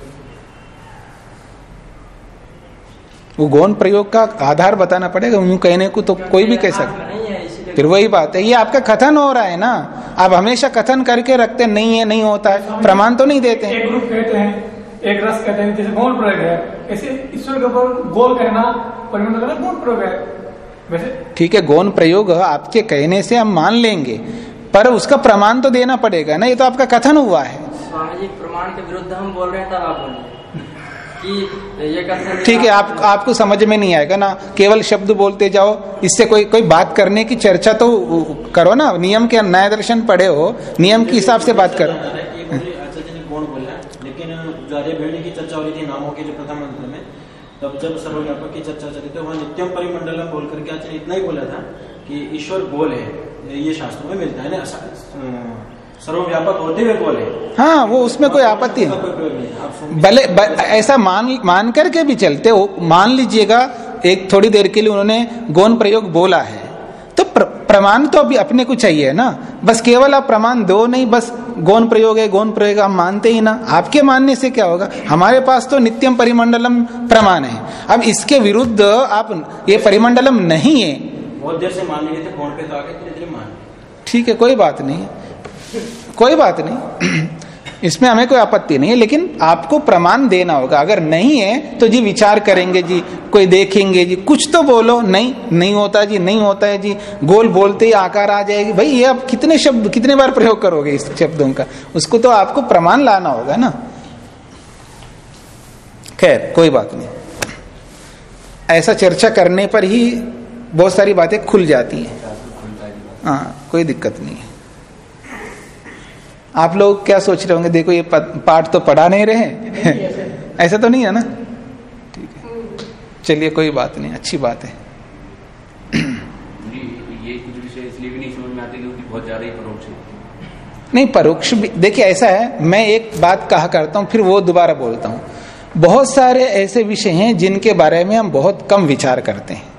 A: वो गौण प्रयोग का आधार बताना पड़ेगा यूँ कहने को तो कोई भी कह सकता
B: है।
A: फिर वही बात है ये आपका कथन हो रहा है ना। आप हमेशा कथन करके रखते नहीं है नहीं होता है। प्रमाण तो नहीं देते। हैं।
D: एक हैं रस कहते हैं जैसे गौण प्रयोग है। ऐसे ईश्वर के ऊपर गोल कहना परिमंडल का गौण प्रयोग है। वैसे
A: ठीक है गौण प्रयोग आपके कहने से हम मान लेंगे पर उसका प्रमाण तो देना पड़ेगा ना ये तो आपका कथन हुआ है।
B: प्रमाण के विरुद्ध हम बोल रहे हैं तब आप बोलिए कि ये कथन
A: ठीक है आप आपको समझ में नहीं आएगा ना केवल शब्द बोलते जाओ इससे कोई कोई बात करने की चर्चा तो करो ना नियम के न्याय दर्शन पढ़े हो नियम के हिसाब से बात करो
C: ये बोले आचार्य जी ने गौण बोला आर्य भेड़ की चर्चा हो रही थी नामों की जो प्रथम मंत्र में तब जब सर्वव्यापक की चर्चा चली तो वहाँ नित्यम परिमंडलम बोल करके आचार्य इतना ही बोला था कि ईश्वर गोल है ये शास्त्रों में मिलता है ना सर्वव्यापक होते हुए गोल है।
A: हाँ वो उसमें कोई आपत्ति नहीं
C: है।
A: भले ऐसा मान मान करके भी चलते हो मान लीजिएगा एक थोड़ी देर के लिए उन्होंने गौन प्रयोग बोला है तो प्रमाण तो अभी अपने को चाहिए ना। बस केवल आप प्रमाण दो नहीं बस गौन प्रयोग है गौन प्रयोग हम मानते ही ना। आपके मानने से क्या होगा? हमारे पास तो नित्यम परिमंडलम प्रमाण है। अब इसके विरुद्ध आप ये परिमंडलम नहीं है।
C: बहुत देर से मान तो लिए।
A: ठीक है कोई बात नहीं। कोई बात नहीं। इसमें हमें कोई आपत्ति नहीं है, लेकिन आपको प्रमाण देना होगा। अगर नहीं है तो जी विचार करेंगे जी, कोई देखेंगे जी। कुछ तो बोलो, नहीं नहीं होता जी, नहीं होता है जी। गोल बोलते ही आकार आ जाएगी। भाई, ये आप कितने शब्द, कितने बार प्रयोग करोगे इस शब्दों का? उसको तो आपको प्रमाण लाना होगा ना। खैर, कोई बात नहीं। ऐसा चर्चा करने पर ही बहुत सारी बातें खुल जाती हैं। हाँ कोई दिक्कत नहीं है। आप लोग क्या सोच रहे होंगे? देखो ये पाठ तो पढ़ा नहीं रहे। [laughs] ऐसा तो नहीं है ना? ठीक है। चलिए कोई बात नहीं अच्छी बात है।
E: जी, ये कुछ विषय इसलिए भी नहीं समझ में आते क्योंकि बहुत ज़्यादा ही परोक्ष है।
A: नहीं परोक्ष भी देखिए ऐसा है मैं एक बात कहा करता हूँ फिर वो दोबारा बोलता हूँ। बहुत सारे ऐसे विषय हैं जिनके बारे में हम बहुत कम विचार करते हैं।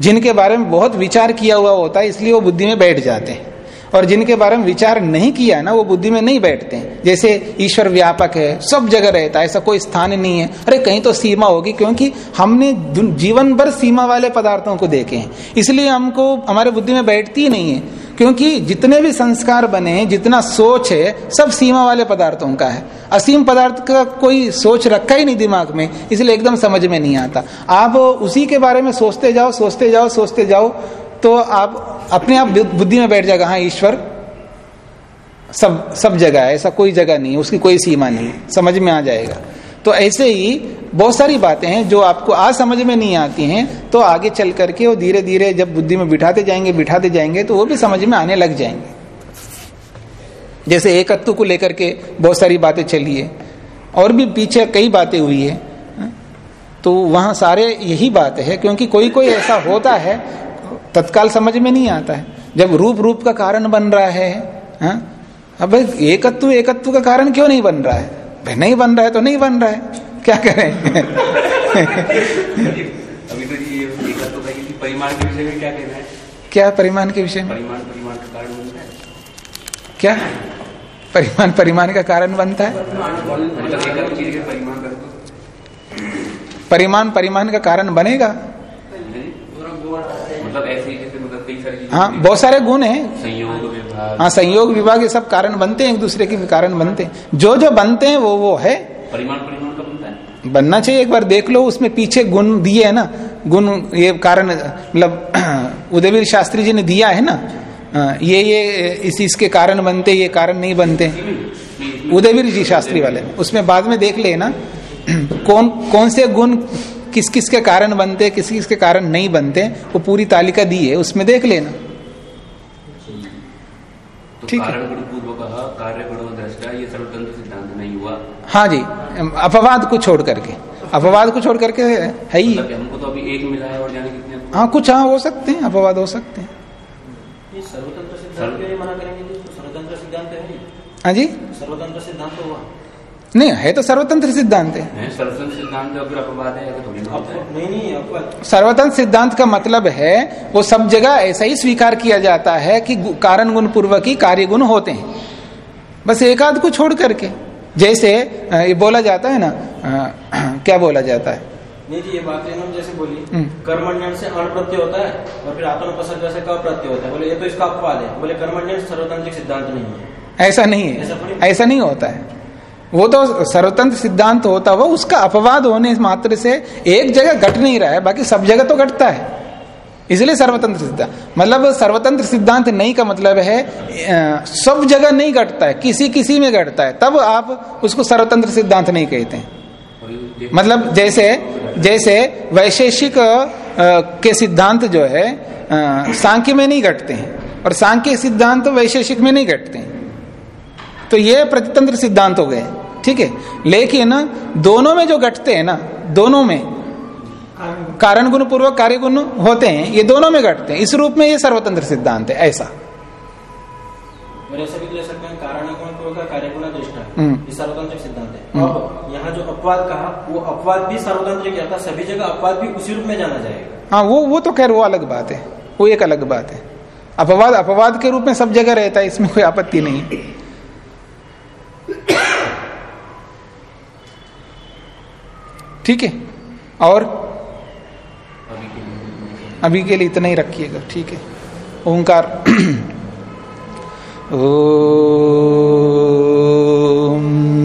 A: जिनके बारे में बहुत विचार किया हुआ होता है इसलिए वो बुद्धि में बैठ जाते हैं। और जिनके बारे में विचार नहीं किया है ना, वो बुद्धि में नहीं बैठते हैं। जैसे ईश्वर व्यापक है, सब जगह रहता है, ऐसा कोई स्थान नहीं है। अरे, कहीं तो सीमा होगी, क्योंकि हमने जीवन भर सीमा वाले पदार्थों को देखे हैं। इसलिए हमको, हमारे बुद्धि में बैठती ही नहीं है, क्योंकि जितने भी संस्कार बने हैं, जितना सोच है, सब सीमा वाले पदार्थों का है। असीम पदार्थ का कोई सोच रखा ही नहीं दिमाग में, इसलिए एकदम समझ में नहीं आता। आप उसी के बारे में सोचते जाओ सोचते जाओ सोचते जाओ तो आप अपने आप बुद्धि में बैठ जाएगा हाँ ईश्वर, सब सब जगह है, ऐसा कोई जगह नहीं है, उसकी कोई सीमा नहीं है, समझ में आ जाएगा। तो ऐसे ही बहुत सारी बातें हैं जो आपको आज समझ में नहीं आती हैं तो आगे चल करके वो धीरे धीरे जब बुद्धि में बिठाते जाएँगे बिठाते जाएँगे तो वो भी समझ में आने लग जाएँगे। जैसे एकत्व को लेकर के बहुत सारी बातें चली है, और भी पीछे कई बातें हुई है तो वहाँ सारे यही बात है, क्योंकि कोई कोई ऐसा होता है तत्काल समझ में नहीं आता है। जब रूप रूप का कारण बन रहा है हा? अब एकत्व एकत्व का कारण क्यों नहीं बन रहा है? भाई नहीं बन रहा है तो नहीं बन रहा है। क्या करें?
E: अभी तो ये एकत्व का परिमाण के विषय में क्या कहना है?
A: क्या परिमाण के विषय में?
E: परिमाण परिमाण का कारण बनता है।
A: क्या? परिमाण परिमाण का कारण बनता है?
E: मतलब दो
A: परिमाण परिमाण का कारण बनेगा?
E: मतलब ऐसे जैसे मतलब कई सारी
A: हाँ बहुत सारे गुण हैं।
E: संयोग विभाग।
A: हाँ संयोग विभाग ये सब कारण बनते हैं एक दूसरे के कारण बनते हैं। जो जो बनते हैं वो वो है।
E: परिमाण परिमाण का बनता है।
A: बनना चाहिए एक बार देख लो उसमें पीछे गुण दिए है ना। गुण ये कारण मतलब [clears throat] उदयवीर शास्त्री जी ने दिया है ना। हाँ, ये ये इस इसके कारण बनते ये कारण नहीं बनते। उदयवीर जी शास्त्री वाले। उसमें बाद में देख ले ना [clears throat] कौन कौन से गुण किस किस के कारण बनते किस किस के कारण नहीं बनते वो पूरी तालिका दी है उसमें देख लेना।
E: तो
A: ठीक है।
E: कारण गुण पूर्वक कार्य गुण दृष्टा ये सर्वतंत्र सिद्धांत नहीं हुआ।
A: हाँ जी अपवाद को छोड़ करके। अपवाद को छोड़ करके है ही
E: मतलब हमको तो अभी एक मिला है और जाने कितने
A: हाँ कुछ हाँ हो सकते हैं अपवाद हो सकते हैं।
C: सर्वतंत्र सिद्धांत तो सर्वतंत्र सिद्धांत है। हाँ
A: जी।
C: सर्वतंत्र सिद्धांत तो हुआ।
A: नहीं है तो सर्वतंत्र सिद्धांत है।
E: सर्वतंत्र सिद्धांत का है है।
A: मतलब है वो सब जगह ऐसा ही स्वीकार किया जाता है कि कारण गुण पूर्वक ही कार्य गुण होते हैं। बस एक आध को छोड़ करके जैसे ये बोला जाता है ना [clears throat] क्या बोला जाता है?
C: नहीं जी ये बात जैसे बोली
A: हम्म।
C: कर्मण्यन से अण प्रत्यय होता है और फिर आत्मोपसर्ग से क प्रत्यय होता है। बोले ये तो इसका अपवाद है। बोले कर्मण्यन सर्वतांत्रिक सिद्धांत नहीं है।
A: ऐसा नहीं है। ऐसा नहीं होता है। वो तो सर्वतंत्र सिद्धांत होता हुआ उसका अपवाद होने मात्र से एक जगह घट नहीं रहा है, बाकी सब जगह तो घटता है। इसलिए सर्वतंत्र सिद्धांत। मतलब सर्वतंत्र सिद्धांत नहीं का मतलब है सब जगह नहीं घटता है, किसी किसी में घटता है, तब आप उसको सर्वतंत्र सिद्धांत नहीं कहते मतलब जैसे जैसे वैशेषिक के सिद्धांत जो है सांख्य में नहीं घटते हैं, और सांख्य सिद्धांत वैशेषिक में नहीं घटते हैं। तो ये प्रतितंत्र सिद्धांत हो गए। ठीक है? लेकिन दोनों में जो घटते हैं ना दोनों में कारण गुण पूर्वक कार्य गुण होते हैं ये दोनों में घटते हैं। इस रूप में ये सर्वतंत्र सिद्धांत है ऐसा। हम्म।
C: सिद्धांत है। यहाँ जो अपवाद कहा वो अपवाद भी सर्वतांत्रिक क्या था सभी जगह अपवाद भी उसी रूप में जाना जाएगा।
A: हाँ वो वो तो खैर वो अलग बात है। वो एक अलग बात है। अपवाद अपवाद के रूप में सब जगह रहता है इसमें कोई आपत्ति नहीं। ठीक है? और?
E: अभी के लिए।
A: इतना ही रखिएगा ठीक है? ओंकार। [clears throat] ओम।